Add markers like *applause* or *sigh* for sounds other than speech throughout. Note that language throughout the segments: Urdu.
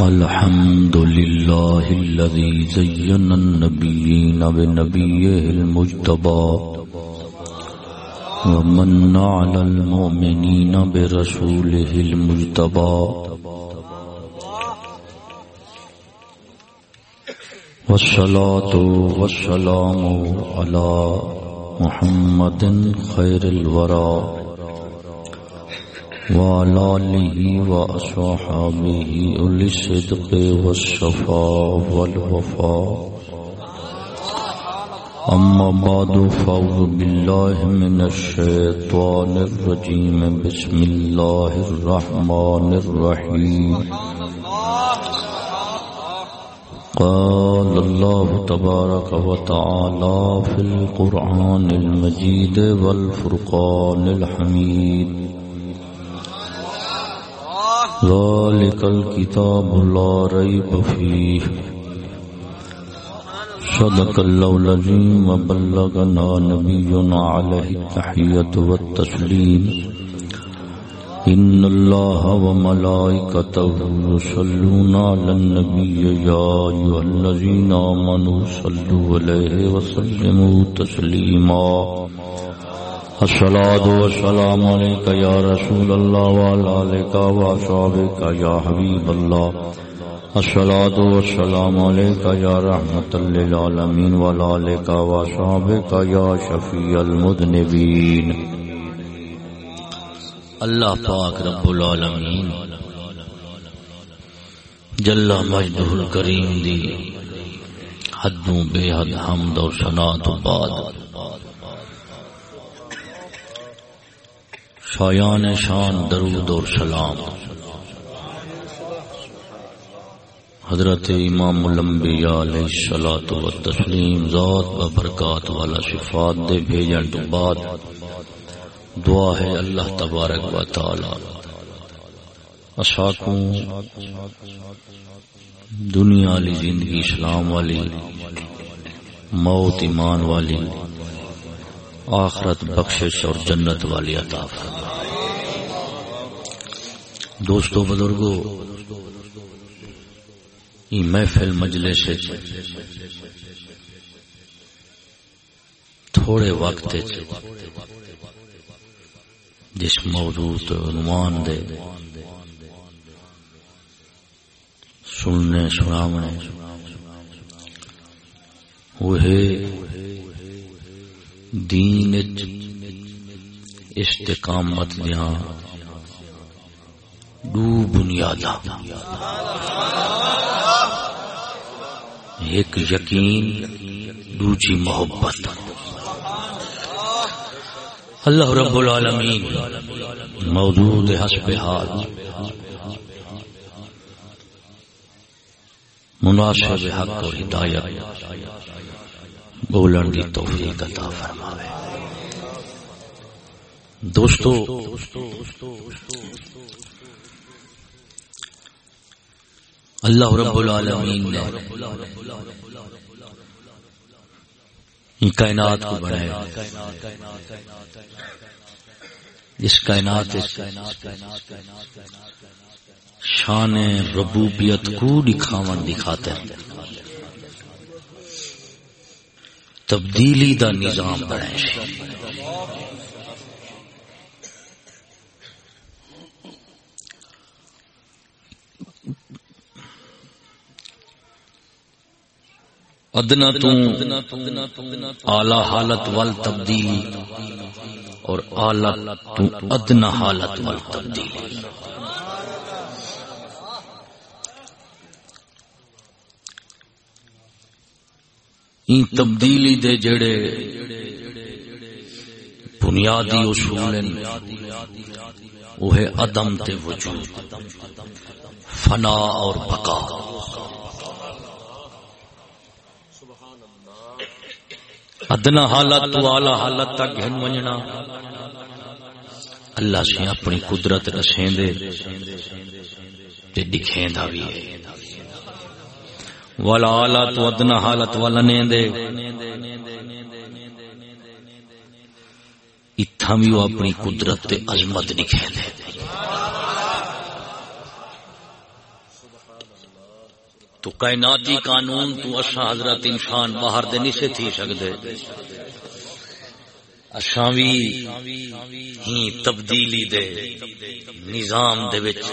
الحمد لله الذي زين النبيين بنبيه المجتبى ومن على المؤمنين برسوله المجتبى والصلاة والسلام على محمد خير الورى وعلى آله وأصحابه أولي الصدق والصفاء والوفاء. أما بعد، فأعوذ بالله من الشيطان الرجيم. بسم الله الرحمن الرحيم. قال الله تبارك وتعالى في القرآن المجيد والفرقان الحميد. ذلك الكتاب لا ريب فيه. صدق الله العظيم وبلغنا نبينا عليه التحية والتسليم. إن الله وملائكته يصلون على النبي يا أيها الذين آمنوا صلوا عليه وسلموا تسليما. الصلاة والسلام عليك يا رسول الله وعلى آلك وأصحابك يا حبيب الله. الصلاة والسلام عليك يا رحمة للعالمين وعلى آلك وأصحابك يا شفيع المذنبين. اللہ پاک رب العالمین. جل مجدہ الکریم دی. حدوں بے حد حمد اور ثنا تو بعد. شایان شان درود اور سلام۔ حضرت امام الانبیاء علیہ الصلات و تسلیم ذات و برکات والا صفات دے بھیجن تو بعد دعا ہے اللہ تبارک و تعالی۔ اشاکوں دنیا والی زندگی اسلام والی، موت ایمان والی آخرت، بخشش اور جنت والی عطا دوستو، بزرگو، یہ محفل مجلس تھوڑے وقت جس موضوع عنوان دے۔ سننے، سناونے۔ وہ دین استقامت دیا دو بنیاد ایک یقین، دوجی محبت۔ اللہ رب العالمین موجود حسب حال۔ مناسب حق اور ہدایت۔ بولن کی توفیق عطا فرماوے۔ دوستو، اللہ رب العالمین نے کائنات کو بنایا اس کائنات شان ربوبیت کو دکھاون دکھاتے ہیں۔ تبدیلی دا نظام بنائے ادنا تو اعلی حالت وال تبدیلی اور اعلی تو ادنا حالت وال تبدیلی این تبدیلی دے جڑے بنیادی اصول وہ ہے عدم تے وجود، فنا اور بقا۔ ادنا حالت تو اعلی حالت تک گھن ونجنا اللہ سے اپنی قدرت رسیں دے تے دکھیں دا بھی ہے۔ والا آلہ تو ادنا حالت والا نہیں دے۔ اتھا بھی وہ اپنی قدرت تے عظمت نکھے دے تو کائناتی قانون تو اچھا حضرت انسان باہر دے نہیں سے تھی سکتے۔ اچھا بھی ہی تبدیلی دے نظام دے وچ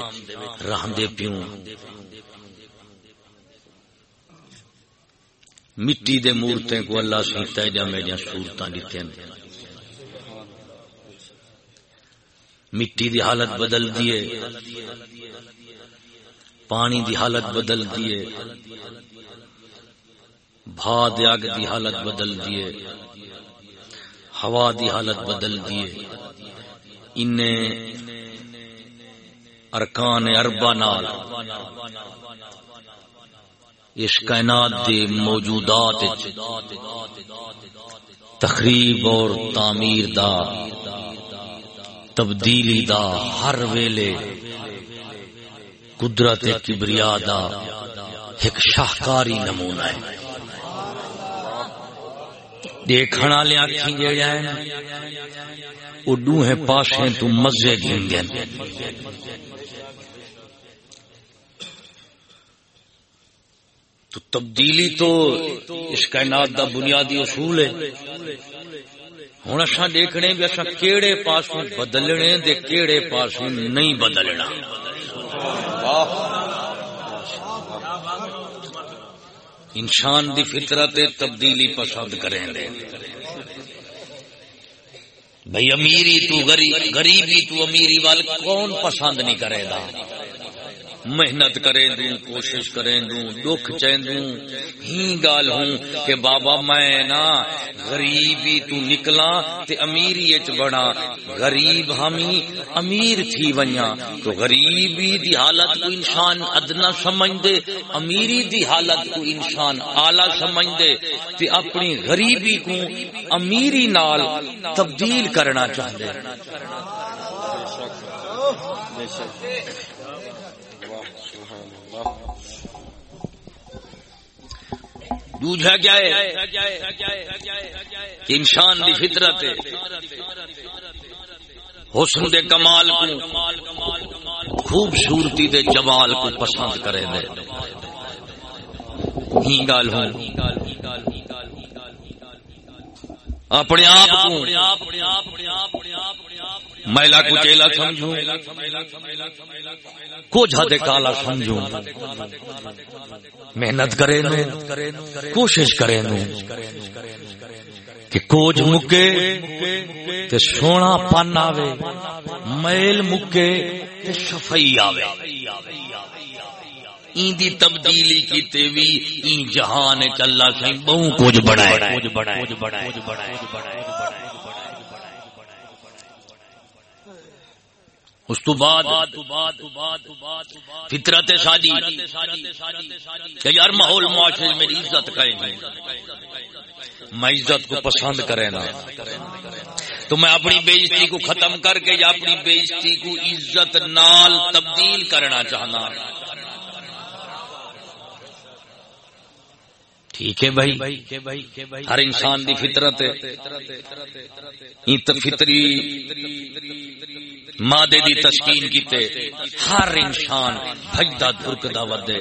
رہندے پیوں۔ مٹی دے مورتیں کو اللہ سی تیجا میجا صورتاں دیتے ہیں۔ مٹی دی حالت بدل دیے پانی دی حالت بدل دیے بھاد اگ دی حالت بدل دیے ہوا دی حالت بدل دیے ان ارکان اربا نال۔ اس کائنات دی موجودات تخریب اور تعمیر دا، تبدیلی دا، ہر ویلے قدرت کبریا دا ایک شاہکاری نمونہ ہے۔ دیکھنا لیا کھیں جے جائیں وہ دوہیں پاسیں تو مزے گھن تو تبدیلی تو اس کائنات دا بنیادی اصول ہے۔ ہوں اصا دیکھنے بھی اصا کہڑے پاسوں بدلنے دے کہڑے پاسوں نہیں بدلنا۔ انسان دی فطرت تبدیلی پسند کریں دے۔ بھائی امیری تو غریبی تو امیری وال کون پسند نہیں کرے گا؟ محنت کریں دوں کوشش کریں دوں دکھ چین دوں ہی گال ہوں کہ بابا میں نا غریبی تو نکلا تے امیری اچ بڑا غریب ہمی امیر تھی ونیا تو غریبی دی حالت کو انسان ادنا سمجھ دے امیری دی حالت کو انسان آلہ سمجھ دے تے اپنی غریبی کو امیری نال تبدیل کرنا چاہتے دوجا کیا ہے کہ انسان دی فطرت حسن دے کمال کو، خوبصورتی دے جمال کو پسند کرے دے۔ ہی گال اپنے آپ کو۔ میلا کچیلا سمجھوں؟ کو جھادے کالا سمجھوں؟ محنت کرے نو، کوشش کرے نو، کہ کوج مکے تے سونا پن آوے، میل مکے تے شفائی آوے۔ این دی تبدیلی کیتے وی، این جہان چلا سائیں بہوں کچھ بڑھائے کچھ بڑھائے کچھ بڑھائے کچھ بڑھائے اس تو بعد فطرت شادی کہ یار ماحول معاشرے میری عزت کریں گے۔ میں عزت کو پسند کرے نا۔ تو میں اپنی بےزتی کو ختم کر کے یا اپنی بےزتی کو عزت نال تبدیل کرنا چاہنا۔ ٹھیک ہے بھائی۔ ہر انسان دی فطرت فطری مادے دی تشکیل کیتے، ہر انسان بھجدا دھرکدا ودے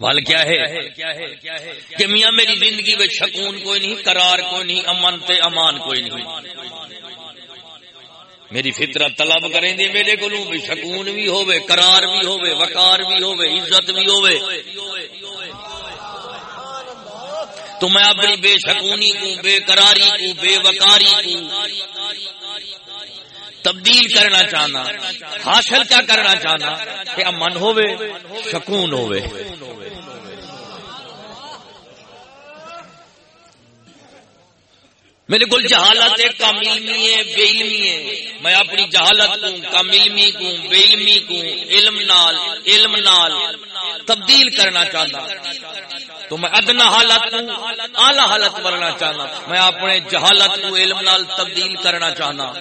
وال کیا ہے؟ کہ میاں میری زندگی میں سکون کوئی نہیں، قرار کوئی نہیں، امن تے امان کوئی نہیں۔ میری فطرت طلب کریں دے، میرے کو بھی سکون بھی ہوے قرار بھی ہوے وقار بھی ہوے عزت بھی ہوے تو میں اپنی بے شکونی کو، بے قراری کو، بے وقاری کو تبدیل کرنا چاہنا، حاصل کیا کرنا چاہنا کہ امن ہوے سکون ہوے میرے کو جہالت ہے کم علمی ہے بے علمی ہے۔ میں اپنی جہالت کو کم علمی کو بے علمی کو، علم نال علم نال تبدیل کرنا چاہتا۔ تو میں ادنا حالت کو اعلی حالت بننا چاہنا۔ میں اپنے جہالت کو علم نال تبدیل کرنا چاہنا۔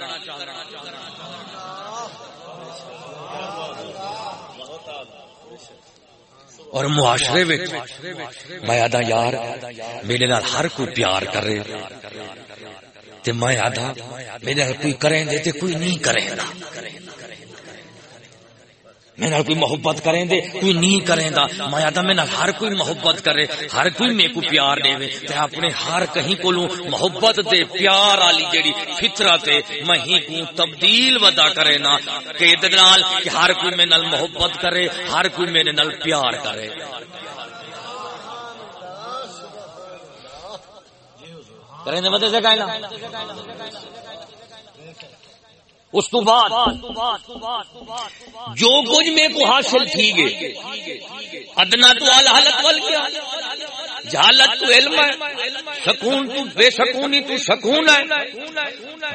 اور معاشرے میں آدھا یار، میرے نال ہر کوئی پیار کرے۔ تے میں آدھا، میرے کوئی کریں دے تے کوئی نہیں کرے گا۔ میرے کوئی محبت کریں دے، کوئی نہیں کریں دا۔ میں آتا میں ہر کوئی محبت کرے، ہر کوئی میرے کو پیار دے تے اپنے ہر کہیں کو محبت دے پیار والی جیڑی فطرت ہے، میں ہی کو تبدیل ودا کرے نا۔ کہ نال کہ ہر کوئی میرے نال محبت کرے، ہر کوئی میرے نال پیار کرے۔ کریں دے مدد سے کہنا اس تو بعد جو کچھ میں کو حاصل تھی گے۔ ادنا تو حالت ول کیا جہالت تو علم ہے۔ سکون تو بے سکونی تو سکون ہے۔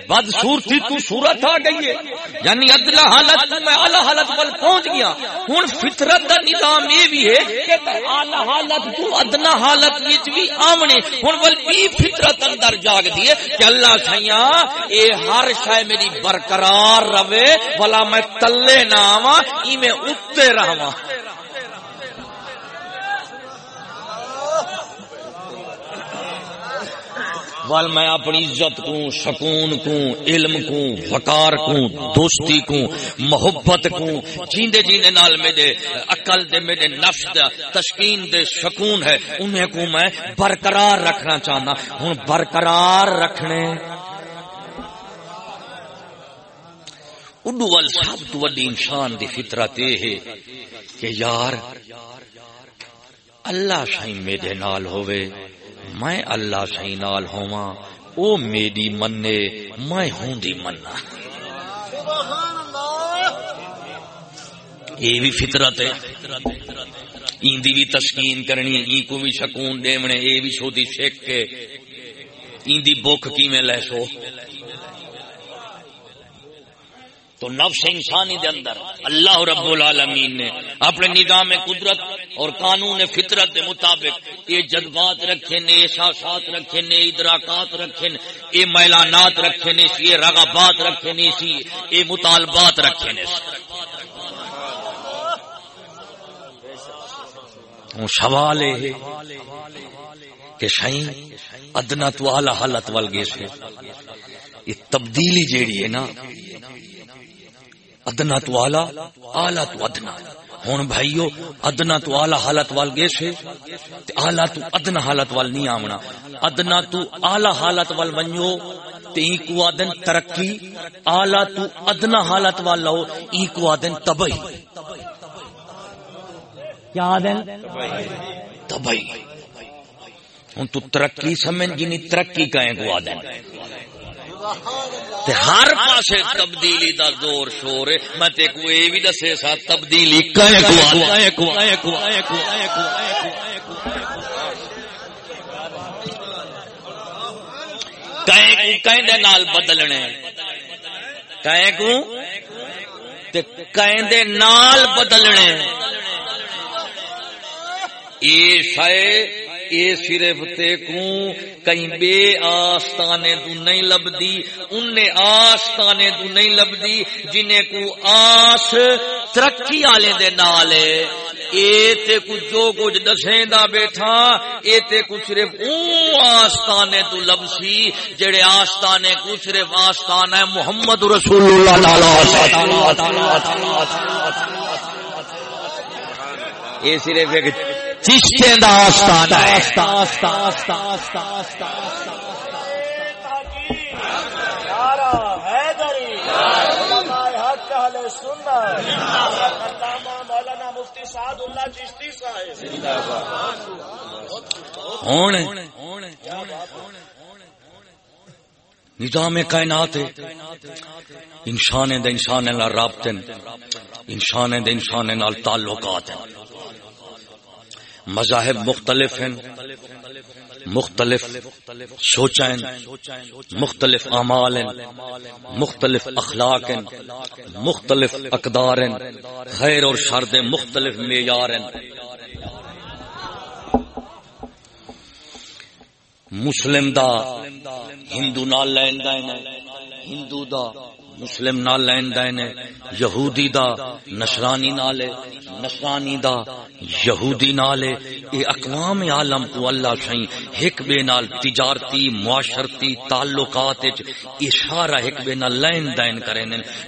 بد صورتی تو صورت آ گئی ہے۔ یعنی ادنا حالت تو میں اعلی حالت ول پہنچ گیا۔ ہوں فطرت کا نظام یہ بھی ہے کہ اعلی حالت تو ادنا حالت وچ بھی آمنے۔ ہوں ول بھی فطرت اندر جاگ دی ہے کہ اللہ سیاں، اے ہر شے میری برکر برقرار رہے بلا میں تلے نہ آواں ای میں اتے رہواں۔ وال میں اپنی عزت کو سکون کو علم کو وقار کو دوستی کو محبت کو جیندے جیندے نال میرے عقل دے میرے نفس دا تشکین دے سکون ہے، انہیں کو میں برقرار رکھنا چاہنا۔ ہوں برقرار رکھنے۔ اڈو وال سب تو وڈی انسان دی فطرت یہ ہے کہ یار، اللہ شاہی میرے نال ہوئے میں اللہ سی نال ہوا او میری منے میں ہوں دی منا یہ بھی فطرت ہے۔ ایندی بھی تسکین کرنی ہے ای کو بھی سکون دیونے اے بھی چھوٹی شک کے۔ ایندی بوکھ کی میں لے سو؟ تو نفس انسانی دے اندر اللہ رب العالمین نے اپنے نظام قدرت اور قانون فطرت دے مطابق یہ جذبات رکھے نے احساسات رکھے نے ادراکات رکھے نے، یہ میلانات رکھے نے سی یہ رغبات رکھے نے سی یہ مطالبات رکھے نے۔ سوال ہے کہ شائی ادنا تو اعلی حالت وال گئے سے یہ تبدیلی جیڑی ہے نا ادنا تو آلہ آلہ تو ادنا ہوں بھائیو ادنا تو آلہ حالت وال گئے سے آلہ تو ادنا حالت وال نہیں آمنا ادنا تو آلہ حالت وال ونجو تی کو آدن ترقی۔ آلہ تو ادنا حالت وال لو ای کو آدن تبئی۔ کیا آدن تبئی۔ ہوں تو ترقی سمجھ جنی ترقی کہیں کو آدن ہر پاسے تبدیلی دا زور شور ہے۔ میں تے کو اے بھی دسے سا تبدیلی کو کو دے نال بدلنے۔ کو؟ کہیں دے نال بدلنے۔ اے اے صرف تے کو کہیں بے آستانے تو نہیں لبدی انہیں آستانے تو نہیں لبدی، جنہیں کو آس ترقی آلے دے نالے اے تے کچھ جو کچھ دسیں دا بیٹھا، اے تے کچھ صرف اون آستانے تو لبسی جڑے آستانے کو صرف آستانے محمد رسول اللہ اے صرف ایک چشتے دا آستان ہے۔ نظام کائنات انسان دے انسان رابطے انسان دے انسان تعلقات ہیں۔ مذاہب مختلف ہیں، مختلف سوچیں مختلف اعمال ہیں، مختلف اخلاق ہیں، مختلف اقدار ہیں خیر اور شرد مختلف معیار ہیں۔ مسلم دا، ہندو نال لین ہندو دا۔ مسلم نال لین دین ہے یہودی دا نشرانی نال نشرانی دا، یہودی نال اے اقوام عالم کو اللہ سائیں ایک بے نال تجارتی، معاشرتی تعلقات وچ اشارہ ایک بے نال لین دین کریں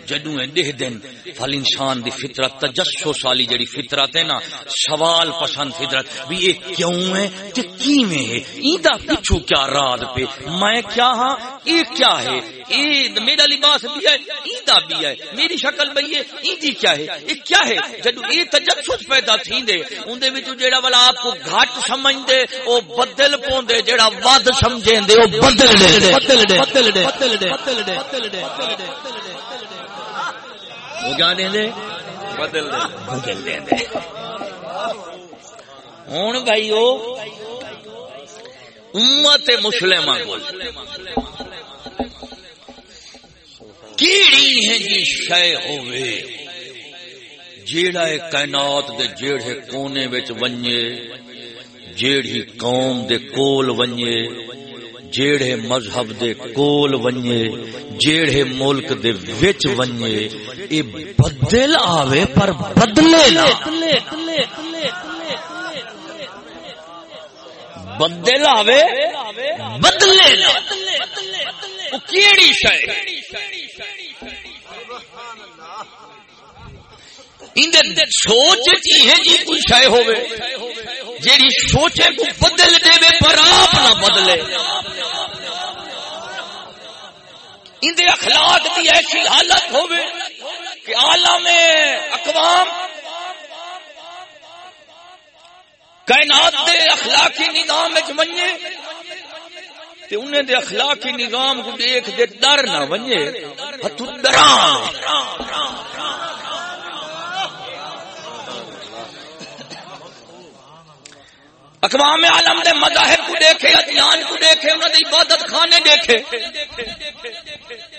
جدوں اے دہ دن فل انسان دی فطرت تجسس والی جڑی فطرت ہے نا، سوال پسند فطرت۔ بھی یہ کیوں ہے تے کیویں ہے ایندا پیچھو کیا راز پہ؟ میں کیا ہاں؟ یہ کیا ہے؟ یہ میرا لباس بھی ہے ایندا بھی ہے۔ میری شکل بھی ہے ایندی کیا ہے؟ یہ کیا ہے؟ جدو یہ تجسس پیدا تھیندے اون دے وچ جیڑا والا آپ کو گھٹ سمجھدے او بدل پوندے، جیڑا ود سمجھیندے او بدل دے۔ بدل دے بدل دے بدل دے بدل دے بدل دے بدل دے۔ وہ کیا دیں دے بدل دے۔ بدل دے۔ دے ہوں بھائی امت مسلم کیڑی ہے جی شے ہوئے؟ جیڑا کائنات دے جیڑے کونے وچ ونجے جیڑی قوم دے کول ونجے جیڑے مذہب دے کول ونجے جیڑے ملک دے وچ ونجے۔ اے بدل آوے پر بدلے نہ بدل آوے بدلے نہ کیڑی شے؟ سوچ جی جی کوئی شے ہوے جیڑی سوچے کو بدل دے پر آپ نہ بدلے۔ اندر اخلاق کی ایسی حالت ہوے کہ عالم اقوام کائنات دے اخلاقی نظام وچ ونجے۔ تے انہیں دے اخلاقی نظام کو دیکھ دے ڈر نہ ونجے۔ ہتھ ڈراں۔ اقوام عالم دے مذاہب کو دیکھے، ادیان کو دیکھے انہوں نے عبادت خانے دیکھے۔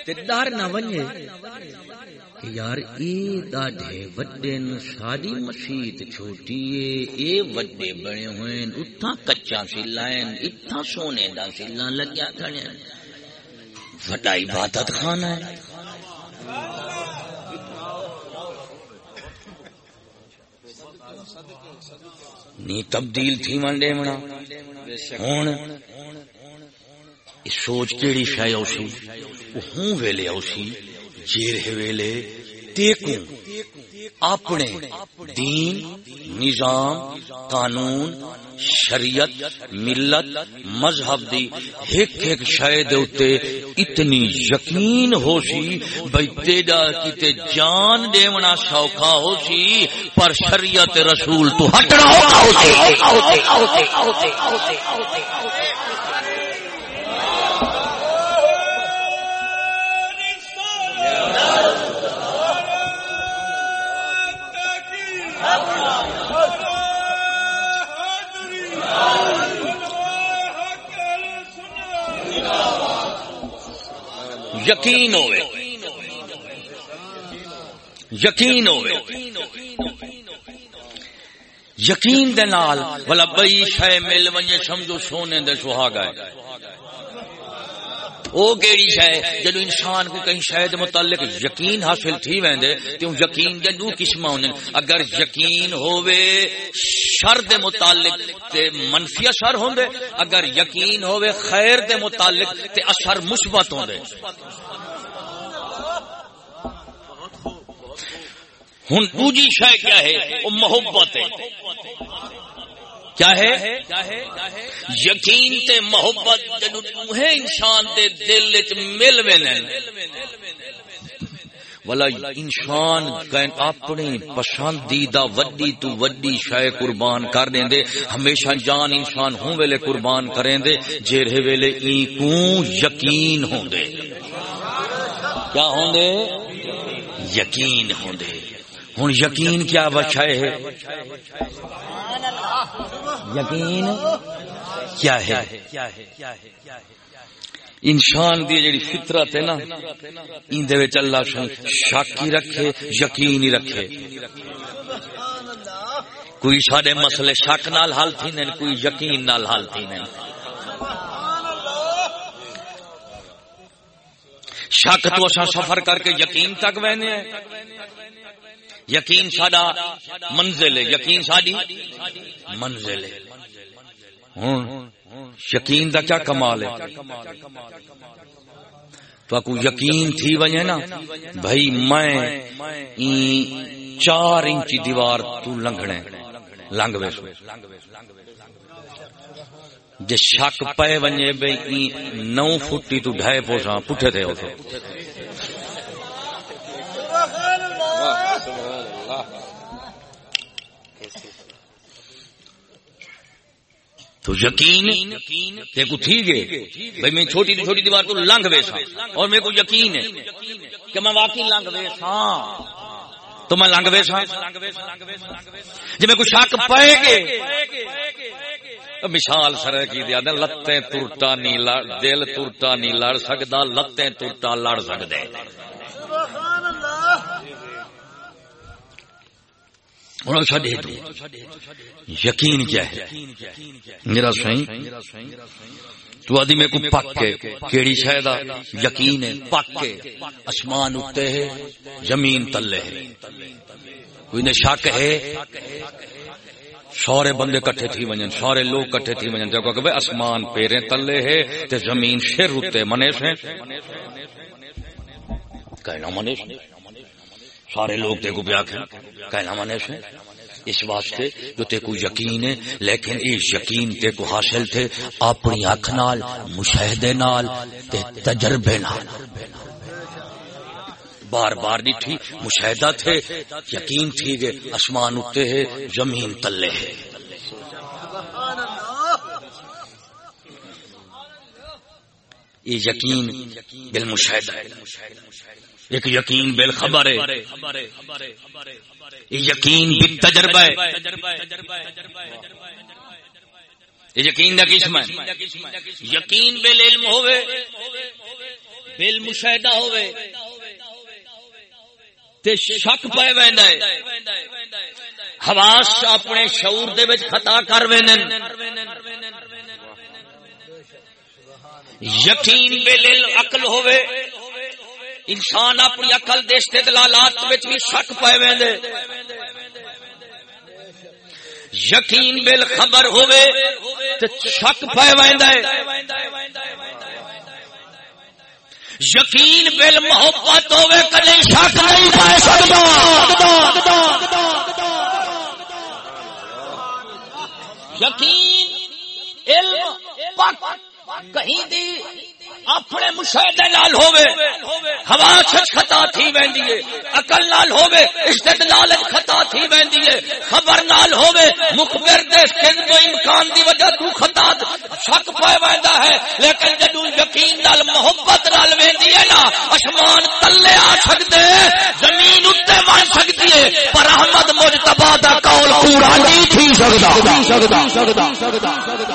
تے ڈر نہ ونجے۔ یار، اے ڈاڈے وڈے ن ساری مسجد چھوٹی اے اے وڈے بنے ہوئے اتھا کچا سی لائن اتھا سونے دا سلا لگیا کھڑے وڈا عبادت خانہ ہے نی تبدیل تھی من ڈے منا ہوں سوچ کیڑی شاید اوسی؟ ہوں ویلے اوسی جیر ویلے۔ تیکوں اپنے دین، نظام، قانون، شریعت، ملت، مذہب دی ایک ایک شاید اتے اتنی یقین ہو سی بھائی تیجا کیتے جان دیونا سوکھا ہو سی، پر شریعت رسول تو ہٹنا ہوگا یقین ہوئے۔ یقین ہوئے۔ یقین دے نال والا بئی شے مل ونجے سمجھو سونے دے سہاگا ہے۔ وہ کیڑی شے؟ جدو انسان کو کہیں شاید متعلق یقین حاصل تھی ویندے تے یقین دے دو قسم ہوندے اگر یقین ہووے شر دے متعلق تے منفی اثر ہوندے اگر یقین ہووے خیر دے متعلق تے اثر مثبت ہوندے ہن دوجی شے کیا ہے؟ وہ محبت ہے۔ کیا ہے؟ یقین تے محبت جدو ہے انسان دے دل چ مل والا انسان اپنی پسندیدہ وڈی تو وڈی شے قربان کر دیں دے ہمیشہ جان انسان ہوں ویلے قربان کریں دے۔ جیرے ویلے ای یقین ہوں دے۔ کیا ہوں دے؟ یقین ہوں دے۔ ہوں یقین کیا بچا ہے؟ یقین کیا ہے؟ انسان دی جڑی فطرت ہے نا ان دے وچ اللہ شک ہی رکھے یقین ہی رکھے۔ کوئی سارے مسئلے شک نال حل تھی کوئی یقین نال حل تھی شک تو اصا سفر کر کے یقین تک وہنے یقین ساڈا منزل ہے، یقین ساری منزل ہے۔ ہوں یقین دا کیا کمال ہے؟ تو کو یقین تھی وجے نا بھائی میں چار انچی دیوار تو لنگنے لنگ وے جے شک پے ونجے بھئی نو فٹی تو ڈھائے پوسا پٹھے تھے ہوتے تو تو یقین کو تھی گے بھائی میں چھوٹی چھوٹی دیوار تو لنگ ویسا۔ اور میرے کو یقین ہے کہ میں واقعی لنگ ویسا۔ تو میں لنگ ویسا۔ جی میں کو شک پائے گے، مثال سر کی دیا لتیں ترٹا نہیں دل ترٹا نہیں لڑ سکتا لتیں ترٹا لڑ سکتے یقین کیا ہے؟ میرا سائیں تو آدھی میں کو پک کے کیڑی شاید یقین ہے، پک کے اسمان اٹھتے ہے، زمین تلے ہے۔ کوئی نے شک ہے، سارے بندے کٹھے تھی ونجن، سارے لوگ کٹھے تھی ونجن۔ دیکھو کہ بھئی اسمان پیرے تلے ہے، تے زمین شر اٹھتے منیش ہیں کہنا منیش سارے لوگ تے کو بیا کہنا منیش ہیں اس واسطے جو تے کو یقین ہے، لیکن اس یقین تے کو حاصل تھے اپنی اکھ نال، مشاہدے نال تے تجربے نال۔ بار بار ڈٹھی مشاہدہ تھے، یقین تھی گے اسمان اٹھتے ہے، زمین تلے ہے۔ یہ یقین بالمشاہدہ ہے۔ ایک یقین بالخبر ہے۔ یقین بال تجربہ ہے یقین دا قسم ہے۔ یقین بال علم ہوئے بال مشاہدہ ہوئے تے شک پائے ویندا ہے۔ حواس اپنے شعور دے وچ خطا کر وینن۔ یقین بال عقل ہوئے انسان اپنی اقل دے استدلالات وچ بھی شک پائے ویندے۔ یقین بل خبر ہوئے تے شک پائے ویندا ہے۔ یقین بل محبت کدی شک نہیں پائے سکدا۔ یقین، علم کہیں دی اپنے مشاہدے نال ہوے ہوا سچ خطا تھی ویندی ہے، عقل نال ہوے استدلال خطا تھی ویندی ہے، خبر نال ہوے مخبر دے کن کو امکان دی وجہ تو خطا شک پائے ویندا ہے، لیکن جدوں یقین نال، محبت نال ویندی ہے نا اسمان تلے آ سکدے زمین اتے بن سکتی ہے، پر احمد مجتبی دا قول پورا نہیں تھی سکدا سکدا۔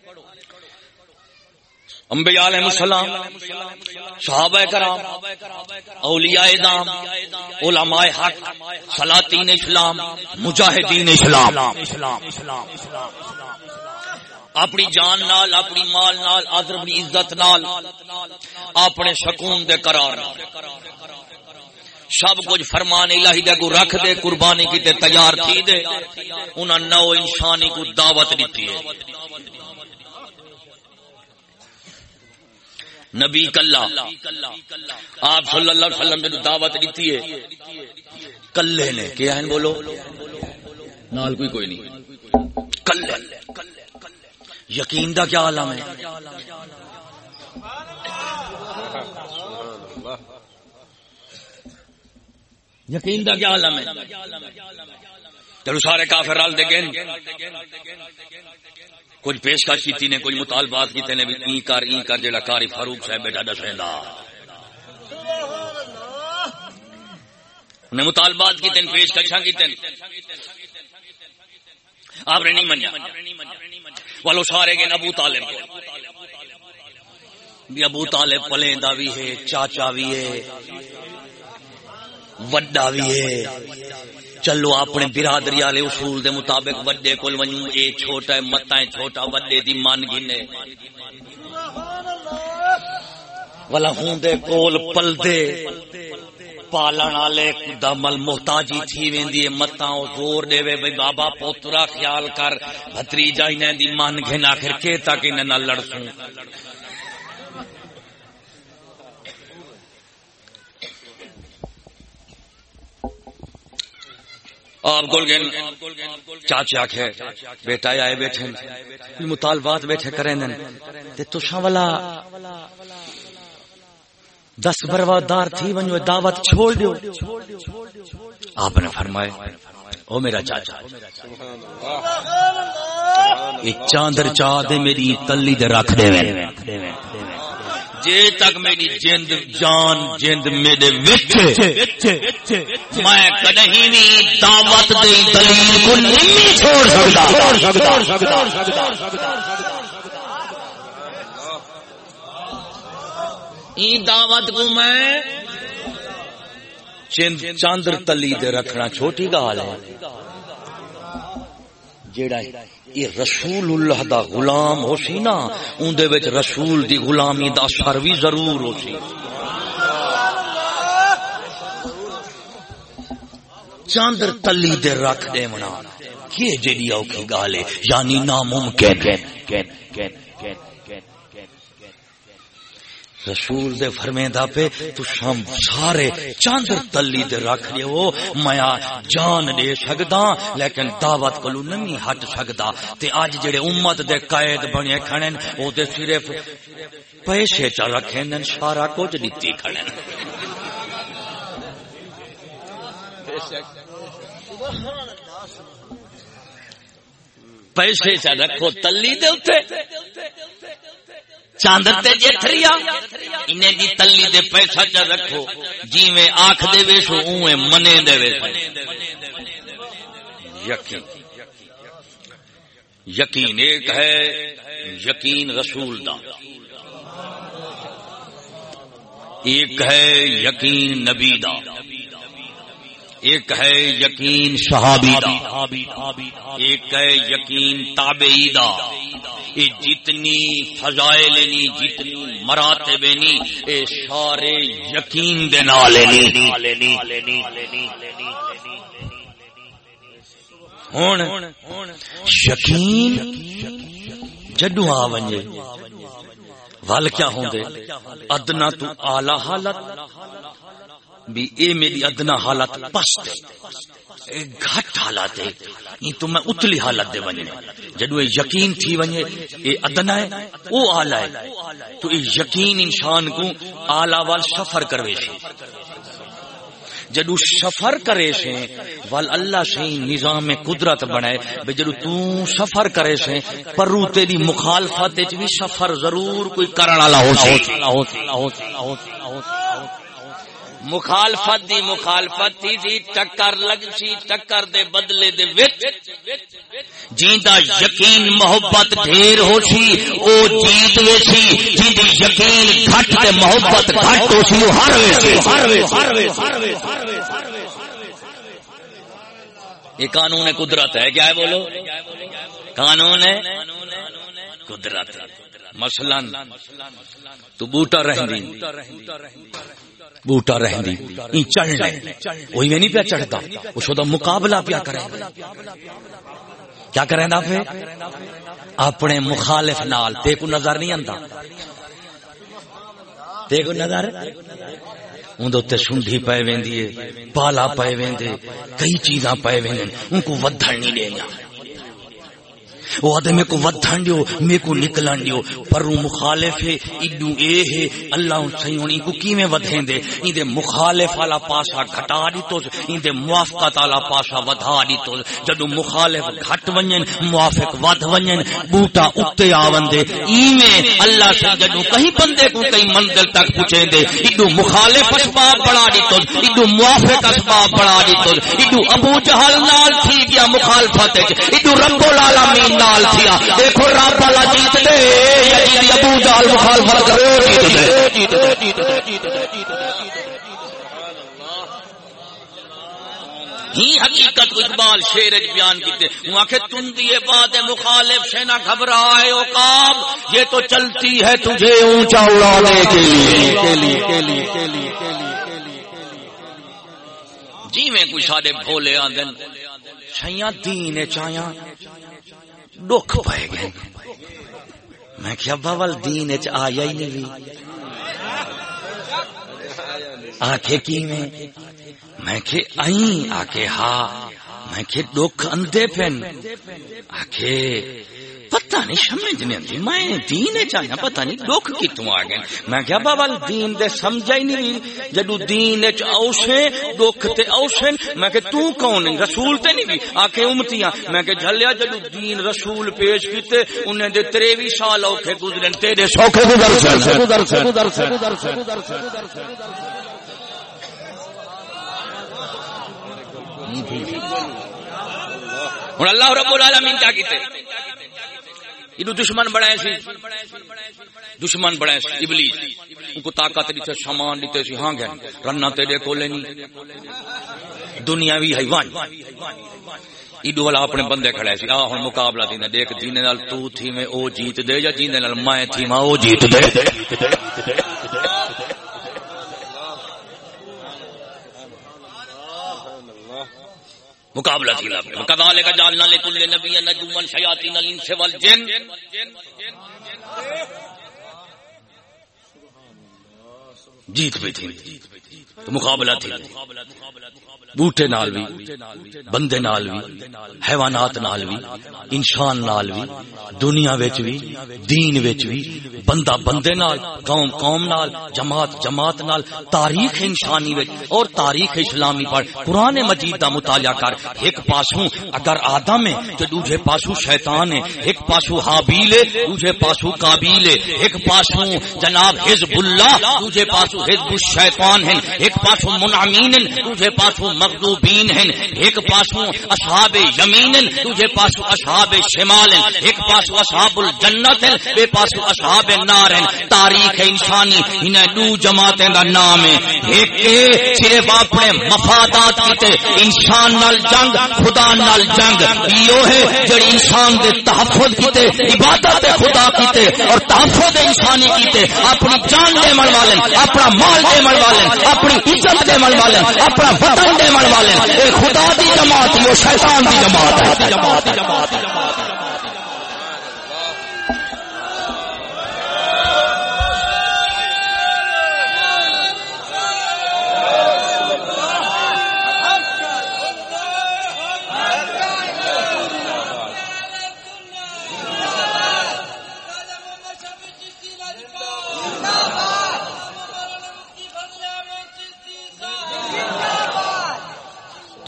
انبیاء علیہ السلام، صحابہ کرام، اولیاء ادام علماء حق سلاطین اسلام، مجاہدین اسلام۔ اپنی جان نال، اپنی مال نال اپنی عزت نال، اپنے سکون دے قرار سب کچھ فرمان الہی دے کو رکھ دے، قربانی کی تے تیار تھی دے۔ انہاں نو انسانی کو دعوت دیتی ہے۔ نبی کلا۔ آپ صلی اللہ علیہ وسلم نے دعوت دیتی ہے، کلے نے۔ کیا ہے بولو؟ نال کوئی کوئی نہیں۔ کلے۔ یقین دا کیا عالم ہے؟ یقین دا کیا عالم ہے؟ چلو سارے کافر رل دے گئے۔ کچھ پیشکش کی نے، کچھ مطالبات کیتے نے، بھی ای کر ای کر جڑا کاری فاروق صاحب بیٹا دسیندا انہیں مطالبات کیتے پیشکشاں کیتے آپ نے نہیں منیا۔ والو سارے گئے ابو طالب کو۔ بھی ابو طالب پلیں دا بھی ہے، چاچا بھی ہے، وڈا بھی ہے۔ چلو اپنے برادری والے اصول دے مطابق وڈے کول ونجو، اے چھوٹا ہے متا ہے، چھوٹا، وڈے دی مان گنے والا ہوں دے کول پل دے پالن والے دمل محتاجی تھی ویندی ہے متا او زور دے وے، بھئی بابا پوترا خیال کر بھتریجا انہاں دی مان گھن، آخر کے تک انہاں نہ لڑسوں آپ گول چاچے آکھے، بیٹا آئے بیٹھے مطالبات بیٹھے کریں دن۔ تے تو والا دس بروادار تھی ونجو دعوت چھوڑ دیو۔ آپ نے فرمائے او میرا چاچا ایک چاندر چاہ دے میری تلی دے رکھ دے جے تک میری جند جان جند میرے وچ میں کدی بھی دعوت دی دلیل کو نہیں چھوڑ سکتا۔ این دعوت کو میں چاندر تلی دے رکھنا چھوٹی گال ہے۔ جیڑا ہے، یہ رسول اللہ دا غلام ہو سی نا اندر وچ رسول دی غلامی دا اثر وی ضرور ہو سی۔ چاندر تلی دے رکھ دے منا کی جیڑی اوکھی گال ہے؟ یعنی ناممکن۔ کین کین کین۔ رسول دے فرمیندہ پہ تو شام سارے چاندر تلی دے رکھ لے ہو میا جان دے سکدا، لیکن دعوت کلو نہیں ہٹ سکدا۔ تے آج جڑے امت دے قائد بنے کھڑن، او دے صرف پیسے چا رکھیں نن سارا کچھ دتی کھڑن۔ پیسے چا رکھو تلی دے اوتے چاندر تے انہیں دی تلی دے پیسہ چا رکھو۔ جی میں آنکھ دے ویسو اوے منے دے ویسو۔ یقین۔ یقین ایک ہے، یقین رسول دا۔ ایک ہے یقین نبی دا۔ ایک ہے یقین صحابی دا، ایک ہے یقین تابعی دا۔ یہ جتنی فضائل نی، جتنی مراتب نی، اے سارے یقین دے نال ہن یقین جدو آ ونجے ول کیا ہوندے ادنا تو اعلی حالت بھی اے میری ادنا حالت پست ہے گھٹ حالت ہے۔ یہ تو میں اتلی حالت دے ونجے جدو یہ یقین تھی ونجے اے ادنا ہے، او آلہ ہے۔ تو یہ یقین انسان کو آلہ وال سفر کروے سے جدو سفر کرے سے وال اللہ سے نظام قدرت بنائے۔ بے جدو تو سفر کرے سے پرو تیری مخالفت بھی سفر ضرور کوئی کرن والا ہو سی مخالفت دی مخالفت تھی تھی ٹکر لگ سی، ٹکر دے بدلے دے وچ۔ جیندا یقین محبت ڈھیر ہو سی، او جیت وے سی، جیندی یقین گھٹ تے محبت گھٹ ہو سی ہر وے سی۔ ہر وے ہر وے ہر وے ہر وے یہ قانون قدرت ہے، کیا ہے بولو؟ قانون ہے؟ قدرت۔ مثلا تو بوٹا رہندی۔ بوٹا رہندی این چڑھنا وہی میں نہیں پیا چڑھتا اس دا مقابلہ پیا کرے۔ کیا کریں پھر؟ اپنے مخالف نال، تے کو نظر نہیں آتا تے کو نظر؟ اندر تے سنڈھی پائے ویندی ہے، پالا پائے ویندے، کئی چیزاں پائے ویندے ان کو ودھن نہیں دے وہ آدھے میں کو ودھن دیو میں کو نکلن دیو۔ پر رو مخالف ہے ایڈو اے ہے۔ اللہ سیونی کو کیمیں ودھیں دے؟ این دے مخالف والا پاسا گھٹا دی تو این دے موافقت والا پاسا ودھا دی تو جدو مخالف گھٹ ونجن، موافق ودھ ونجن بوٹا اتے آون دے۔ ایمیں اللہ سے جدو کہیں بندے کو کئی منزل تک پوچھیں دے۔ ایڈو مخالف اسباب بڑھا دی تو ایڈو موافق اسباب بڑھا دی تو ایڈو ابو جہل نال تھی گیا مخالفت ایڈو رب العالمین نال تھیا دیکھو رب والا جیت دے یا ابو جال مخالفت کرو جیت دے ہی حقیقت اقبال شیر بیان کیتے ہوں آخے تم دیے بات مخالف سے نہ گھبرائے او کام یہ تو چلتی ہے تجھے اونچا اڑانے کے لیے جی میں کچھ سارے بھولے آدن چھیاں دین چایا دکھ پائے گئے۔ میں کیا بابل دین چ آیا ہی نہیں۔ آخے کی میں؟ میں کہ آئیں۔ آکے ہاں۔ میں کہ دکھ اندے پین آکے پتہ نہیں سمجھ نہیں آتی میں دین چاہیا پتہ نہیں دکھ کتوں آ گئے۔ میں کیا بابا دین دے سمجھا ہی نہیں۔ جدو دین چ اوسے دکھ تے اوسے میں کہ تو کون رسول تے نہیں بھی۔ آکے امتیاں۔ میں کہ جھلیا جدو دین رسول پیش کیتے انہیں دے 23 سال اوکھے گزرن تیرے سوکھے گزر سے گزر سے گزر سے گزر سے ہوں اللہ رب العالمین کیا کیتے؟ یہ دشمن بڑھائے سی۔ دشمن بڑھائے سی، ابلیس۔ ان کو طاقت دیتے سامان دیتے سی ہاں گئے۔ رنا تیرے کولے نہیں دنیا بھی حیوان۔ ایڈو والا اپنے بندے کھڑے سی۔ آ ہن مقابلہ تھی دیکھ، جینے نال تو تھی میں او جیت دے، یا جینے نال میں تھی میں او جیت دے۔ مقابلہ تھی لگ کدالے کا جاننا لے کل نبی نجومن شیاطین الانس والجن۔ جیت بھی تھی۔ تو مقابلہ تھی۔ بوٹے نال بھی بندے نال بھی حیوانات نال بھی انسان نال بھی دنیا وچ بھی دین وچ بھی بندہ بندے نال، قوم قوم نال، جماعت جماعت نال، تاریخ انسانی وچ، اور تاریخ اسلامی پر قرآن مجید دا مطالعہ کر، ایک پاسوں اگر آدم ہے تو دوسرے پاسوں شیطان ہے، ایک پاسوں حابیل ہے دوسرے پاسوں قابیل ہے، ایک پاسوں جناب حزب اللہ دوسرے پاسوں حزب الشیطان ہیں، ایک پاسوں منعمین ہیں دوسرے پاسوں مغلوبین ہیں ایک پاسوں اصحاب یمین ہیں دوسرے پاسوں اصحاب شمال ہیں ایک پاسوں اصحاب الجنت ہیں بے پاسوں اصحاب نار ہیں تاریخ انسانی، انہیں دو جماعتیں دا نام ہے۔ ایک صرف اپنے مفادات کیتے، انسان نال جنگ، خدا نال جنگ۔ یہ ہے جڑی انسان دے تحفظ کیتے، عبادت خدا کیتے اور تحفظ انسانی کیتے۔ اپنی جان دے من والے، اپنا مال دے من والے، اپنی عزت دے من والے، اپنا وطن دے من والے۔ خدا دی جماعت وہ شیطان دی جماعت ہے۔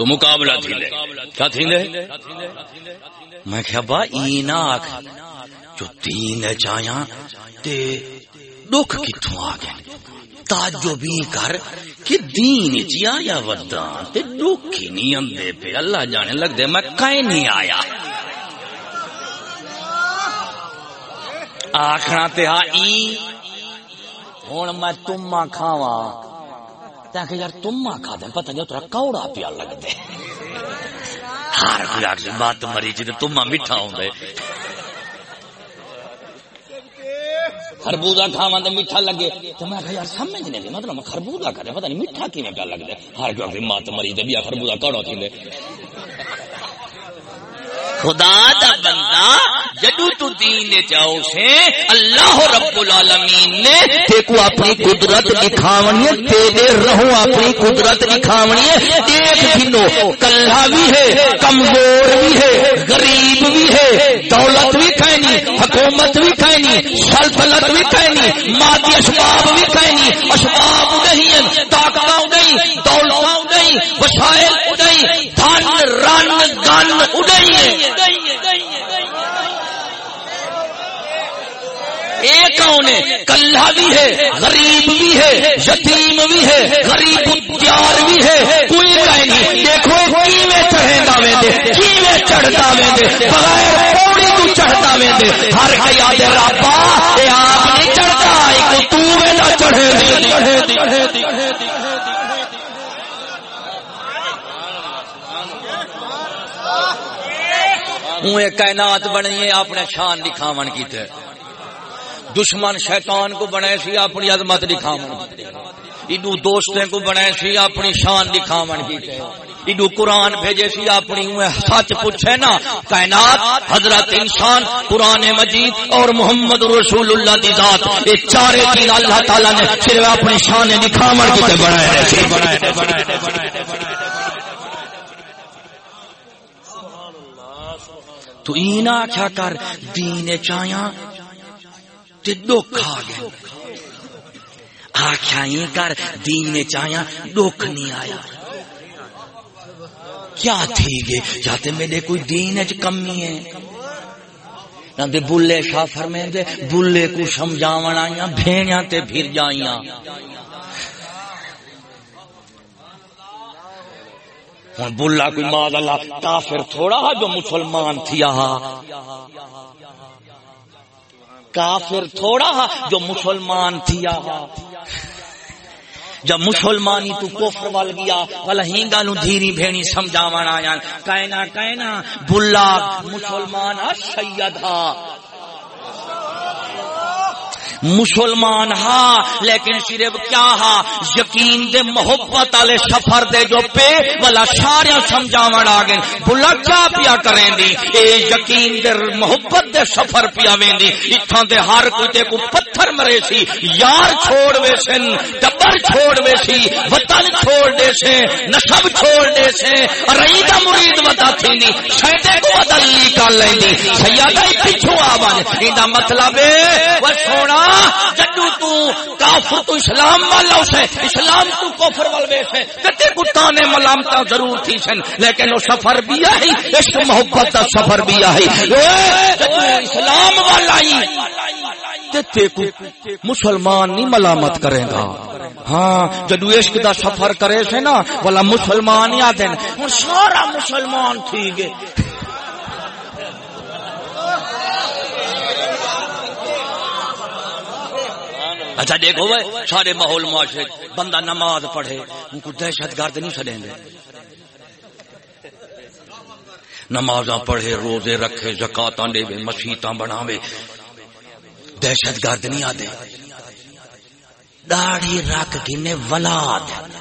تو مقابلہ تھی لے۔ کیا تھی لے؟ میں کیا با اینا آکھ جو تین چایا تے دکھ کتوں آ گئے؟ تاجو بھی کر کہ دین چیا یا ودان تے دکھ ہی نہیں اندے پہ اللہ جانے لگ دے، میں کہیں نہیں آیا۔ آخنا تے ہاں ای۔ ہوں میں تم کھاواں۔ کہ یار، تم کھا دیں پتہ نہیں تھوڑا کوڑا پیا لگ دے ہر کوئی آخر بات مری جی تم میٹھا ہوں گے خربوزہ کھاوا تے میٹھا لگے۔ تے میں یار، سمجھ نہیں مطلب خربوزہ کرے پتہ نہیں میٹھا کیویں پیا لگدا ہر کوئی مات مری تے بیا خربوزہ کڑو تھیندے۔ خدا دا بندہ جدو تو دین جاؤ سے اللہ رب العالمین نے تے کو اپنی قدرت دکھاونی ہے، تیرے رہو اپنی قدرت دکھاونی ہے۔ ایک دنو کلہ بھی ہے، کمزور بھی ہے، غریب بھی ہے، دولت بھی کھینی حکومت بھی کھینی سلطنت بھی کھینی مادی اسباب بھی کھینی اسباب نہیں طاقت نہیں دولت نہیں، وسائل نہیں، دھن رن گن اڑائی ایک کلہ بھی ہے، غریب بھی ہے، یتیم بھی ہے، غریب پیار بھی ہے۔ کوئی کہیں نہیں۔ دیکھو کی میں چڑھتا وے بغیر پوڑی تو چڑھتا وے ہر کئی آدھے رابا، اے آپ نہیں چڑھتا، ایک تو وے دا چڑھے دی اوے کائنات بنی ہے، اپنے شان دکھاون کیتے۔ دشمن شیطان کو بنے سی، اپنی عظمت دکھاون ایڈو دوستیں کو بنے سی، اپنی شان دکھاون کیتے۔ ایڈو قرآن بھیجے سی، اپنی سچ پوچھے نا۔ کائنات، حضرت انسان، قرآن مجید اور محمد رسول اللہ دی ذات۔ یہ چارے چیز اللہ تعالی نے صرف اپنی شان دکھاون کیتے بنائے تو این آخیا کر، دین چایا دکھ آ گیا۔ آخیا کر، دین چایا دکھ نہیں آیا۔ کیا تھی گے؟ جاتے میرے کوئی دین چ کمی ہے؟ نہ بلے شاہ فرمے دے بلے کو سمجھاون آئیاں، بھیڑیاں تے پھر جائیاں۔ ہوں بلا کوئی ماد اللہ کافر تھوڑا جو مسلمان تھیا کافر تھوڑا جو مسلمان تھیا جب مسلمانی تو کوفر وال گیا والا ہینگا نو دھیری بھینی سمجھاوان آیا کہنا کہنا بلا مسلمان سید ہا۔ مسلمان ہاں لیکن صرف کیا ہا؟ یقین دے محبت والے سفر دے جو پے والا سارا سمجھاون آ گئے۔ بلا کیا پیا کریں دی؟ اے یقین دے محبت دے سفر پیا ویندی ایتھاں دے ہر کوئی تے کو پتھر مرے سی۔ یار چھوڑ وے سن، ٹبر چھوڑ وے سی۔ وطن چھوڑ دے سے نسب چھوڑ دے سے رہی دا مرید ودا تھیندی شیطان کو بدلی کر لیندی سیادہ پیچھے آ بن ایندا مطلب اے، وہ سونا ہاں، جدو تو کافر تو اسلام والا اسے، اسلام تو کفر وال ویسے کتے کتا نے ملامتا ضرور تھی سن، لیکن وہ سفر بھی آئی عشق محبت کا سفر بھی آئی اسلام والا ہی مسلمان نہیں ملامت کرے گا۔ ہاں جدو عشق دا سفر کرے سے نا، والا مسلمان ہی آتے ہیں سارا مسلمان تھی گے اچھا دیکھو بھائی، سارے ماحول معاشرے، بندہ نماز پڑھے، ان کو دہشت گرد نہیں چڑیں گے۔ نماز پڑھے، روزے رکھے زکات دے مسیت بناوے۔ دہشت گرد نہیں آتے۔ داڑھی رکھ گنے ولاد۔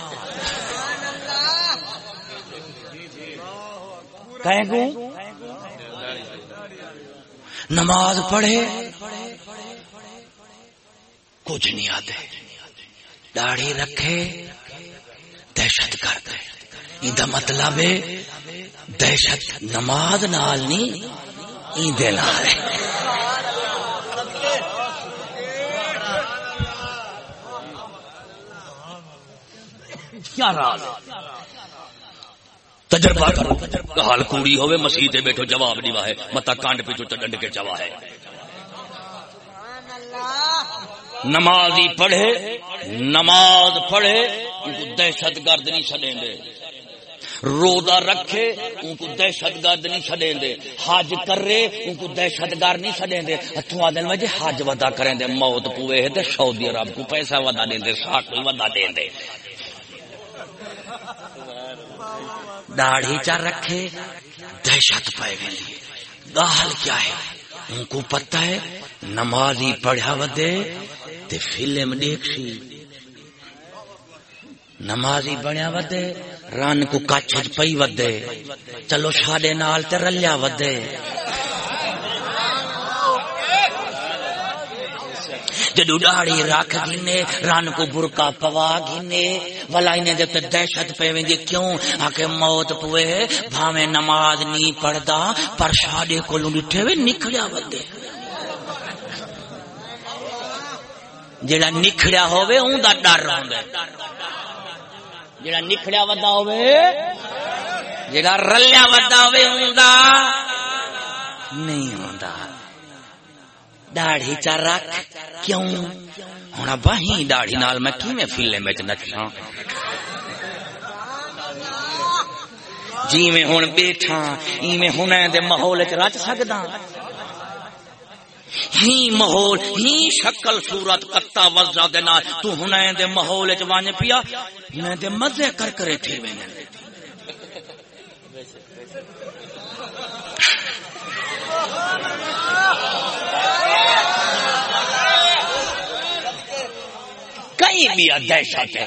نماز پڑھے۔ کچھ نہیں آتے۔ داڑھی رکھے، دہشت گرد۔ یہ مطلب ہے، دہشت نماز نال نہیں، ایندے نال۔ کیا راز تجربہ کرو، حال کوڑی ہوئے مسیح بیٹھو، جواب نہیں واہے۔ متا کانڈ پہ جو ڈنڈ کے جوا ہے نمازی پڑھے، نماز پڑھے، ان کو دہشت گرد نہیں چڈیں دے۔ روزہ رکھے، ان کو دہشت گرد نہیں چڈیں دے۔ حج کرے، ان کو دہشت گرد نہیں چڈیں دے۔ اتو آدھے وجہ حج ودا کریں دے، موت پوے ہے سعودی عرب کو پیسہ ودا دیں دے ساٹھ ودا دیں دے۔ داڑھی چا رکھے، دہشت پائے گئی گال کیا ہے؟ ان کو پتہ ہے، نمازی پڑھا ودے تے فلم دیکھ سی نمازی بنیا ودے، رن کو کچھ پئی ودے۔ چلو ساڈے نال تے رلیا ودے۔ جدو ڈاڑی رکھ گھنے رن کو برکا پوا گھنے والا انہیں جب دہشت پہ ویندی، کیوں؟ آکے موت پوے بھاویں نماز نہیں پڑھدا، پر ساڈے کولوں ڈٹھے وے نکلیا ودے۔ جڑا نکھڑیا ہوے اون دا ڈر ہوندا جڑا نکھڑیا ودا ہوے جڑا رلیا ودا ہوے اون دا نہیں ہوندا۔ داڑھی چا رکھ، کیوں؟ ہن باہی داڑھی نال میں کیویں فلم وچ نچاں جی میں ہن بیٹھا ایویں ہن دے ماحول وچ رچ سکدا ہی ماحول، ہی شکل صورت کتا وزا دے نال۔ تو ہنے دے ماحول وچ وان پیا ہنے دے مزے کر کرے تھی وینے۔ کئی بھی دہشت ہے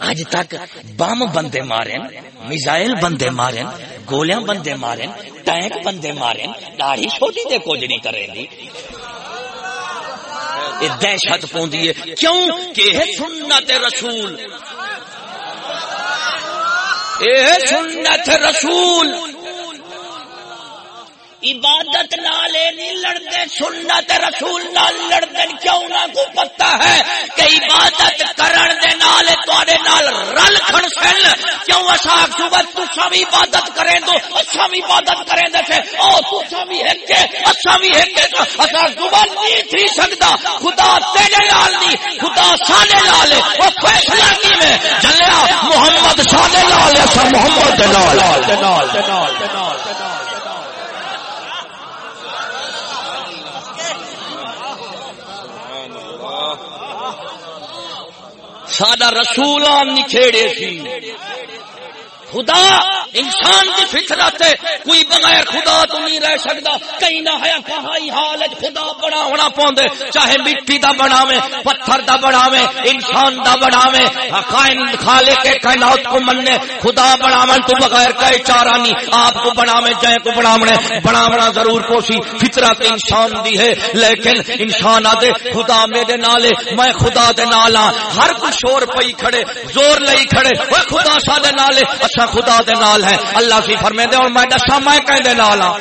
اج تک بم بندے مارے میزائل بندے مارے گولیاں بندے مارے ٹینک بندے مارے داڑھی چھوٹی دے کچھ نہیں کرے گی دہشت پوندی ہے۔ کیوں؟ کہ سنت رسول۔ اے سنت رسول۔ عبادت نہیں لڑتے، سنت رسول نال لڑتے، کیوں نہ کو پتا ہے کہ عبادت کرن دے نال تواڈے نال رل کھن سن؟ کیوں اساں صبح تساں بھی عبادت کریں تو اساں بھی عبادت کریں دے سے او تساں بھی ہے کہ اساں بھی ہے کہ اساں صبح نہیں تھی سکدا۔ خدا تیرے نال نہیں، خدا ساڈے نال ہے۔ او فیصلہ کی جلیا، محمد ساڈے نال ہے اساں محمد دے نال دے نال دے نال۔ سڈا رسول نکھےڑے سی۔ خدا انسان کی فطرت ہے کوئی بغیر خدا تو نہیں رہ سکتا کہیں نہ ہے کہاں حال خدا بڑا ہونا پوندے چاہے مٹی دا بناوے، پتھر دا بناوے، انسان دا بناوے۔ قائم خالے کے کائنات کو مننے، خدا بناون تو بغیر کہے چارہ نہیں۔ آپ کو بناوے جائے کو بناونے۔ بناونا ضرور کوشی۔ فطرت انسان دی ہے۔ لیکن انسان آدے خدا میرے نالے، میں خدا دے نالا ہر کچھ شور پئی کھڑے، زور لئی کھڑے۔ وہ خدا سا دے نالے۔ اچھا خدا دے نال ہے۔ اللہ سی فرمے دے اور میں دسا میں کہیں دے نال ہاں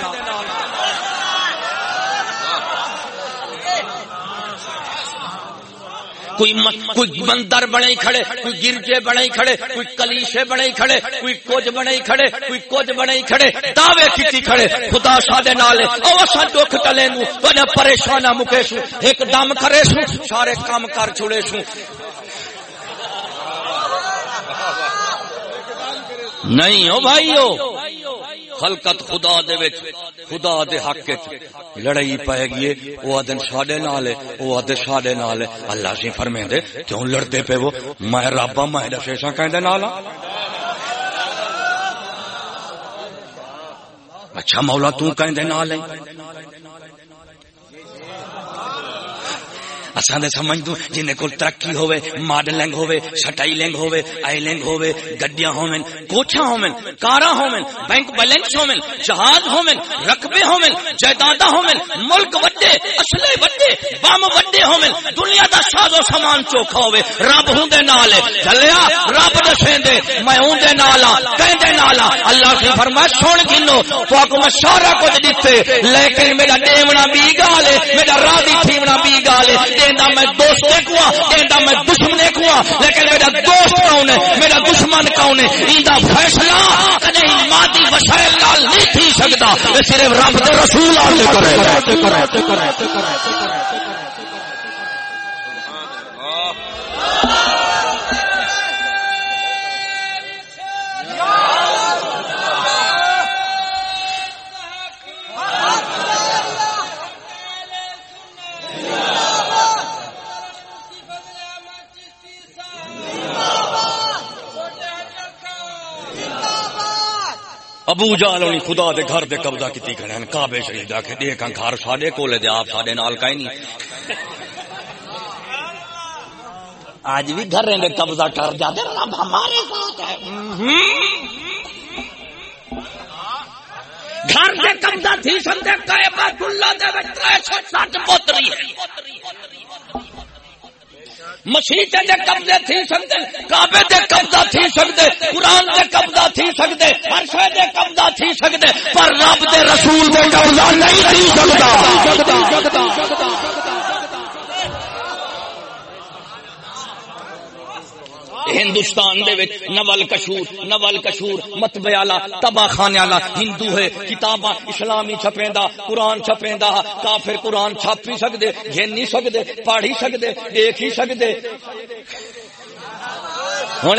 کوئی کوئی مندر بنے کھڑے، کوئی گرجے بنے کھڑے، کوئی کلیشے بنے کھڑے، کوئی کچھ بنے کھڑے، کوئی کچھ بنے کھڑے، دعوے کیتی کھڑے۔ خدا سادے نال او اسا دکھ ٹلے نو تو پریشان مکے سو ایک دم کرے سو سارے کام کر چھڑے سو نہیں ہو بھائیو، خلقت خدا دے وچ، خدا دے حق وچ لڑائی پے گئی او ادن ساڈے نال ہے، او ادے ساڈے نال ہے۔ اللہ سی فرمیندے کیوں لڑدے پے وہ؟ میں ربا میں دسے سا کہندے نال اچھا مولا تو کہندے نال ہے۔ اساں دے سمجھ دو جن کو ترقی ہوے ماڈلنگ ہوے سٹائلنگ ہوے آئلنگ ہوے گڈیاں ہومن کوچھاں ہومن کاراں ہومن بینک بیلنس ہومن جہاز ہومن رقبے ہومن جائیداداں ہومن ملک وڈے، اسلحے وڈے، بم وڈے ہومن دنیا دا ساز و سامان چوکھا ہوے رب ہوندے نال ہے چلیا رب دسیندے، میں ہوندے نال ہاں کہندے نال ہاں اللہ کی فرمائش سن گنو، تو کو میں سارا کچھ دتے، لیکن میرا دیونا بھی گال میرا راضی تھیونا بھی گال ہے کہندا میں دوست دیکھوا کہندا میں دشمن دیکھوا لیکن میرا دوست کون ہے؟ میرا دشمن کون ہے؟ ایندا فیصلہ کدی مادی وسائل نال نہیں تھی سکدا صرف رب دے رسول آ کرے کرے کرے کرے ابو جال ہونی خدا دے گھر دے قبضہ کیتی کھڑے ہیں، کعبے شریف دا کہ دیکھ گھر ساڈے کولے دے، آپ ساڈے نال کہیں نہیں۔ آج بھی گھر دے قبضہ کر جاتے رب ہمارے ساتھ ہے۔ گھر دے قبضہ تھی سندے کہے بیت اللہ دے وچ 360 پوتری ہے۔ مسیح دے قبضے تھی سکتے کعبے دے قبضہ تھی سکتے قرآن دے قبضہ تھی سکتے ہر دے قبضہ تھی سکتے پر رب دے رسول دے قبضہ نہیں تھی سکتا ہندوستان دے وچ نول کشور نول کشور متبیالا تبا خانے والا ہندو ہے، کتاباں اسلامی چھپیندا، قرآن چھپیندا، کافر قرآن چھپ ہی سکدے گھن نہیں سکدے، پڑھ ہی سکدے، دیکھ ہی سکدے۔ ہوں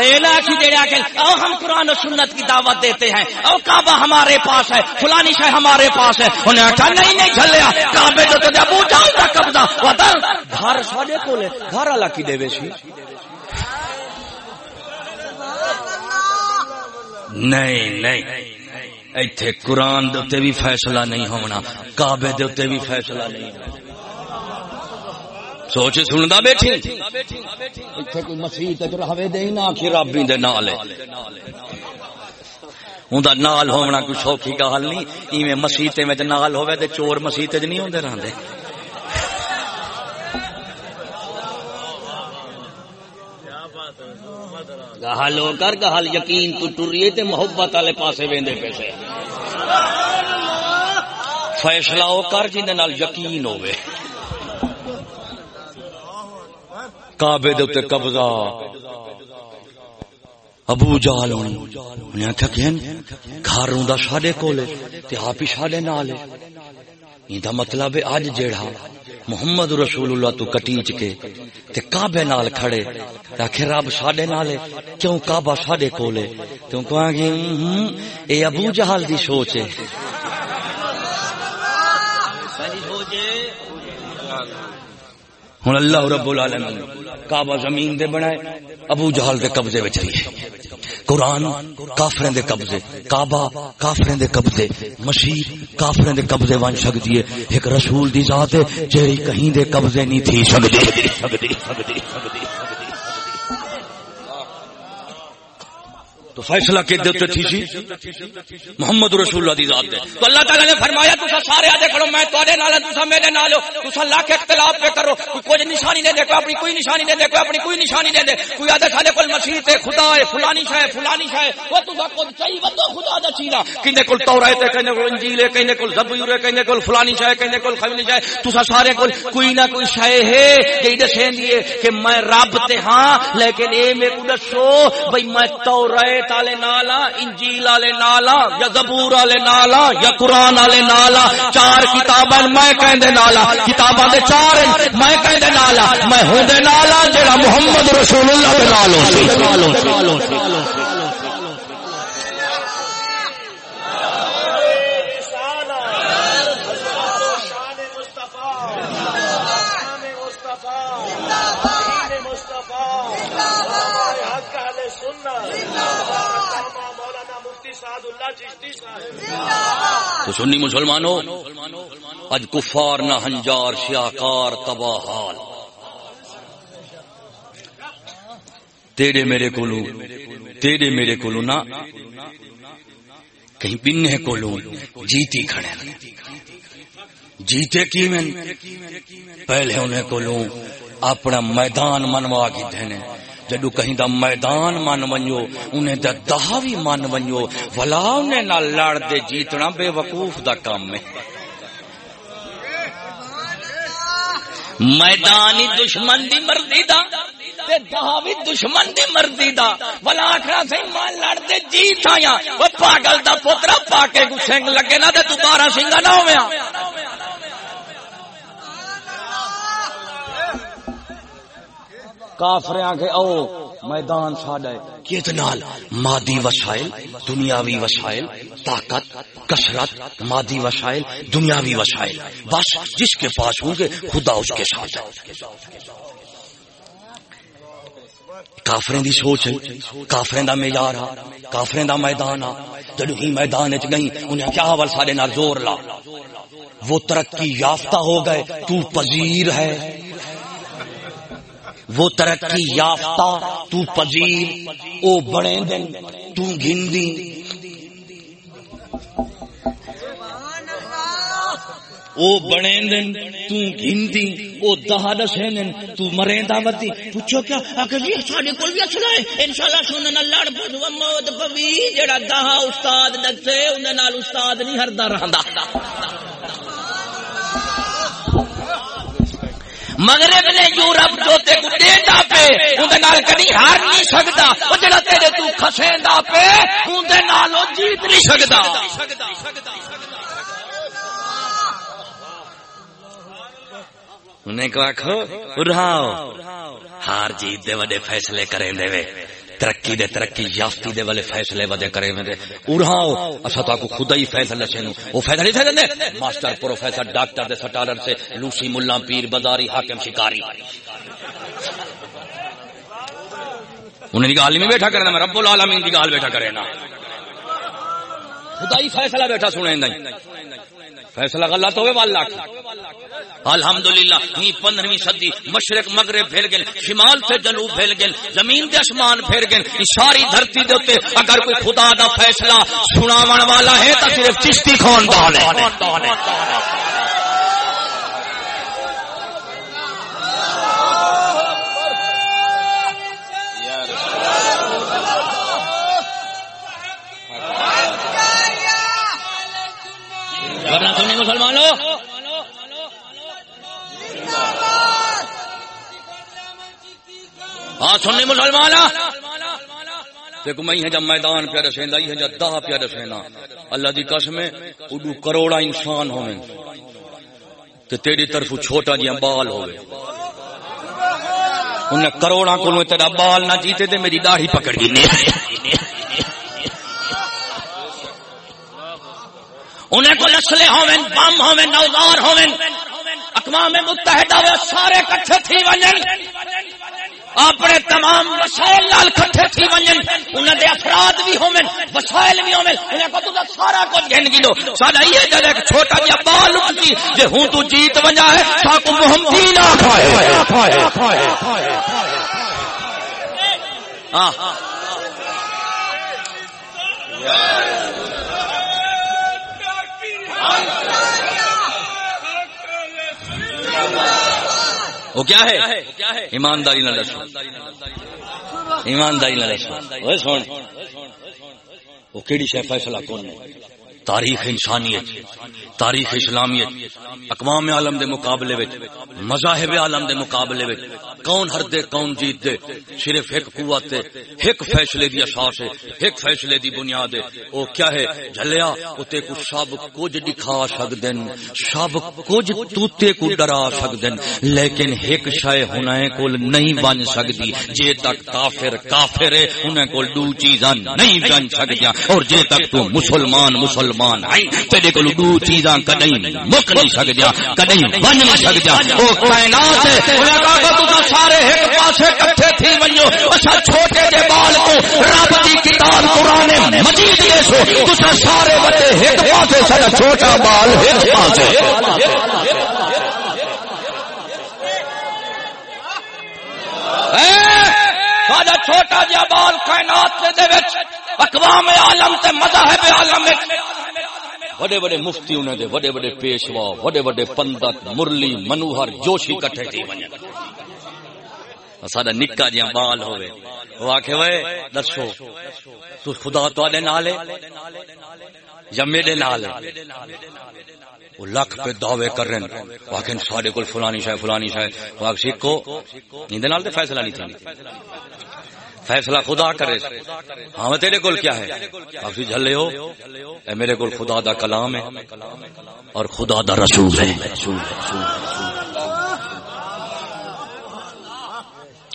او ہم قرآن و سنت کی دعوت دیتے ہیں۔ او کعبہ ہمارے پاس ہے، فلانی شہ ہمارے پاس ہے۔ انہیں آخیا نہیں نہیں چلیا کعبے تو تو ابو جان کا قبضہ، وطن۔ گھر ساڈے کولے گھر والا کی دے سی نہیں نہیں. ایتھے قرآن دے بھی فیصلہ نہیں ہونا، کعبے دے بھی فیصلہ نہیں ہونا۔ سوچ سنتا بیٹھی؟ اتنے کوئی مسیح رہے دے نہ رابی دے نال ہوں نال ہونا کوئی سوکھی گال نہیں، ایویں مسیح میں نال ہوئے تے چور مسیح نہیں ہوندے رہندے۔ گہل ہو کر گہل یقین تو ٹریے تے محبت والے پاسے ویندے پیسے فیصلہ ہو کر جن یقین ہوئے کعبے دے تے قبضہ۔ ابو جال انہیں آخیا کہ گھر ہوں ساڈے کولے تے آپ ہی ساڈے نال یہ مطلب ہے اج جیڑا محمد رسول اللہ تو کٹیچ کے تے کعبے نال کھڑے آخر رب ساڈے نال کیوں کعبہ ساڈے کولے کیوں کہاں گی اے ابو جہل دی سوچ ہے۔ ہوں اللہ رب العالمین کعبہ زمین دے بنائے، ابو جہل دے قبضے وچ رہی ہے۔ قرآن کافریں دے قبضے، کعبہ کافریں دے قبضے مسیح کافریں دے قبضے وان سکتی ہے ایک رسول دی ذات ہے، جیڑی کہیں دے قبضے نہیں تھی سکتی تو فیصلہ کے دیتے تھی سی محمد رسول اللہ دی ذات دے۔ تو اللہ تعالی نے فرمایا تسا سارے آدے کھڑو، میں تواڈے نال تسا میرے نال ہو تسا لاکھ اختلاف پہ کرو۔ کوئی کوئی نشانی دے دے، کوئی اپنی، کوئی نشانی دے دے، کوئی اپنی، کوئی نشانی دے دے۔ کوئی آدھے سارے کول مسیح تے خدا ہے، فلانی شے فلانی شے وہ تسا کو چاہیے ودو خدا دا چینا کنے کول تورات ہے کنے کول انجیل ہے کنے کول زبور ہے کنے کول فلانی شے کنے کول خبیلی شے تسا سارے کول کوئی نہ کوئی شے ہے جے دسیں دیے کہ میں رب تے ہاں لیکن اے میں کو دسو، بھئی میں تورات والے نالا، انجیل والے نالا، یا زبور والے نالا، یا قرآن والے نالا، چار کتاباں میں کہندے نالا، کتاباں دے چار میں کہندے نالا، میں ہوندے نالا جڑا محمد رسول اللہ دے نالوں سی۔ تو سنی مسلمانوں اج کفار نہ ہنجار، شیاکار، تباہ حال۔ تیرے میرے کولو، تیرے میرے کولو نہ، کہیں بننے کولو جیتی کھڑے جیتے کی پہلے انہیں کولو اپنا میدان منوا کی دینے۔ جدو کہیں دا میدان من ونجو، انہیں دا دہا بھی من ونجو، ولا انہیں نہ لڑ دے جیتنا بے وقوف دا کام میں میدانی دشمن دی مرضی دا، تے دہا بھی دشمن دی مرضی دا۔ ولا آخرا سی میں لڑ دے جیت آیا۔ وہ پاگل دا پوترا پا کے سنگ لگے نا، تے دوبارہ سنگا نہ ہویا۔ کافر آگے او، میدان ساڈا کتنال مادی وسائل، دنیاوی وسائل، طاقت، کثرت، مادی وسائل، دنیاوی وسائل۔ بس جس کے پاس ہوں گے، خدا اس کے ساتھ ہے۔ کافریں دی سوچ کافریں دا معیار آ، کافریں دا میدان آ۔ جدو ہی میدان چ گئی انہیں کیا حوال سارے نال زور لا۔ وہ ترقی یافتہ ہو گئے، تو پذیر ہے۔ وہ ترقی یافتہ، تو پذیر، او بڑے دن تو گندی او بڑے دن تو گندی او دہا دسے دن تو مرے دا وتی۔ پوچھو کیا؟ اگر جی ساڈے کول بھی اچھا ہے۔ انشاءاللہ سنن لڑ پو موت پوی۔ جڑا دہا استاد دسے اون نال استاد نہیں ہردا رہندا۔ مغرب نے یورپ جو تے کو دیندا پے اون نال کدی ہار نہیں سکدا۔ او جڑا تیرے تو کھسیندا پے اون نال او جیت نہیں سکدا۔ انہیں کو آخو اڑاؤ ہار جیت دے وڈے فیصلے کریں دے وے۔ ترقی دے، ترقی یافتی دے والے فیصلے ودے کرے میں دے اڑاؤ اسا تا کو خدا ہی فیصلہ چنو او فیصلہ نہیں تھے دے ماسٹر، پروفیسر، ڈاکٹر دے سٹالر سے لوسی ملا، پیر بازاری، حاکم شکاری۔ انہیں گال میں بیٹھا کرنا، میں رب العالمین دی گال بیٹھا کرے نا۔ خدا ہی فیصلہ بیٹھا سنے نہیں فیصلہ غلط ہوئے واللہ کی۔ الحمدللہ ہی پندرہویں صدی مشرق مغرب پھیل گئے، شمال سے جنوب پھیل گئے، زمین دے آسمان پھیل گئے ساری دھرتی دے اوتے اگر کوئی خدا دا فیصلہ سناون والا ہے تو صرف چشتی خاندان ہے۔ ورنہ سنی مسلمانوں ہاں سننے مسلمان دیکھو، میں جب میدان پہ رسیندا یہ جب دہ پہ رسینا اللہ دی قسم ہے، اڈو کروڑا انسان ہوے تے تیری طرف چھوٹا جی بال ہوے انہیں کروڑا کو تیرا بال نہ جیتے تے میری داڑھی پکڑ گئی انہیں کو نسلے ہوے بم ہوے نوزار ہوے اقوام متحدہ سارے کٹھے تھی ونجن اپنے تمام وسائل لال کٹھے تھی ونجن۔ انہاں دے افراد بھی ہومن، وسائل بھی ہومن۔ انہاں کو تو سارا کچھ گن گلو ساڈا یہ جڑا ایک چھوٹا جا بال اٹھتی جے ہوں تو جیت ونجا ہے سا کو محمدی نہ کھائے ہاں۔, ہاں۔ وہ کیا ہے؟ ایمانداری نہ لسو ایمانداری نہ لسو سن۔ وہ کیڑی شہ فیصلہ کون تاریخ انسانیت، تاریخ اسلامیت، اقوام عالم دے مقابلے وچ، مذاہب عالم دے مقابلے وچ، کون ہر دے کون جیت دے صرف ایک قوت ہے ایک فیصلے دی اساس ہے ایک فیصلے دی بنیاد ہے او کیا ہے؟ جھلیا اوتے کو سب کچھ دکھا سکدن سب کچھ توتے کو ڈرا سکدن، لیکن ایک شے ہنے کول نہیں بن سکدی، جے تک کافر کافر ہے انہاں کول دو چیزاں نہیں بن سکدیاں، اور جے تک تو مسلمان مسلمان ہے تیرے کول دو چیزاں کدی مک نہیں سکدیاں کدی بن نہیں سکدیاں او کائنات ہے انہاں کہا تو سارے ایک پاسے کٹھے تھی ونجو۔ اچھا چھوٹے دے بال کو رب دی کتاب قران مجید دے سو۔ تسا سارے بڑے ایک پاسے سارا چھوٹا بال ایک پاسے۔ سارا چھوٹا جا بال کائنات دے وچ۔ اقوام عالم تے مذاہب عالم وچ بڑے بڑے مفتی انہیں دے بڑے بڑے پیشوا بڑے بڑے پندت، مرلی، منوہر، جوشی کٹھے جی تھی ونجے سارا نکا جہاں بال ہوئے۔ وہ آخ وے، دسو، تو خدا تے نال یا میرے نال وہ لکھ پہ دعوے کر رہے ہیں۔ واقع سارے کو فلانی شاید فلانی شاید واقع سیکھو نیند نال تے فیصلہ نہیں تھی فیصلہ خدا کرے۔ ہاں تیرے کول کیا ہے؟ کافی جھلے ہو۔ اے میرے کول خدا دا کلام ہے اور خدا دا رسول ہے۔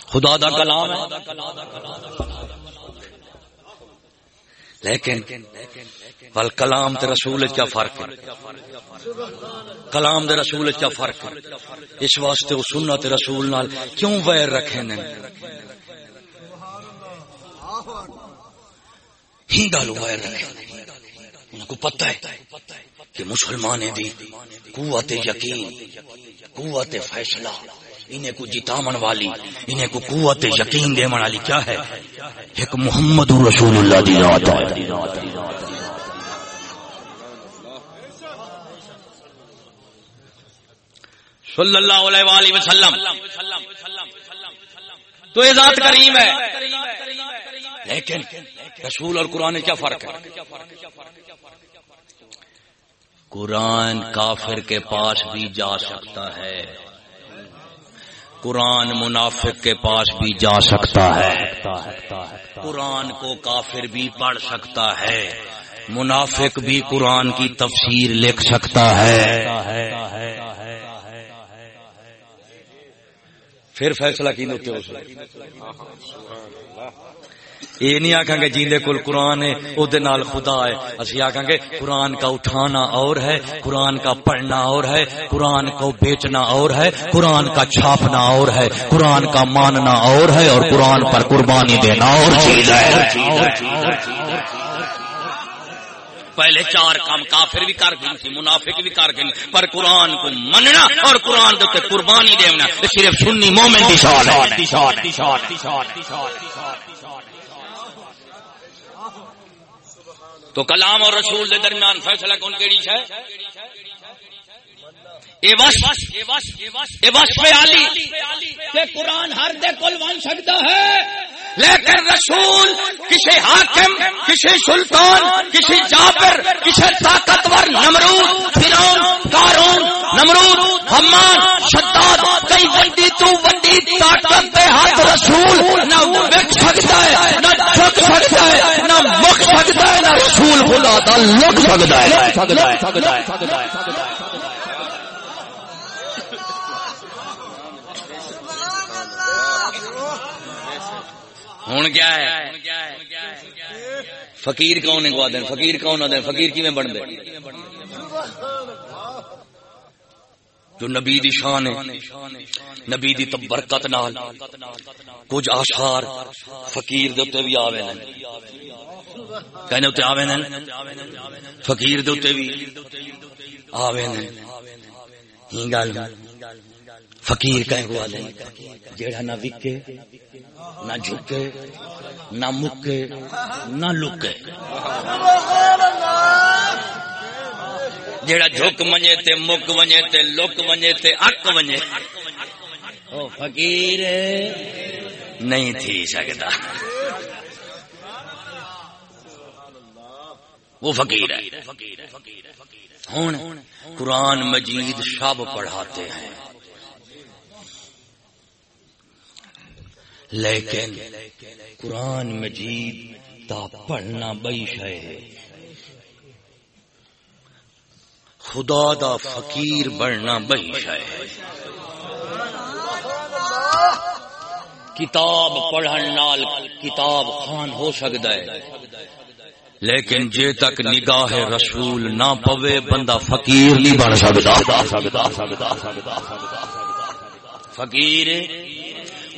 خدا دا کلام ہے۔ لیکن ول کلام تے رسول کیا فرق ہے؟ کلام دے رسول کیا فرق ہے؟ اس واسطے وہ سنت رسول نال کیوں ویر رکھے نے؟ ہی گل ویر رکھے۔ ان کو پتہ ہے کہ مسلمان دی قوت یقین، قوت فیصلہ۔ انہیں کو جتامن والی، انہیں کو قوت یقین دے والی کیا ہے؟ ایک محمد رسول اللہ دی ذات ہے۔ صلی اللہ علیہ وآلہ وسلم۔ تو یہ ذات کریم ہے۔ لیکن رسول اور قرآن کیا فرق ہے؟ قرآن کافر کے پاس بھی جا سکتا ہے۔ قرآن منافق کے پاس بھی جا سکتا ہے۔ قرآن کو کافر بھی پڑھ سکتا ہے۔ منافق بھی قرآن کی تفسیر لکھ سکتا ہے۔ پھر فیصلہ کی نوتے ہو یہ نہیں آخا گے جیندے کل قرآن ہے او دے نال خدا ہے۔ اسی آخا گے، قرآن کا اٹھانا اور ہے، قرآن کا پڑھنا اور ہے، قرآن کو بیچنا اور ہے، قرآن کا چھاپنا اور ہے، قرآن کا ماننا اور ہے اور قرآن پر قربانی دینا اور چیز ہے۔ پہلے چار کام کافر بھی کر گئی تھی منافق بھی کر گئی پر قرآن کو مننا اور قرآن دے قربانی دینا صرف سنی مومن دی شان تو کلام اور رسول دے درمیان فیصلہ کون کیڑی ہے قرآن ہر دے کل بن سکتا ہے، لیکن رسول کسی حاکم، کسی سلطان، کسی جابر، کسی طاقتور نمرود فرون کارون نمرود حمان شداد، کئی ونڈی تو ونڈی طاقت پہ ہاتھ رسول نہ وک سکتا ہے، نہ جھک سکتا ہے نہ مک سکتا ہے نہ رسول خدا دا لگ سکتا ہے۔ ہوں کیا ہے؟ فقیر کون گوا دین؟ فقیر کون آدھے فقیر کی بن دے جو نبی دی شان ہے، نبی دی برکت نال کچھ آشار فقیر دے اتنے بھی آوے ہیں کہنے اتنے آوے ہیں فقیر دے اتنے بھی آوے ہیں ہی گل؟ فقیر کہیں گوا دیں جیڑا نہ وکے، نہ جھکے، نہ مکے، نہ لکے۔ سبحان اللہ جیڑا جھک منجے تے مک ونجے تے لک ونجے تے اک ونجے۔ او فقیر نہیں تھی سکتا۔ وہ فقیر ہے۔ ہوں قرآن مجید شب پڑھاتے ہیں۔ لیکن قرآن مجید تا پڑھنا بئی ہے۔ خدا دا فقیر بڑھنا بئی ہے۔ کتاب پڑھن نال کتاب خان ہو سکتا ہے۔ لیکن جے تک نگاہ رسول نہ پوے، بندہ فقیر نہیں بن سکتا۔ فقیر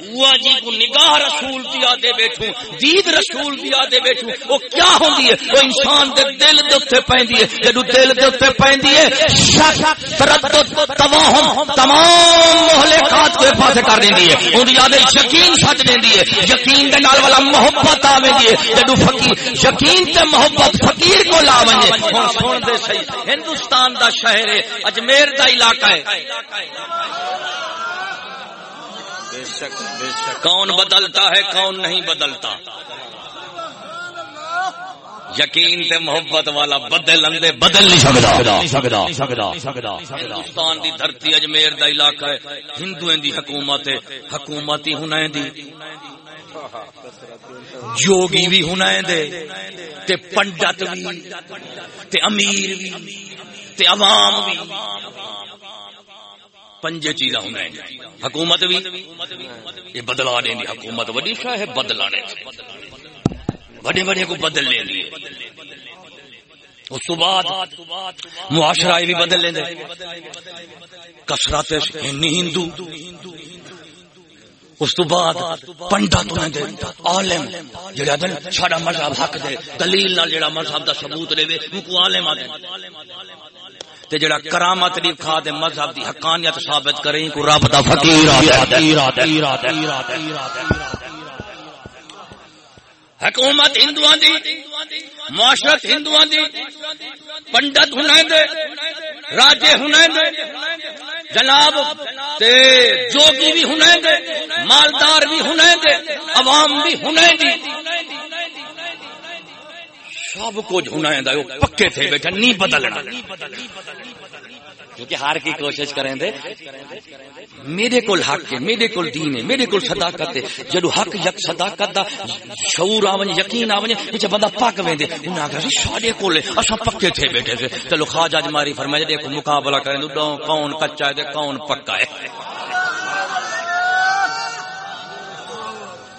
بوا جی کو نگاہ رسول دی آدے بیٹھوں، دید رسول دی آدے بیٹھوں، وہ کیا ہوندی ہے؟ وہ انسان دے دل دے تے پیندی ہے جدو دل دے تے پیندی ہے، شک، تردد، تواہم تمام مہلکات کو پاسے کر دیندی ہے۔ اون دی آدے یقین سچ دیندی ہے۔ یقین دے نال والا محبت آویندی ہے۔ جدو فقیر یقین تے محبت فقیر کو لا ونجے۔ ہن سن دے صحیح، ہندوستان دا شہر ہے، اجمیر دا علاقہ ہے۔ کون بدلتا ہے کون نہیں بدلتا؟ یقین تے محبت والا بدل اندے بدل نہیں سکتا ہندوستان دی دھرتی اجمیر دا علاقہ ہے ہندو دی حکومت ہے حکومتی ہن دی۔ جوگی بھی ہن دے تے پنڈت بھی تے امیر بھی تے عوام بھی۔ پنجے چیزاں ہونا حکومت بھی، یہ بدلا دیں حکومت، وڈی شاہ ہے بدلانے۔ بڑے بڑے کو بدل لیں گی اس تو بعد معاشرہ بھی بدل لیں کسرات ہندو۔ اس تو بعد پنڈت عالم۔ جڑا ساڈا مذہب حق دے۔ دلیل نال جڑا مذہب دا ثبوت دے ان کو عالم آدے تے جڑا کرامت دی کھا دے مذہب دی حقانیت ثابت کریں کو رب دا فقیر حکومت ہندو دی معاشرت ہندو دی پنڈت دے راجے دے جناب تے جوگی بھی دے مالدار بھی دے عوام بھی دی۔ سب کچھ ہونا ہے پکے تھے بیٹھا نہیں بدلنا کیونکہ ہار کی کوشش کریں دے، میرے کول حق ہے، میرے کول دین ہے، میرے کول صداقت ہے۔ جدو حق یک صداقت دا، شعور آون یقین آون وچ بندہ پاک ویندے۔ انہاں کہ ساڈے کول اساں پکے تھے بیٹھے تھے چلو خواجہ جی اج جماری فرمایا دیکھو مقابلہ کریں دو کون کچا ہے تے کون پکا ہے۔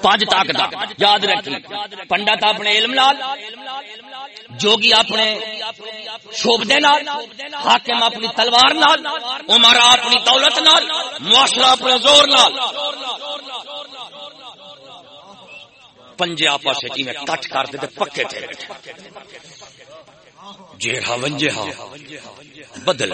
پانچ طاقت یاد رکھی پنڈت اپنے علم لال جوگی اپنے شوبدے نال، حاکم اپنی تلوار نال، عمر اپنی دولت نال، معاشرہ اپنے زور نال۔ پنجے آپس میں کٹ کر دے پکے تھے۔ جیڑا ونجے ہاں بدل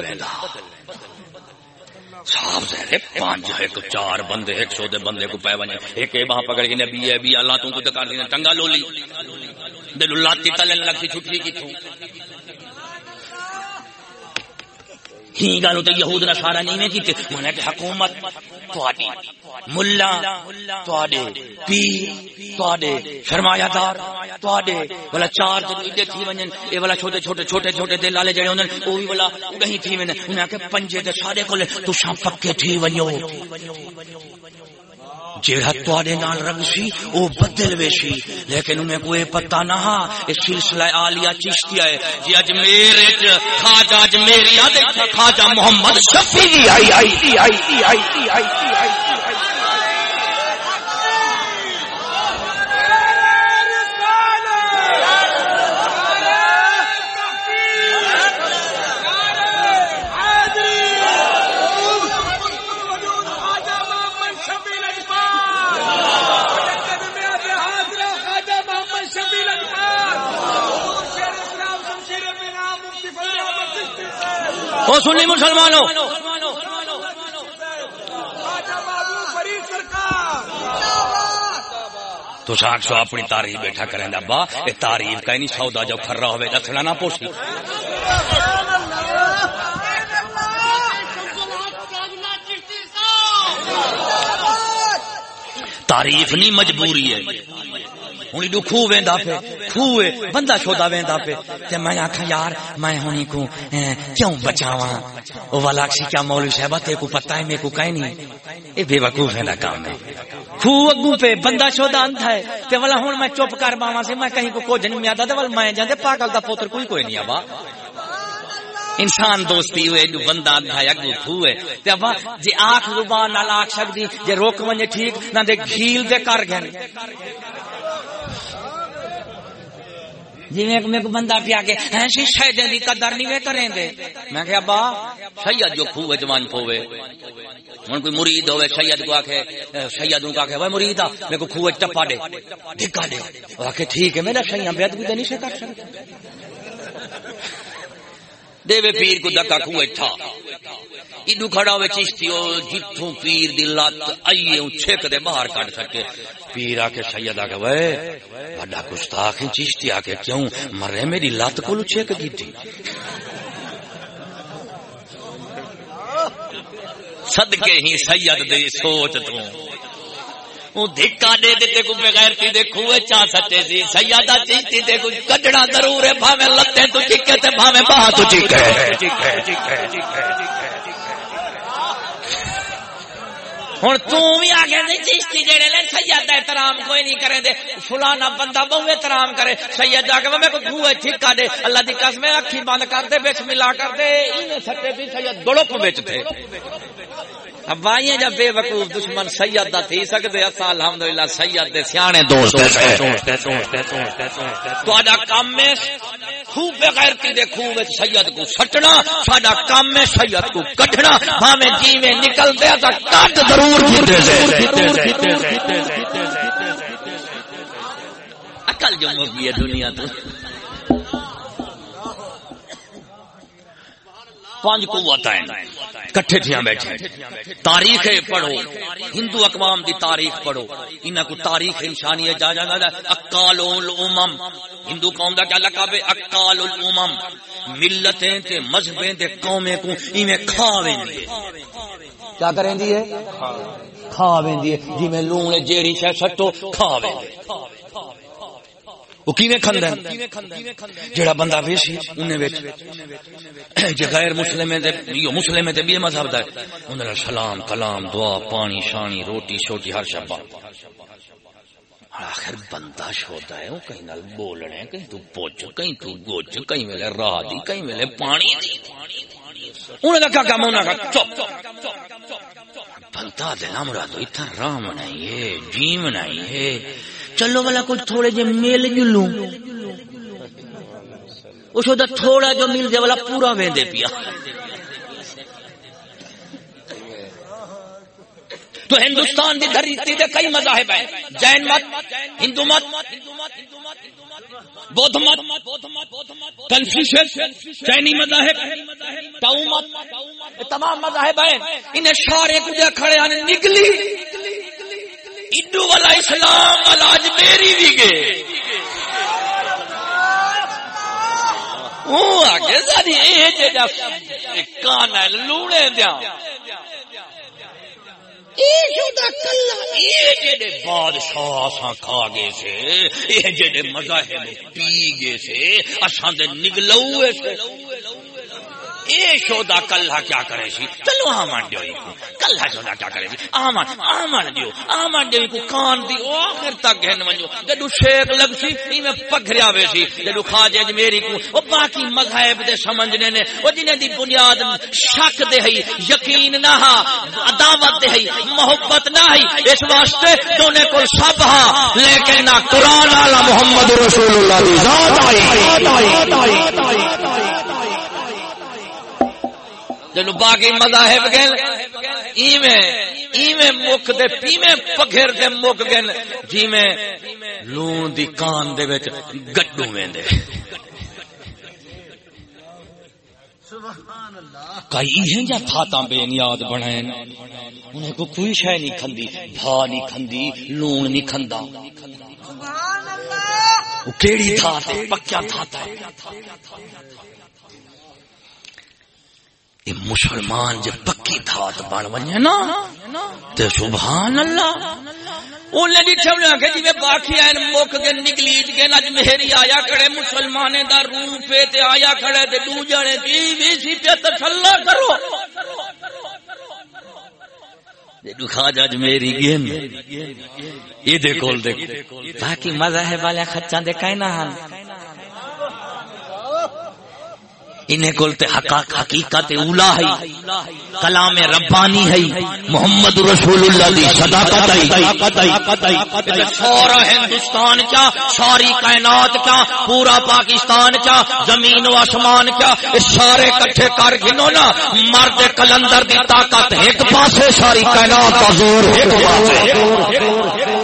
صاف ظاہر ہے، پانچ ہے تو چار بندے، ایک سو دے بندے کو پے ونے ایک اے وہاں پکڑ کے نبی ہے بھی اللہ تو کو تے کر دینا ٹنگا لولی۔ دل اللہ تی تلن لگ کی چھٹی کی تھو۔ ہی گالو تے یہود نصارا نہیں میں کیتے منے کہ حکومت تواڈی ملا، تواڈے پیر، تواڈے سرمایہ دار، تواڈے والا چار جو ایڈے تھی ونجن، اے والا چھوٹے چھوٹے چھوٹے چھوٹے دل والے جڑے ہونن او وی والا گہی تھی ونجن۔ انہاں کہ پنجے تے ساڈے کول تساں پکے تھی ونجو جیڑا تواڈے نال رنگ سی، او بدل وے سی۔ لیکن انہیں کوئی پتہ نہ ہا، اس سلسلہ عالیہ چشتی ہے جی اج میرے خواجہ اج میری خواجہ محمد شفیع جی آئی آئی آئی آئی آئی آئی۔ سنی مسلمانوں. تو ساک سو اپنی تاریخ بیٹھا کریں ابا یہ تاریخ کا نہیں سودا جو کھر رہا ہوئے دسنا نہ پوسی تعریف نہیں مجبوری ہے۔ ہوں ڈو خوہ ویندا پہ خوہ بندہ چھودا ویندا پہ تے میں آکھا یار، میں ہونی کو کیوں بچاواں؟ او والا سی کیا مولوی صاحب تے کو پتہ ہے میں کو کہیں نہیں؟ اے بے وقوف ہے دا کام ہے۔ خوہ اگو پہ بندہ چھودا انتھا ہے۔ تے والا ہن میں چپ کر باواں سے، میں کہیں کو کو جن میں آدا تے ول میں جاندے، پاگل دا پوتر کوئی کوئی نہیں ابا انسان دوستی ہوئے، جو بندہ اندھا اگو ہوئے تے ابا جی آنکھ زبان نال آنکھ سکدی، جے روک ونجے ٹھیک، نہ دے گھیل دے کر گھن جی میں کو بندہ پیا کے ایسی شاید دی قدر نہیں وے کریں گے میں کہ ابا، سید جو خوہ جوان پوے ہن کوئی مرید ہوے، سید کو آکھے سید کو آکھے وہ مرید آ، میرے کو خوہ چپا دے۔ دھکا دے۔ آکھے، ٹھیک ہے میرا شیاں بیعت کو نہیں سے کر سکتا دے پیر کو دکا خوہ ٹھا ایڈو کھڑا ہوئے چشتی ہو جتوں پیر دی لات آئیے ہوں چھک دے باہر کٹ سکے۔ پیر آکے سید آکے، وے بڑا گستاخ چشتی آکے، کیوں؟ مرے میری لات کو چھک کی تھی۔ صدقے ہی سید دے سوچ تو۔ دھکا دے دیتے کو بغیر تی دے کھوے چا سچے سی، سیادہ چیتی دے کو کڈڑا ضرور ہے، بھاویں لتے تو چکے تے بھاویں باہ تو جی چکے ہوں تھی نہیں چیشتی جہے نے سید احترام کوئی نہیں کرے دے۔ فلانا بندہ بہو احترام کرے سید جا کے میں کو ٹھیکا دے۔ اللہ دی قسم اکھی بند کر دے، بچ ملا کر دے۔ سٹے بھی سید گڑپ بچ تھے۔ ابائیاں جب بے وقوف دشمن سید دا تھی سکدے اسا الحمدللہ سید دے سیانے دوست تو ادا کام میں خوب غیرتی دے خوب وچ سید کو سٹنا، ساڈا کام میں سید کو کٹنا ہمیں جی میں نکل دے تا کٹ ضرور عقل جو مگی ہے دنیا تو۔ پانچ قوت کٹھے تھیا بیٹھے۔ تاریخ پڑھو۔ ہندو اقوام دی تاریخ پڑھو۔ ان کو تاریخ انسانی جا جانا اکال الامم ہندو قوم دا کیا لقب ہے؟ اکال الامم ملتیں تے مذہبیں تے قومیں کو ایویں کھا ویندی کیا کریں دی ہے؟ کھا ویندی ہے جی میں لون جیڑی شے سٹو کھا ویندی وہ کیویں کھندا ہے؟ جڑا بندہ ویسی، انہیں وچ جے غیر مسلم دے، یو مسلم ہے تے بھی مذہب دا ہے۔ انہاں سلام، کلام، دعا، پانی، شانی، روٹی، شوٹی، ہر شبا آخر بندہ شودا ہے وہ کہیں نال بولنے، کہیں تو پوچھ کہیں تو گوچ کہیں ویلے راہ دی، کہیں ویلے پانی دی۔ انہوں نے کہا کام انہوں نے کہا چپ۔ بندہ دے مرادو اتنا رام نہیں ہے، جیم نہیں ہے۔ چلو والا کچھ تھوڑے جے میل جلوں اس وقت تھوڑا جو مل جائے والا پورا ویندے پیا۔ تو ہندوستان کی دھرتی دے کئی مذاہب ہیں۔ جین مت، ہندو مت بدھ مت کنفیوشن چینی مذاہب ٹاؤ مت تمام مذاہب ہیں۔ انہیں سارے کچھ کھڑے ہیں نکلی ہندو والا اسلام والا اج میری بھی گئے۔ وہ آگے ساری کان لوڑے دیا۔ بادشاہ کھا گئے سے، یہ جڑے مذاہب پی گئے سے اصا نگلو اے شودا کلہ کیا کرے سی چلو آمن دیو کو کلہ شودا کیا کرے سی آمن آمن دیو آمن دیو کو کان دی او آخر تک گھن ونجو۔ جدو شیخ لگ سی ای میں پگھریا وے سی جدو خواجہ اجمیری کو، او باقی مذہب دے سمجھنے نے، او جنہیں دی بنیاد شک دے ہی یقین نہ ہا، عداوت دے ہی محبت نہ ہی اس واسطے دونے کو سب ہا۔ لیکن نہ قرآن والا محمد رسول اللہ دی ذات آئی۔ جنو باقی مذاہب گئے ایویں ایویں مک دے پیویں پگھر دے مک گئے جی میں لون دی کان دے وچ گڈو ویندے۔ کئی ہیں جا تھاتا بے نیاد بنائیں انہیں کو کوئی شے نہیں کھندی بھا نہیں کھندی لون نہیں کھندا۔ وہ کیڑی تھا پکیا تھاتا ہے مسلمان جب پکی تھات بن ونجے نا، تے سبحان اللہ۔ انہیں ڈٹھے انہیں کہ جی باقی آئین موک کے نکلی کے نج مہری آیا کھڑے، مسلمانے دا روح پہ تے آیا کھڑے، تے دو جانے جی بھی سی پہ تسلہ کرو۔ جدو خواجہ اج میری گین یہ دیکھو دیکھو باقی مذہب والے خچاں دے کائنا ہن انہیں کولتے حقیقت اولا ہے۔ کلام ربانی ہے۔ محمد رسول اللہ دی صداقت ہے۔ سورا ہندوستان کیا ساری کائنات کیا پورا پاکستان کیا زمین و آسمان کیا سارے کٹھے کر گنو نا، مرد کلندر دی طاقت ایک پاسے، ساری کائنات کا زور ایک پاسے۔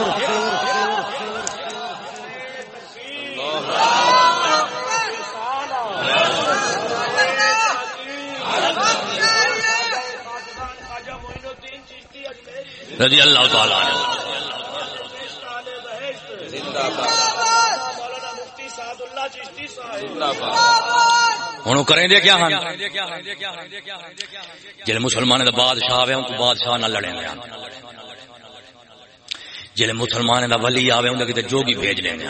رضی اللہ تعالی ہوں کریں دے کیا ہن؟ جلے مسلمان دا بادشاہ آئے ان کو بادشاہ نہ لڑیں گے جلے مسلمان دا ولی آئے ان جوگی بھیج لیں گے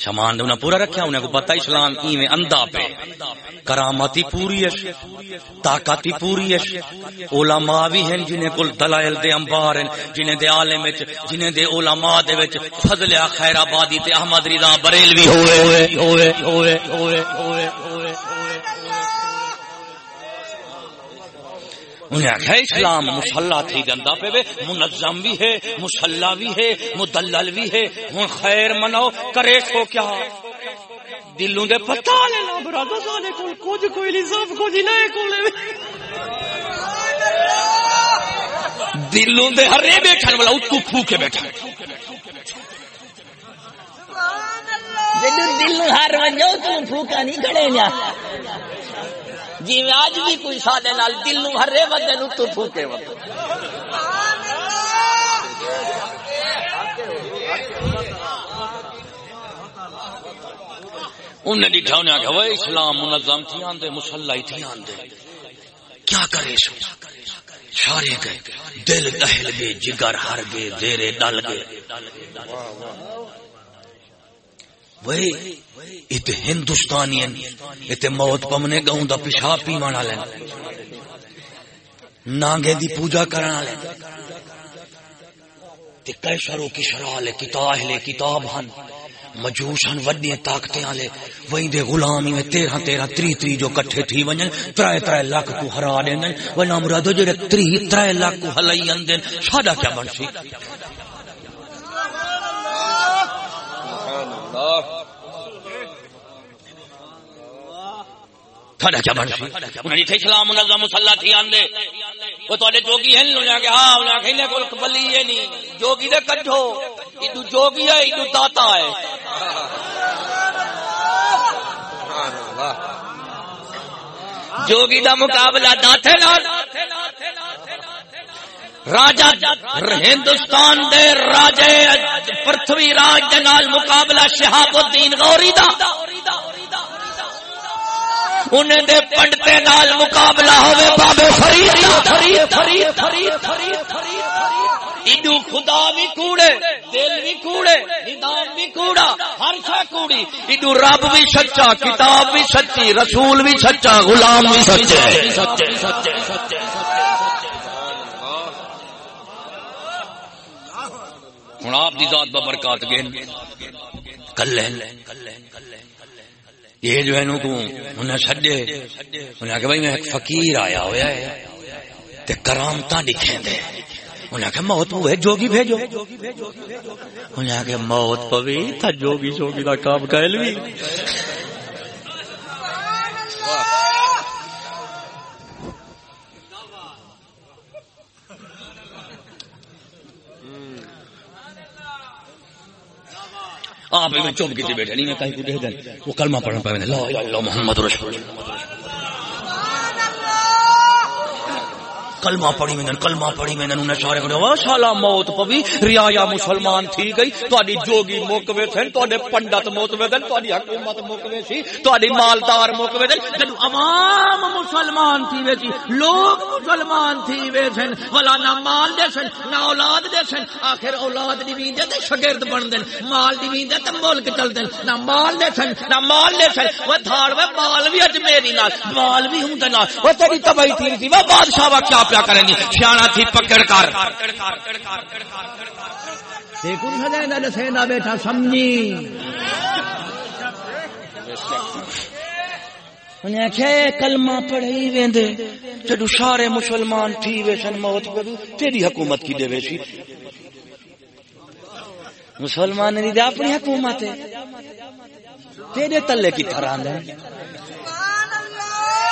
اچھا، شمان نے پورا رکھا انہیں کو پتا اسلام ایویں اندا پہ۔ کرامتی پوری ہے، طاقتی پوری ہے۔ علماء بھی ہیں جنہیں کل دلائل دے انبار ہیں، جنہیں دے عالم وچ، جنہیں دے علماء دے وچ فضل خیر آبادی تے احمد رضا بریلوی ہوئے ہوئے ہوئے ہوئے ہوئے ہوئے ہوئے۔ انہیں آخیا اسلام مسلح تھی جانا پہ منظم بھی ہے، مسلح بھی ہے، مدلل بھی ہے ہوں خیر مناؤ، کرے سو کیا؟ دلوں دے پتا لینا برادر سارے کول کچھ کوئی نہیں، سب کچھ ہی نہ کولے دلوں دے ہرے بیٹھن والا اتو پھوکے بیٹھا دل ہر ونجو تو پھوکا نہیں کھڑے جی میں آج بھی کوئی سادے نال دل نو ہرے ودے نو تو پھوکے ود انہیں ڈٹھا انہیں آگا وہ اسلام منظم تھی آندے، مسلح تھی آندے۔ کیا کرے سو؟ سارے گئے، دل دہل گئے، جگر ہر گئے، زیرے ڈل گئے۔ وہی ات ہندوستانی ات موت پمنے گاؤں دا پیشاب پی مانا لین نانگے دی پوجا کرنا لین تے کیسروں کی شرال کتاب لے کتاب ہن۔ مجوس ہن وڈی طاقتیں والے وہیں دے غلامی میں تیرہ تیرہ، تری تری جو کٹھے تھی ونجن ترائے ترائے لاکھ کو ہرا دین وہ نام مرادو جڑے تری ترائے لاکھ کو ہلائی اندین ساڈا کیا بن تھوڑا کیا بن سی۔ انہاں نے اسلام منظم مصلا تھی آندے۔ وہ تواڈے جوگی ہیں انہاں کہ ہاں انہاں کہ کول بلی ہے نہیں جوگی دے کڈھو ایڈو جوگی ہے، ایڈو داتا ہے۔ جوگی دا مقابلہ داتے نال۔ راجا ہندوستان دے راجے پرتھوی راج دے نال مقابلہ شہاب الدین غوری دا۔ انہیں دے پنڈتے نال مقابلہ ہوئے، بابے فرید فرید فرید فرید فرید فرید ایڈو خدا بھی کوڑے، دل بھی کوڑے، نظام بھی کوڑا، ہر شے کوڑی۔ ایڈو رب بھی سچا، کتاب بھی سچی، رسول بھی سچا، غلام بھی سچے۔ سچے سچے سچے ہوں آپ کی ذات ببرکات گئے۔ کل یہ جو ہے نو تو انہیں چڈے انہیں کہ بھائی میں ایک فقیر آیا ہوا ہے تے کرامتا دکھیں دے انہیں کہ موت ہوئے، جوگی بھیجو۔ انہیں کہ موت پوی تھا جوگی جوگی دا کام کہل بھی آپ چپ کی بیٹھے نہیں، میں کہیں کو دے دیں وہ کلمہ پڑھنا پڑے لا الہ الا محمد رسول اللہ۔ کلمہ پڑھی میں کلمہ پڑھی میں انہوں نے سارے کہا وا شالا موت پوی ریا مسلمان تھی گئی تہاڈی جوگی موک وے سن تہاڈے پنڈت موت وے دن تہاڈی حکومت موک وے سی تہاڈی مالدار موک وے دن جدو عوام مسلمان تھی وے سی لوگ مسلمان تھی وے سن ولا نہ مال دے سن، نہ اولاد دے سن، آخر اولاد دی ویندے تے شاگرد بن دین، مال دی ویندے تے ملک چل دین، نہ مال دے سن، نہ مال دے سن، وہ تھاڑ وے مال بھی اج میری نال، مال بھی ہوں تے نال، وہ تیری تباہی تھی سی، وہ بادشاہ وا کیا پیا کریں گی سیاح تھی پکڑ کر۔ بیٹھا، سمجھی۔ انہیں کلمہ پڑھی ویندے جدو سارے مسلمان تھی وے سن موت کرو تیری حکومت کی دے سی مسلمان نے اپنی حکومت ہے۔ تیرے تلے کی طرح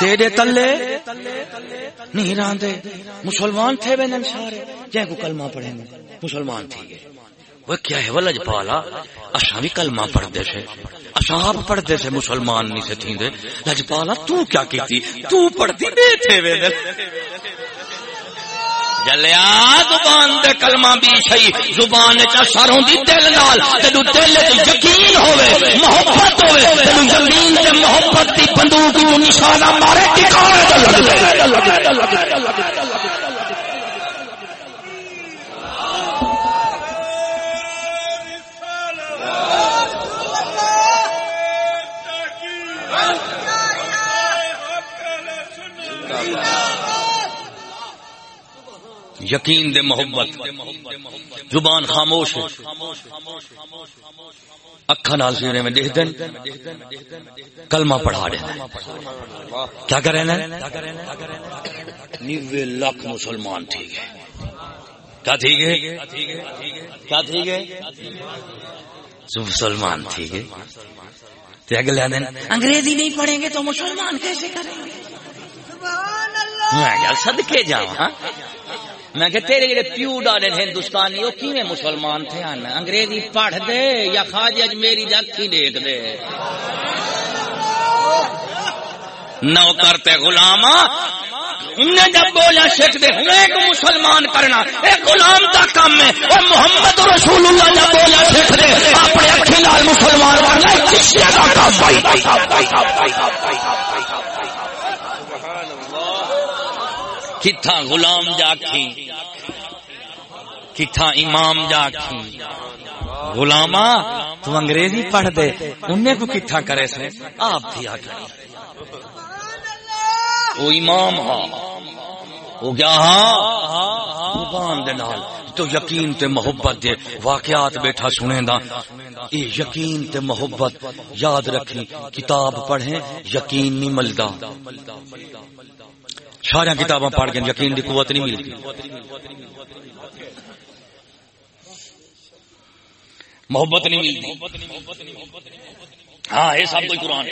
تیرے تلے نہیں راندے مسلمان تھے بے سارے۔ جے کو کلمہ پڑھیں گے مسلمان تھی گئے۔ وہ کیا ہے؟ ولج پالا۔ اساں بھی کلمہ پڑھ دے سے۔ اساں آپ پڑھ دے سے مسلمان نہیں سے تھی دے لج پالا، تو کیا کیتی؟ تو پڑھ دی بے تھے بے جلیا، زبان دے کلمہ بھی صحیح، زبان چ سر ہوندی دل نال، تینو دل تے یقین ہوے محبت ہوے تینو یقین تے محبت دی بندوق نو نشانہ مارے ٹکانے تے لگ جائے یقین دے محبت۔ زبان خاموش ہے۔ اکھا نال سینے میں دیکھ دن کلمہ پڑھا دیں کیا کریں نیوے لاکھ مسلمان تھی گئے کیا تھی گئے کیا تھی گئے مسلمان تھی گئے اگلے دن انگریزی نہیں پڑھیں گے تو مسلمان کیسے کریں گے؟ صدقے جاؤ ہاں میں کہ تیرے جڑے پیو ڈالے ہندوستانی، وہ کیویں مسلمان تھے ان انگریزی پڑھ دے یا خواجہ اجمیری دی اکھی دیکھ دے؟ نو کرتے غلاما انہیں جب بولا سکھ دے، ہوں ایک مسلمان کرنا۔ ایک غلام کا کام ہے اور محمد رسول اللہ جب بولا سکھ دے، اپنے اکھی لال مسلمان بننا کسی کا کام کتھا غلام جاکھی کتھا امام جاکھی غلاما تو انگریزی پڑھ دے، انہیں کو کتھا کرے سے آپ تھی آٹھا وہ امام ہاں وہ کیا ہاں قرآن دے نال تو یقین تے محبت دے واقعات بیٹھا سنے دا اے یقین تے محبت، یاد رکھی کتاب پڑھیں، یقین نہیں ملدا۔ سارا کتاباں پڑھ کے یقین دی قوت نہیں ملتی۔ محبت نہیں ملتی۔ ہاں یہ سب کوئی قرآن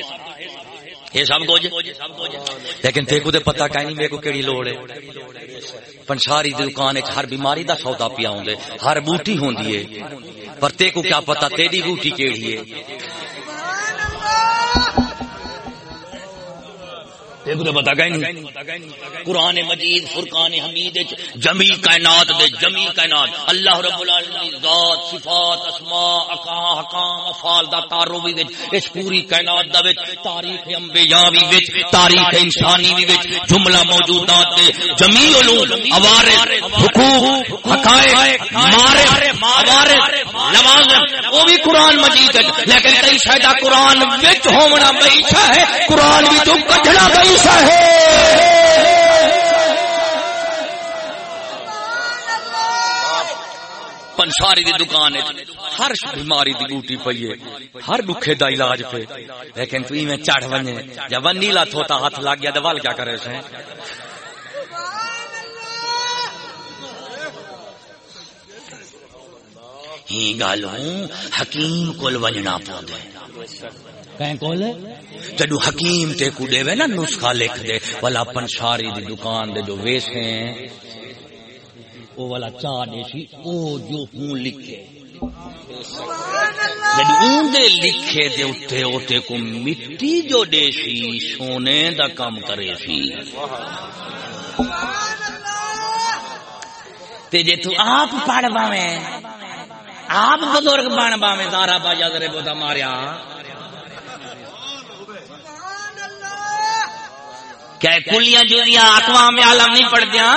یہ سب کچھ لیکن تیکو دے پتہ کہیں نہیں، میرے کو کیڑی لوڑ ہے۔ پنساری دی دکان ہر بیماری دا سودا پیا ہوں ہر بوٹی ہوندی ہے۔ پر تیکو کیا پتہ، تیری بوٹی کیڑی ہے۔ تیرے پتا قرآن مجید، فرقان حمید جمی کائنات دے جمی کائنات۔ اللہ رب العالمین ذات، صفات، اسماء اقام حکام، افعال دا تعارف وچ، اس پوری کائنات دا وچ، تاریخ انبیاء وی وچ، تاریخ انسانی وی وچ، جملہ موجودات دے جمی علوم اوارث حقوق، حقائق، معارف اوارث لوازم، وہ بھی قرآن مجید لیکن کئی شاید قرآن وچ ہونا بیٹھا ہے۔ قرآن وچ کڈنا بیٹھا پنساری دی دکان ہر بیماری دی بوٹی پی ہے۔ ہر دکھے دا علاج پہ لیکن تو میں چڑھ بنے جب ون نیلا تھوتا ہاتھ لگ گیا تو وال کیا کرے سے ہی گل ہوں حکیم کول وجنا پو دے جدو حکیم تے کو دے نا نسخہ لکھ دے، والا پنساری دی دکان دے جو ویسے ہیں، او والا چا دے سی، او جو ہوں لکھے۔ جدو اون دے لکھے دے اٹھے اوتے کو مٹی جو دے سی، سونے دا کام کرے سی۔ تے جے تو آپ پڑھ باویں، آپ بزرگ بن باویں، دارا باجا درے بودا ماریا۔ کیا کلیاں جودیاں اقوام عالم نہیں پڑھدیا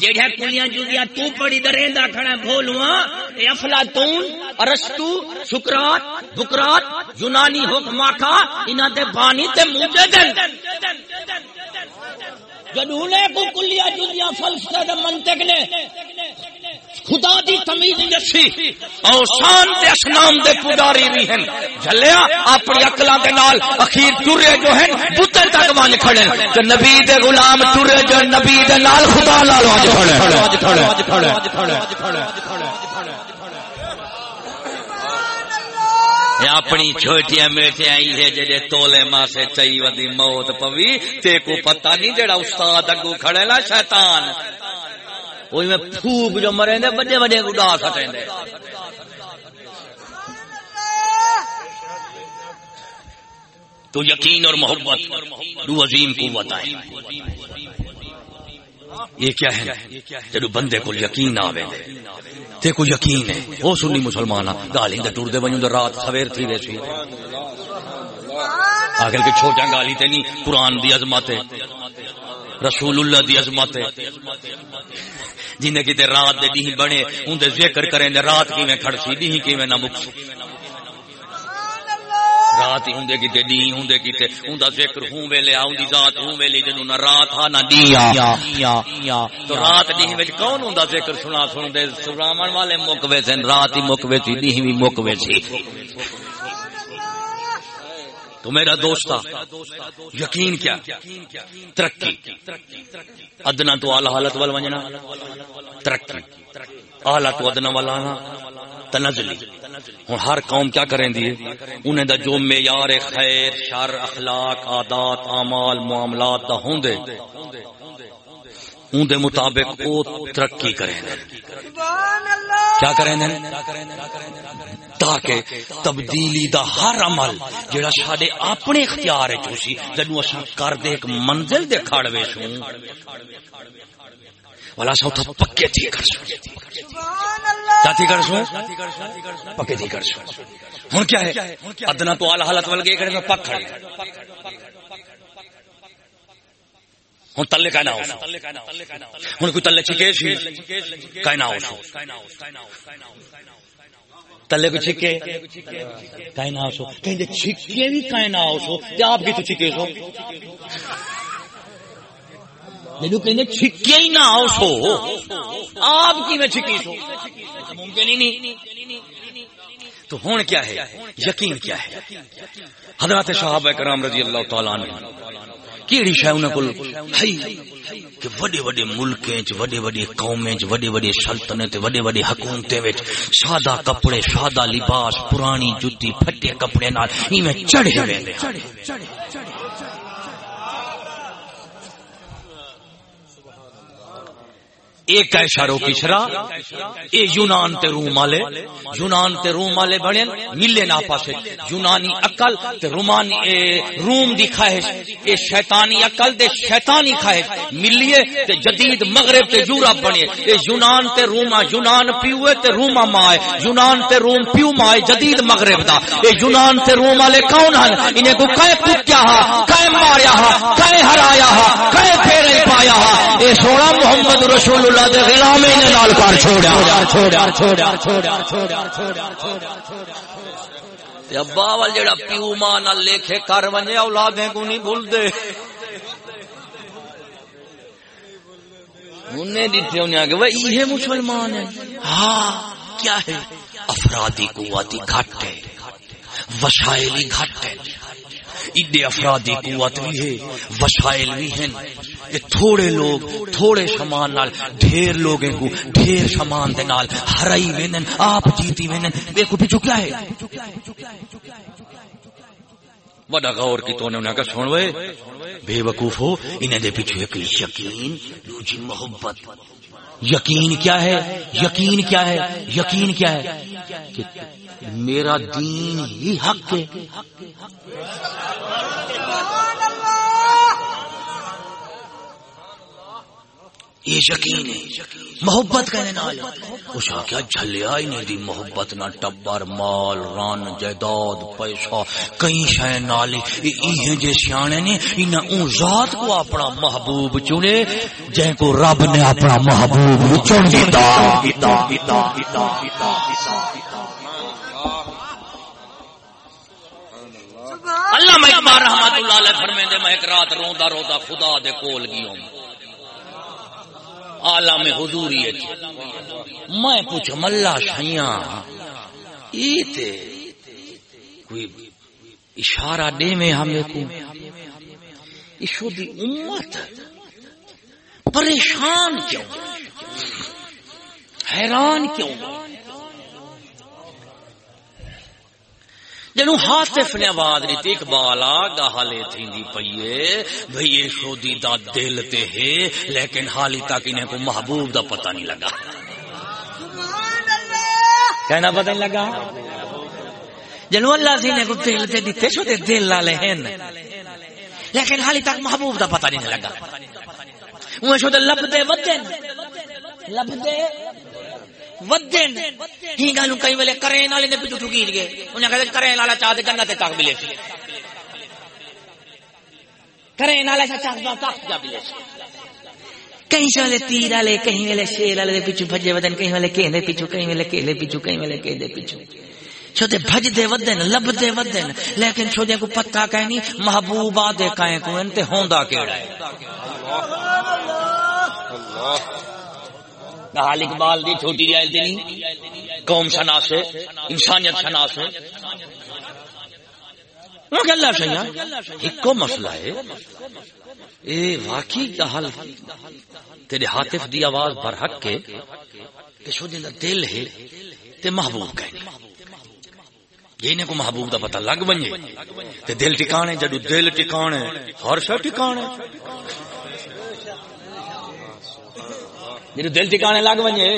جیڑا کلیاں جودیاں تو پڑھی دریندا کھڑا بھولواں اے افلاطون ارسطو سقراط بکرات، یونانی حکما کا انہاں دے بانی تے موجے مجدد جدوں نے کو کلیاں جودیاں فلسفہ دے منطق نے۔ خدا دی تمیز یسی او شان دے اسنام دے پجاری بھی ہیں۔ جھلیا اپنی عقلاں دے نال اخیر ٹرے جو ہیں بوتے تک مان کھڑے تے نبی دے غلام ٹرے جو نبی دے نال خدا نال اج کھڑے اج کھڑے اج کھڑے اج کھڑے اج کھڑے اپنی چھوٹیاں میٹھیاں آئی ہے جڑے تولے ماں سے چئی ودی موت پوی۔ تے کو پتہ نہیں جڑا استاد اگو کھڑے نا شیطان۔ وہی میں پھوک جو مرے دے بڑے بڑے اڑا سٹیں دے تو یقین اور محبت دو عظیم قوت ہے یہ کیا ہے؟ جب بندے کو یقین آوے۔ تے کو یقین ہے۔ وہ سنی مسلمان گالی دے ٹور دے ونجو دے رات سویر تھی ویسی۔ آخر کے چھوٹا گالی تے نہیں، قرآن دی عظمت رسول اللہ دی عظمت جنہیں کتے رات دے دیہی بنے، ان دے ذکر کریں دے رات کی میں کھڑ سی دیہی کی میں نہ مکسی رات ہی ہوندے کتے دی ہوندے کتے ہوں دا ذکر ہوں ویلے آؤں دی ذات ہوں ویلے، جنہوں نہ رات ہا نہ دیا تو رات دی وچ کون ہوں دا ذکر سنا سن دے سرامن والے مکوے سن، رات ہی مکوے سی دی بھی مکوے سی۔ تو میرا دوست یقین کیا؟ ترقی۔ ادنا تو اعلی حالت وال ونجنا ترقی۔ اعلی تو ادنا والا ہاں۔ تنزلی۔ ہوں ہر قوم کیا کریں دی؟ انہیں دا جو معیار خیر، شر، اخلاق، عادات، اعمال، معاملات دا ہوندے اون دے مطابق او ترقی کریں کیا کریں تاکہ تبدیلی دا ہر عمل جڑا سارے اپنے اختیار چوسی جدو اصا کر دے ایک منزل دے کھڑ وے سوں والا سو تو پکے تھی کر سو۔ کیا تھی کر سو؟ پکے تھی کر سو۔ ہن کیا ہے؟ ادنا تو اعلی حالت ول گئے کھڑے پک کھڑے۔ ہوں تلے کہنا ہو۔ ہوں کوئی تلے چکے سی؟ کہنا ہو۔ تلے کو چھکے؟ کہیں نہ سو کہیں چھکے بھی کہیں نہ سو یا آپ کی تو چھکے سو جدو کہیں چھکے ہی نہ ہو سو۔ آپ کی میں چھکی سو۔ ممکن ہی نہیں۔ تو ہون کیا ہے؟ یقین کیا ہے؟ حضرات صحابہ کرام رضی اللہ تعالیٰ عنہ۔ کیڑی شے انہاں کول؟ ہے کہ وڈے وڈے ملکیں وچ وڈے وڈے قومیں وچ وڈے وڈے سلطنت وڈے وڈے حکومتیں وچ سادہ کپڑے، سادہ لباس، پرانی جُتی، پھٹے کپڑے نال ایویں چڑھے ویندے ایک ایسا رو کسرا اے یونان تے روم والے۔ یونان تے روم والے بنے، ملے نا پاسے۔ یونانی عقل تے رومانی، اے روم دی خواہش، اے شیطانی عقل دے شیطانی خواہش۔ ملیے تے جدید مغرب تے یورپ بنے۔ اے یونان تے روما یونان پیوے تے روما مائے۔ یونان تے روم پیو مائے، جدید مغرب دا۔ اے یونان تے روم والے کون ہن؟ انہیں کو کئے پٹیا ہا کئے ماریا ہا کئے ہرایا ہا کئے پھیرے پایا ہا۔ اے سونا محمد رسول اللہ اللہ دے غلام نے نال کر چھوڑیا۔ چھوڑیا چھوڑیا چھوڑیا چھوڑیا چھوڑیا ابا وال جڑا پیو ماں نال لیکھے کر ونجے، اولادیں کو نہیں بھول دے انہیں دیتے انہیں آگے، وہ یہ مسلمان ہیں۔ ہاں کیا ہے؟ افرادی قواتی گھٹے ہے وسائلی گھٹ ایڈے افرادی قوت بھی ہے وسائل بھی ہیں۔ کہ تھوڑے لوگ، تھوڑے سامان نال، ڈھیر لوگیں کو ڈھیر سامان دے نال ہرائی وینن آپ جیتی وینن دیکھو پیچھو کیا ہے۔ بڑا غور کی تو نے کہا سن وے بے وقوف ہو انہیں دے پیچھے ایک یقین دوجی محبت۔ یقین کیا ہے؟ یقین کیا ہے؟ یقین کیا ہے؟ کہ میرا دین ہی حق ہے۔ یہ یقین ہے۔ محبت کہنے نال۔ اس کیا جھلیا ہی نہیں دی محبت نہ ٹبر مال ران جائیداد پیسہ کئی شے نال۔ یہ جے سیانے نے انہاں اون ذات کو اپنا محبوب چنے جے کو رب نے اپنا محبوب چن دیتا۔ اللہ۔ میں اقبال رحمت اللہ علیہ فرمیندے میں ایک رات روندا روندا خدا دے کول گیوں عالم حضوری میں پوچھ ملا شیاں کوئی اشارہ دے میں ہمیں کو؟ ایشو دی امت پریشان کیوں؟ حیران کیوں؟ جنو حاصف نے آواز دیتی اقبال گالے تھی پیے بھئی یہ شودی دا دل تے ہے، لیکن حالی تک انہیں کو محبوب دا پتہ نہیں لگا۔ کہنا پتہ نہیں لگا؟ جنو اللہ سی نے کو دل تے دیتے شو دے دل لالے ہیں لیکن حالی تک محبوب دا پتہ نہیں لگا۔ وہ شو دے لب دے ودن لب دے ودن ہی گالو کئی ویلے کرین والے نے پیچھے ٹھکیج گئے انہیں کہتے جی کرین والا چاہ دے جنت تک ملے سی۔ کرین والا چاہ دے تک جا ملے سی۔ کہیں والے تیر والے کہیں ویلے شیر والے پیچھے بھجے ودن کہیں والے کہنے پیچھو کہیں ویلے کہلے پیچھو کہیں ویلے کہدے پیچھو چھوٹے بھج دے ودن، لب دے ودن۔ لیکن چھوٹے کو پتہ کہنی محبوبہ دے کہیں کو انتے ہوندا کیڑا ہے۔ اللہ۔ اللہ۔ حال اقبال دی چھوٹی جی رعایت نہیں، قوم شناس ہے، انسانیت شناس ہے۔ اللہ سیا ایک کو مسئلہ ہے۔ اے واقعی کا حل تیرے حاطف دی آواز برحق کے، کہ شو دن دل ہے تے محبوب کہنے جینے کو محبوب دا پتہ لگ بنجے۔ تے دل ٹکانے جدو دل ٹکانے ہر شا ٹکانے میرے دل ٹھکانے لگ ونجے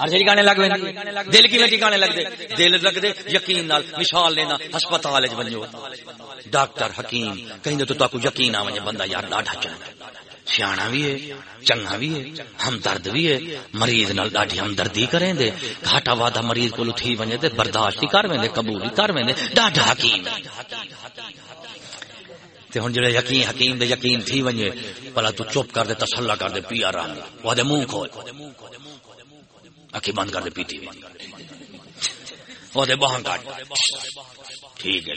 ہر شے ٹھکانے لگ ویندی دل کی ٹھکانے لگ دے دل لگ دے، یقین نال مثال لینا ہسپتال وچ ونجو ڈاکٹر حکیم کہیں تو تاکو یقین آ ونجے بندہ یار ڈاڈا چنگا سیاح بھی ہے، چنگا بھی ہے، ہمدرد بھی ہے۔ مریض نال ڈاڈی ہمدردی کریں دے گھاٹا وادا مریض کو تھی ونجے تے برداشت کر ویندے، قبول ہی کر ویندے۔ ڈاڈا حکیم۔ تے ہن جڑے یقین حکیم دے یقین تھی ونجے بھلا تو چپ کر دے تسلا کر دے پی آرام وہ دے منہ کھول۔ اکھی بند کر دے پیتی وہ باہ کٹ ٹھیک ہے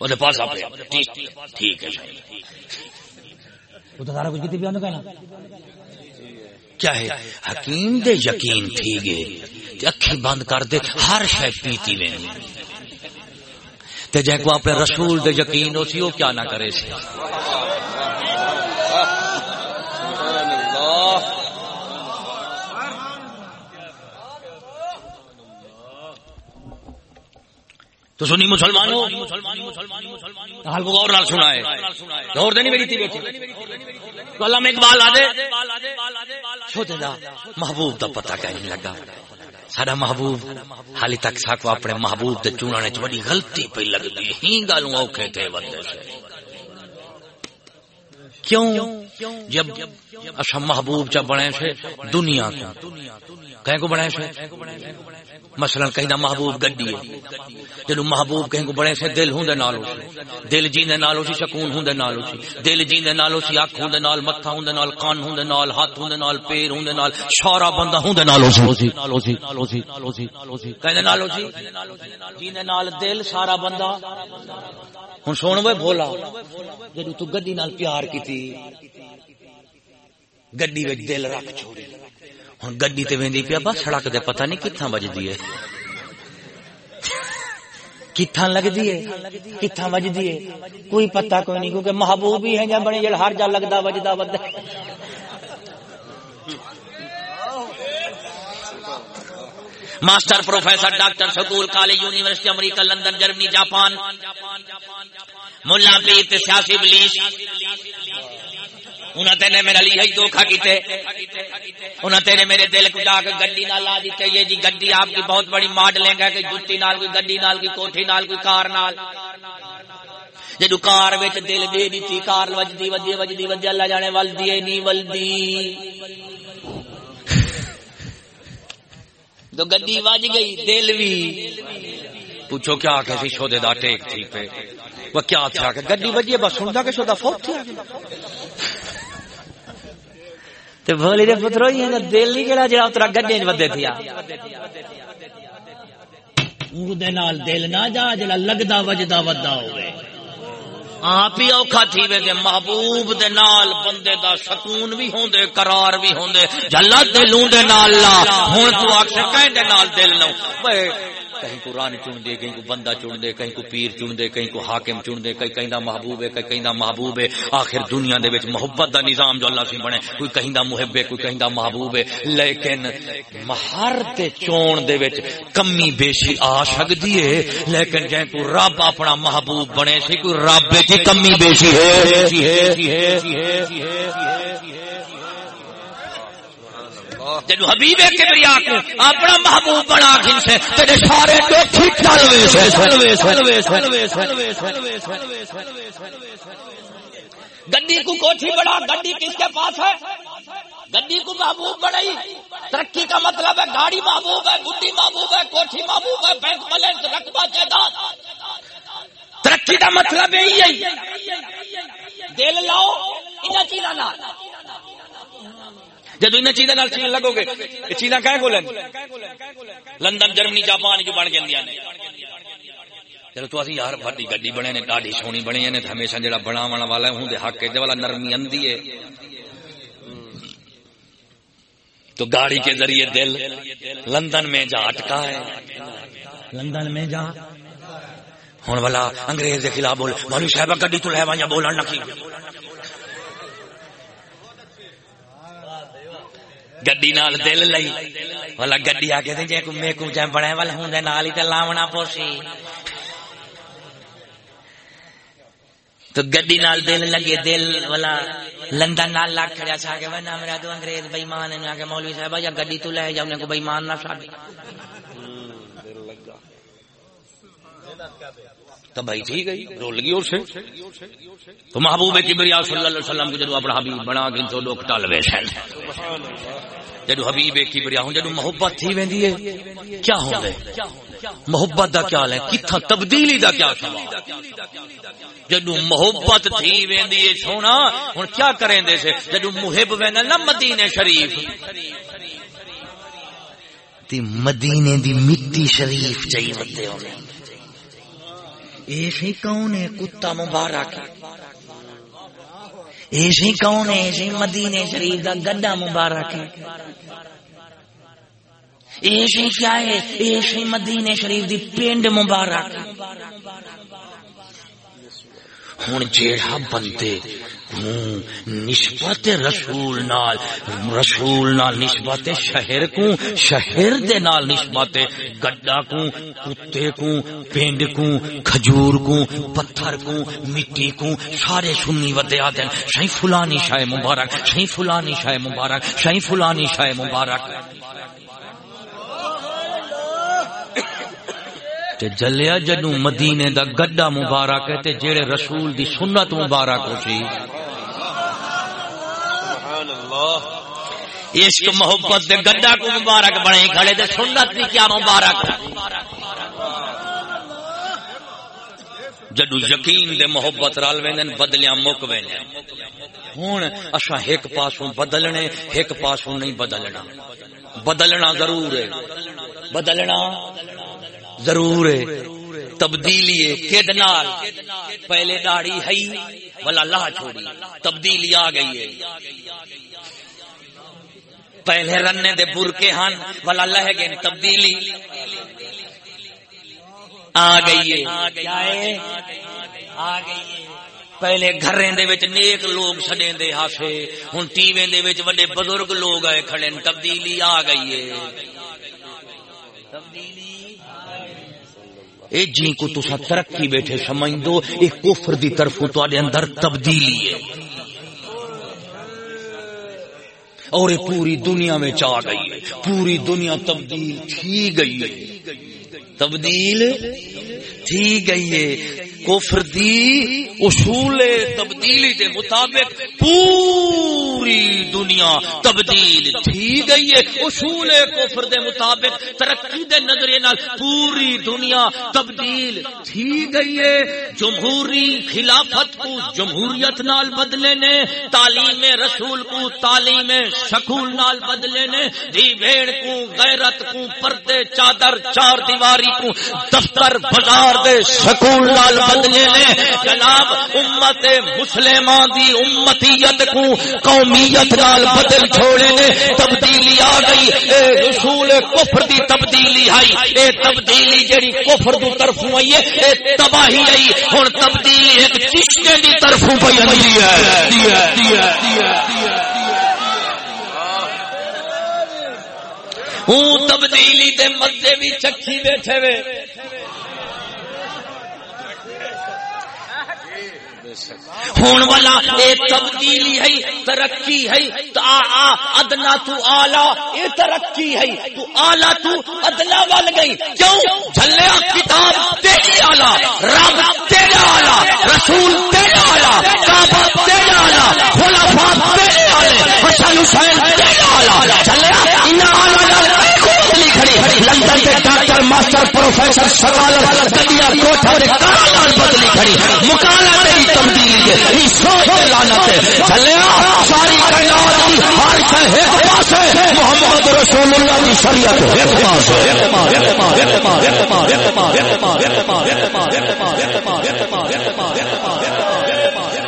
وہ پاس ٹھیک ہے سارا کچھ کتنی بھی کہنا۔ کیا ہے؟ حکیم دے یقین تھی گئے۔ اکھی بند کر دے ہر شے پیتی وینی تے جے کو اپنے رسول دے یقین ہو سی وہ کیا نہ کرے سی۔ تو سنی مسلمان حال کو غور سنا ہے غور دینی میری تھی بیٹھی۔ تو اللہ میں اقبال آدھے۔ چھوٹے دا محبوب دا پتہ کہیں لگا۔ سارا محبوب، حالی تک ساکو اپنے محبوب دے چونانے چ بڑی غلطی پہ لگ ہی گالوں اوکھے تھے بندے سے کیوں؟ جب اچھا محبوب چا بنے سے دنیا کو کہیں کو بنے سے مثلا کہیں محبوب گڈی ہے۔ جدو محبوب کہیں کو بڑے سے دل ہوں دے نال ہوسی دل جین دے نال ہوسی سکون ہوں دے نال ہوسی دل جین دے نال ہوسی اکھ ہوں دے نال مٹھا ہوں دے نال، کان ہوں دے نال، ہاتھ ہوں دے نال، پیر ہوں دے نال سارا بندہ ہوں دے نال ہوسی کہیں دے نال ہوسی جین دے نال دل سارا بندہ۔ ہن سن وے بھولا جدو تو گڈی نال پیار کیتی، گڈی وچ دل رکھ چھوڑی ہوں گڈی تے ویندی پیا بس سڑک دے پتہ نہیں کتھاں بجدی ہے۔ کتھاں لگدی ہے؟ کتھاں وجدی ہے؟ کوئی پتہ کوئی نہیں، کیونکہ محبوب ہی ہے جا بنے جڑ ہر جا لگدا وجدا with master professor, doctor, school, college, university, America, London, Germany, Japan, ملا پیر سیاسی بلیس انہاں تینے میرا لی ہے دھوکھا کیتے۔ انہاں تیرے میرے دل کو جا کے گڈی نال لا دیتے۔ یہ جی گڈی آپ کی بہت بڑی ماڈلنگ ہے کہ جُتی نال کوئی، گڈی نال کوئی، کوٹھی نال کوئی، کار نال۔ جدو کار وچ دل دے دیتی، کار وجدی وجدی وجدی وجدی اللہ جانے، ولدی ہے نہیں ولدی۔ تو گڈی وج گئی، دل بھی پوچھو کیا کیسی شودے دا ٹیک تھی پہ وہ کیا تھا کہ گڈی وجی بس سنتا کہ شودا فوت تھی تے بھولی دے پترو یہ دل نہیں کیڑا جڑا اترا گڈے وچ ودے تھیا دے نال دل نہ جا جڑا لگدا وجدا ودا ہوے آپ ہی اوکھا تھی وے کہ محبوب دے نال بندے دا سکون بھی ہوندے قرار بھی ہوندے۔ جلا دلوں دے نال لا ہن تو اکھ کہیں دے نال دل نو کہیں کو رانی چن دے، کہیں کو بندہ چن دے، کہیں کو پیر چن دے، کہیں کو حاکم چن دے، کہیں کہیں دا محبوب ہے، کہیں دا محبوب ہے۔ آخر دنیا دے وچ محبت دا نظام جو اللہ سے بنے، کوئی کہیں دا محب ہے، کوئی کہیں دا محبوب ہے۔ لیکن مہر تے چون دے وچ کمی بیشی آ سکدی ہے۔ لیکن جے کو رب اپنا محبوب بنے سی، کوئی رب کی کمی بیشی ہے۔ جدو حبیب کبریا کو اپنا محبوب بنا کھن سے تیرے سارے دوکھی ٹل ویسے ٹل ویسے چل وے ٹل ویسے ٹل ویسے چل وے ٹل ویسے گڈی کو کوٹھی بڑا گڈی کس کے پاس ہے؟ گڈی کو محبوب بڑھائی ترقی کا مطلب ہے گاڑی محبوب ہے گڈی محبوب ہے، کوٹھی محبوب ہے، بینک بیلنس، رقبہ، جائیداد۔ ترقی کا مطلب یہی ہے۔ دل لاؤ ان چیزوں جدو ان چیزوں چین لگو گے یہ چیزاں کہ بولیں لندن جرمنی جاپان جو بن گیا چلو تو اسی یار بڑی گڈی بنے نے ڈاڈی سونی بنی نے ہمیشہ جڑا بناون والا ہوں دے حق دے والا نرمی اندی ہے۔ تو گاڑی کے ذریعے دل لندن میں جا اٹکا ہے۔ لندن میں جا۔ ہوں والا انگریز کے خلاف بول مولوی صاحب گڈی تو لے یا بولن لگی؟ گڈی نال دل لئی والا گڈی آ کے جے کو میں کو جے بڑے ول ہوں دے نال ہی تے لاونا پوسی تو گڈی نال دل لگے دل والا لندن نال لاکھ کھڑیا سا کے ونا میرا تو انگریز بے ایمان نے کہ مولوی صاحب یا گڈی تو لے جا انہاں کو بے ایمان نہ چھاڑ تو بھائی ٹھیک ہے رول گئی اور سے تو محبوب کبریا صلی اللہ علیہ وسلم کو جدو اپنا حبیب بنا کے تو لوگ ٹال وے سن۔ جدو حبیب کبریا ہوں جدو محبت تھی ویندی ہے، کیا ہوں دے محبت دا کیا ہے؟ کتھا تبدیلی دا کیا سوال جدو محبت تھی ویندی ہے، سونا، ہن کیا کریں دے سے؟ جدو محب وینا نہ مدینے شریف۔ تی مدینے دی مٹی شریف چاہیے بندے ہونے ایسی کون ہے کتا مبارک؟ ایسی کون ہے ایسی مدینے شریف دا گڈا مبارک ہے؟ کیا ہے؟ ایسی مدینے شریف دی پینڈ مبارک۔ ہوں جیڑا بندے نسبت رسول نال رسول نال نسبت شہر کو شہر دے نال نسبت گڈا کو کتے کو پینڈ کو کھجور کو پتھر کو مٹی کو سارے سنی ودے آتے شاہی فلانی شاہ مبارک شاہی فلانی شاہ مبارک شاہی فلانی شاہ مبارک۔ تے جلیا جدو مدینے دا گڈا مبارک ہے تے جیڑے رسول دی سنت مبارک ہو سی۔ عشق محبت دے گڈا کو مبارک بنے کھڑے تے سنت بھی کیا مبارک۔ جدو یقین دے محبت رل ویندن بدلیاں مک ویندن ہن اسا ایک پاسوں بدلنے ایک پاسوں نہیں بدلنا۔ بدلنا ضرور ہے۔ بدلنا۔ ضرور ہے۔ تبدیلی کد نال۔ پہلے داڑھی ہے ولا اللہ چھوڑی۔ تبدیلی آ گئی ہے۔ پہلے رنے دے برکے ہن ولا اللہ گئے تبدیلی۔ آ گئی ہے۔ آ گئی ہے پہلے گھریں دے وچ نیک لوگ سڈیں دے ہاسے، ہن ٹی وی دے وچ وڈے بزرگ لوگ آئے کھڑے تبدیلی آ گئی ہے۔ تبدیلی اے جی کو تسا ترقی بیٹھے سمجھ دو ایک کفر دی طرف تواڈے اندر تبدیلی ہے۔ اور پوری دنیا میں چاہ گئی ہے۔ پوری دنیا تبدیل تھی گئی ہے۔ تبدیل تھی گئی ہے۔ کفر دی اصول تبدیلی کے مطابق پوری دنیا تبدیل تھی گئی ہے۔ اصول کفر دے مطابق ترقی دے نظریے نال پوری دنیا تبدیل تھی گئی ہے۔ جمہوری خلافت کو جمہوریت نال بدلے نے، تعلیم رسول کو تعلیم سکول نال بدلے نے، دی بھیڑ کو، غیرت کو، پردے، چادر، چار دیواری کو، دفتر، بازار دے سکول نال بدلے نے جناب امت مسلمان دی امتیت کو قومیت نال بدل چھوڑے نے، تبدیلی آ گئی۔ اے رسول کفر دی تبدیلی آئی۔ اے تبدیلی جڑی کفر دی طرف آئی ہے، اے تباہی آئی۔ ہن تبدیلی ایک چشتے دی طرف پئی ہے۔ ہوں تبدیلی دے مزے بھی چکھی بیٹھے وے۔ ہون والا اے تبدیلی ہے، ترقی ہے ادنا تو آلہ، اے ترقی ہے، تو آلہ تو ادنا وال گئی۔ کیوں؟ جھلیا کتاب، تیری آلہ، رب تیرا آلہ، رسول تیرا آلہ، کعبہ تیرا آلہ، خلفاء تیرے آلہ، حسن حسین تیرا آلہ۔ جھلیا لندن کے ڈاکٹر ماسٹر پروفیسر سوالر گڈیا کوٹھا دے کارال بدلی کھڑی مکالا تیری تبدیلی کے ای سوچ لعنت ہے چلیا ساری کائنات دی ہر شے ایک پاسے محمد رسول اللہ دی شریعت ایک پاسے ایک ایک پاسے ایک پاسے ایک پاسے ایک پاسے ایک پاسے ایک پاسے ایک پاسے ایک پاسے ایک پاسے ایک پاسے ایک پاسے ایک پاسے ایک پاسے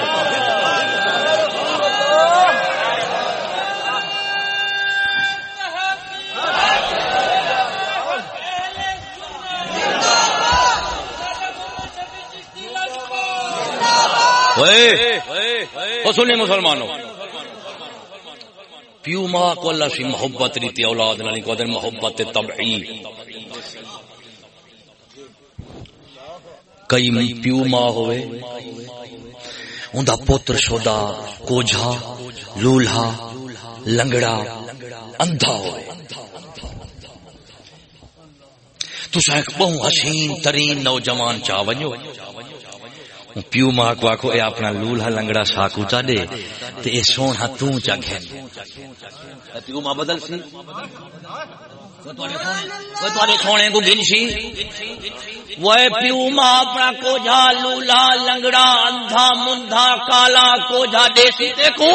سنی مسلمانوں۔ پیو ماں کو اللہ سی محبت ریتی اولاد نالی کو محبت طبعی کئی پیو ماں ہوئے اوندا پوتر شودا کوجھا لولہا لنگڑا اندھا ہوئے۔ تو ایک بہو حسین ترین نوجوان چاہ ونجو۔ پیو ماں کو آخو اے اپنا لولہ لنگڑا ساکو چا دے، تے اے سونا توں چا گھن پیو ماں بدل سی۔ وہ سونے کو گن سی؟ وہ پیو ماں اپنا کو جا لولا لنگڑا اندھا مندھا کالا کو جا دیسی تے کو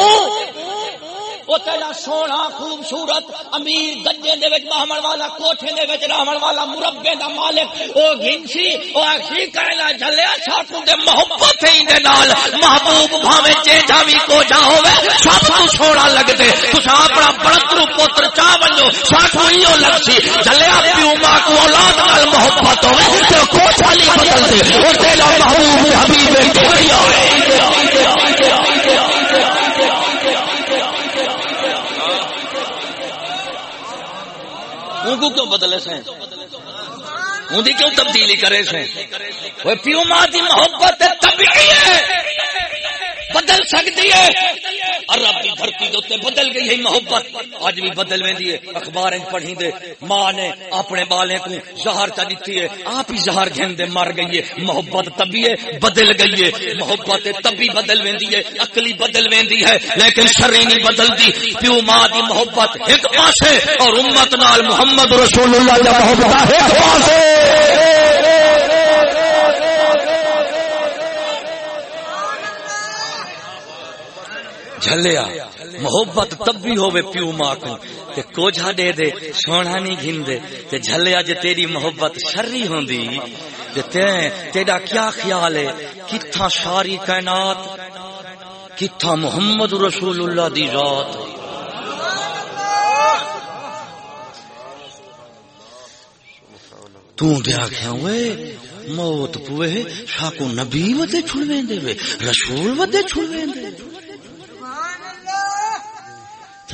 وہ تیرا سونا خوبصورت امیر گجے دے وچ بہمن والا کوٹھے دے وچ رہن والا مربے دا مالک۔ او گھنسی، او اخی کہنا جلیا ساتوں دے محبت ہی دے نال۔ محبوب بھاوے چے جاوی کو جا ہوے سب کو سونا لگ دے اپنا بڑترو پتر چا بنو ساتوں ہی لگ سی جلیا پیو ماں کو اولاد نال محبت ہوے تے کوٹھا نہیں بدل دے او تیرا محبوب حبیب دے کو کیوں بدلے سے ان کی کیوں تبدیلی کرے سے وہ پیو ماں کی محبت ہے۔ بدل سکتی ہے۔ اور رب کی دھرتی کے بدل گئی ہے محبت۔ اج بھی بدل میں دیے اخبار پڑھی دے۔ ماں نے اپنے بالے کو زہر چا دیتی ہے۔ آپ ہی زہر گھن دے مر گئی ہے۔ محبت تبھی ہے، بدل گئی ہے۔ محبت تبھی بدل ویندی ہے۔ عقلی بدل ویندی ہے۔ لیکن شرعی نہیں بدل دی پیو ماں دی محبت ایک پاسے اور امت نال محمد رسول اللہ دی محبت ہے پاسے۔ جھلیا۔ محبت تب بھی ہوے پیو ماں کو۔ تے کوجھا دے دے سونا نہیں گھن دے تے جھلیا جے تیری محبت شرری ہوندی۔ تے تے تیرا کیا خیال ہے؟ کتھا ساری کائنات، کتھا محمد رسول اللہ دی ذات۔ تو دے آکھیا ہوئے، موت پوئے شاکو نبی ودے چھڑویں دے وے، رسول ودے چھڑویں دے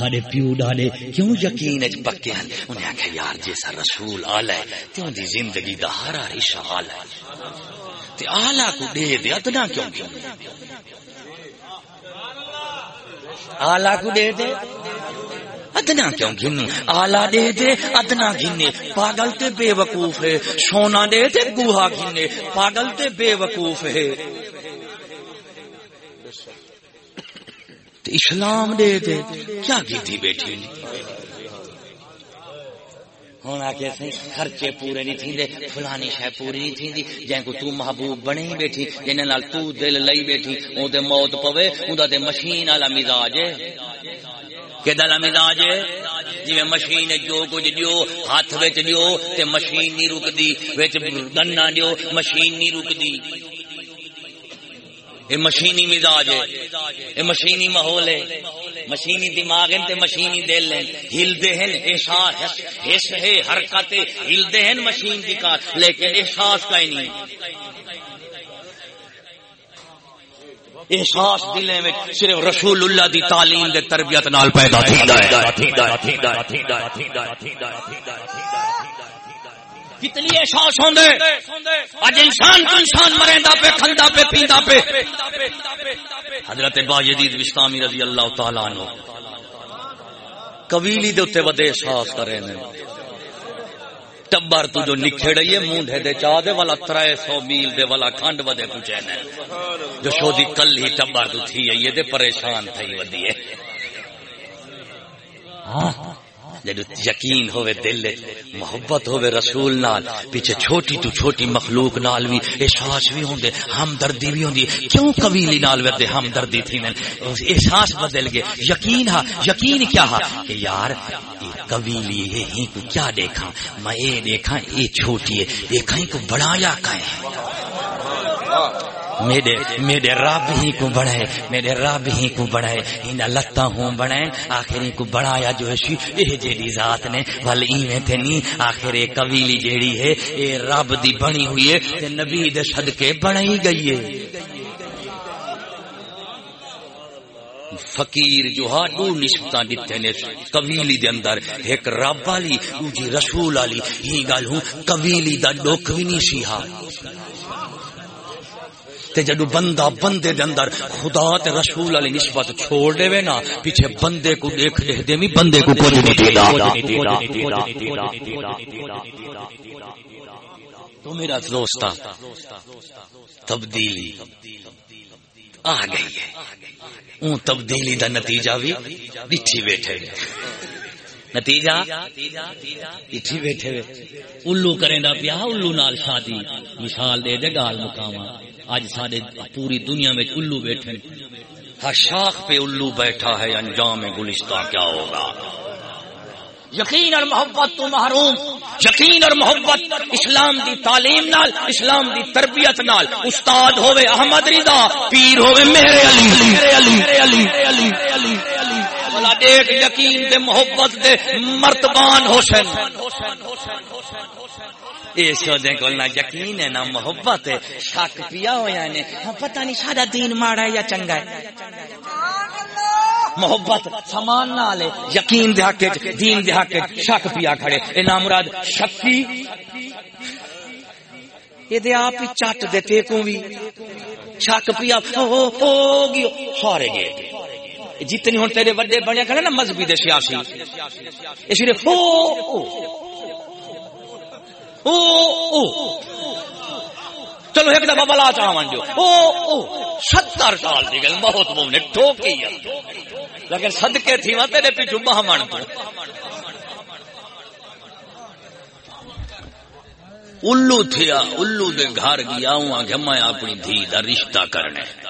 سارے پیو ڈالے کیوں یقین اچ پکے ہیں انہیں آخیا یار، جیسا رسول آلہ ہے، تیوں دی زندگی دا ہر رشا آلہ ہے۔ تے آلہ کو دے دے ادنا کیوں کیوں؟ آلہ کو دے دے ادنا کیوں گھنو آلہ دے دے ادنا گھنے پاگل تے بے وقوف ہے، سونا دے دے گوہا گھنے پاگل تے بے وقوف ہے۔ اسلام دے دے۔ کیا کی بیٹھی؟ ہوں آ کے خرچے پورے نہیں تھے فلانی شہ پوری نہیں تھی جن کو تو محبوب بنے ہی بیٹھی جن تو دل لئی بیٹھی۔ او دے موت پوے او دے مشین والا مزاج ہے۔ کہ دلا مزاج ہے؟ جی مشین جو کچھ دیو، ہاتھ وچ دیو، تے مشین نہیں رکدی، وچ گنا دیو، مشین نہیں رکدی۔ یہ مشینی مزاج ہے۔ یہ مشینی ماحول ہے۔ مشینی دماغ ہیں تے مشینی دل ہیں۔ ہلدے ہیں احساس حس ہے حرکت ہلدے ہیں مشین کی کار۔ لیکن احساس کا ہی نہیں۔ احساس دلے میں صرف رسول اللہ دی تعلیم دے تربیت نال پیدا تھیندا ہے۔ کتنی احساس ہوں اج انسان کو انسان مریندا پہ، کھندا پہ، پیندا پہ۔ حضرت با یزید بستامی رضی اللہ تعالی عنہ۔ قبیلی دے اوتے ودے احساس کرے نے۔ ٹبر تو جو نکھڑی مونڈے دے چا دے والا 300 میل دے والا کھنڈ ودے پوچھے نے۔ جو شودی کل ہی ٹبر تو تھی ہے یہ دے پریشان تھئی ودی ہے۔ ہاں۔ جدو یقین ہوئے دل محبت ہوئے رسول نال، پیچھے چھوٹی تو چھوٹی مخلوق نال بھی احساس بھی ہوندے، ہمدردی بھی ہوندی۔ کیوں قبیلی نال ودے ہمدردی تھی نے احساس بدل گئے۔ یقین ہا، یقین کیا ہا؟ کہ یار قبیلی ہے ہی کو کیا دیکھا میں اے دیکھا اے چھوٹی ہے دیکھا ہی کو بڑایا کہیں میرے میرے رب ہی کو بڑھائے، میرے رب ہی کو بڑھائے۔ ان لتا ہوں بڑھائے آخر کو بڑھایا جو ہے یہ جیڑی ذات نے۔ ول ایویں تے نہیں آخر قبیلی جیڑی ہے، اے رب دی بنی ہوئی ہے، تے نبی دے صدقے بنائی گئی ہے۔ فقیر جو ہاں دو نسبت دیتے نے، قبیلی دے اندر۔ ایک رب والی، دوجی رسول والی۔ یہ گل ہوں، قبیلی دا دکھ بھی نہیں سی ہاں تے جدو بندہ بندے دے اندر خدا تے رسول علی نسبت چھوڑ دے وے نا، پیچھے بندے کو دیکھ دے دے می بندے کو کچھ نہیں دیدا تو میرا دوستا تبدیلی آ گئی ہے۔ اون تبدیلی دا نتیجہ بھی ڈٹھی بیٹھے نتیجہ؟ اتھی بیٹھے الو کریں دا پیا، الو نال شادی، مثال دے دے گال مقام اج سارے پوری دنیا میں الو بیٹھے ہر شاخ پہ الو بیٹھا ہے، انجام گلستہ کیا ہوگا؟ یقین اور محبت تو محروم۔ یقین اور محبت اسلام دی تعلیم نال، اسلام دی تربیت نال۔ استاد ہوئے احمد رضا، پیر ہوئے میرے علی۔ میرے علی میرے علی میرے علی علی علی۔ دیکھ، یقین دے محبت دے مرتبان حسین۔ یہ شودے کو نہ یقین ہے، نہ محبت ہے۔ شک پیا ہوا نے۔ ہاں پتہ نہیں سارا دین ماڑا ہے یا چنگا ہے۔ محبت سامان نہ لے یقین دہا کے دین دہا کے شک پیا کھڑے۔ اے مراد شکی۔ یہ دے آپ ہی چٹ دیتے کو بھی شک پیا، ہو گیا سارے گئے۔ جتنی ہوں تیرے وڈے بنے کھڑے نا، مذہبی دے سیاسی۔ یہ صرف ہو۔ او او. چلو ایک دفعہ بلا چاہن جو او ستر سال دی گل، بہت بہت نے ٹھوکی لیکن صدقے تھی وا، تیرے پیچھے بہمن تو. الو تھیا، الو دے گھر گیا ہوں کہ میں اپنی دھی دا رشتہ کرنے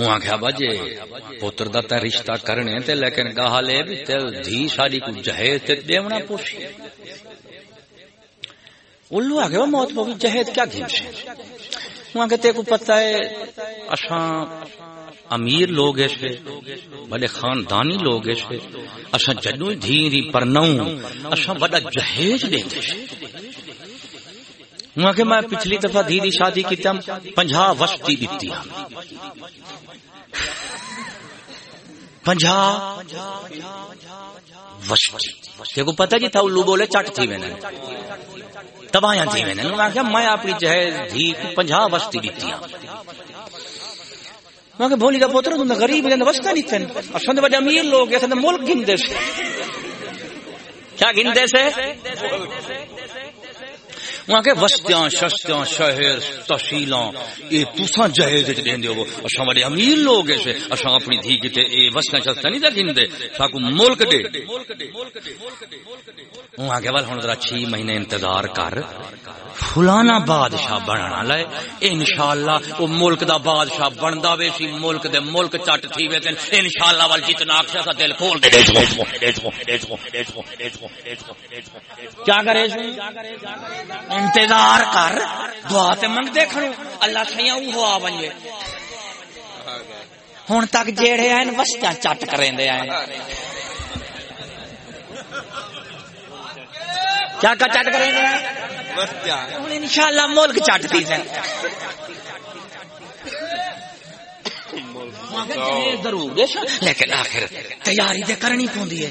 وہ آخیا بجے پتر دا تے رشتہ کرنے تے لیکن گاہ لے بھی تے دھی ساری کو جہیز تے دیونا پوچھ الو آ گیا موت پوگی جہیز کیا گھنش وہاں کہ تے کو پتہ ہے، اشاں امیر لوگ ایسے بڑے خاندانی لوگ ایسے اشاں جدو دھی پر نو اشاں بڑا جہیز دے انہاں کہ میں پچھلی دفعہ دھیری شادی کی تم پنجا وش دی بیتی ہاں۔ جی تھا الو بولے چٹ تھی میں نے۔ تباہیاں تھی وینے انہاں کہ میں اپنی جہیز دھی کو پنجھا وش دی بیتی ہاں۔ میں کہ بھولی دا پوتر تم غریب دے وستا نہیں تھے اساں دے امیر لوگ ملک گندے سے۔ کیا گندے سے؟ وہاں کے وسطیاں شستیاں شہر تحصیلاں یہ تساں جہیز وچ دیندے ہو اساں بڑے امیر لوگ ایسے اساں اپنی دھی کتے اے وسطیاں شستیاں نہیں دیندے ساکو ملک دے وہاں کے ول ہن ذرا 6 مہینے انتظار کر فلانا بادشاہ بننا لے انشاءاللہ او ملک دا بادشاہ بندا وے سی ملک دے ملک چٹ تھی وے تے انشاءاللہ ول جتنا اکھیا سا دل کھول دے کیا کرے انتظار کر دعا تے منگ دے کھڑو۔ اللہ سیاں او ہوا بنجے ہن تک جیڑے ہیں وسطیاں چٹ کریں دے ہیں کیا کا چٹ کریں گے ان شاء اللہ ملک چٹ دی سن۔ ضرور لیکن آخر تیاری تے کرنی پوندی ہے۔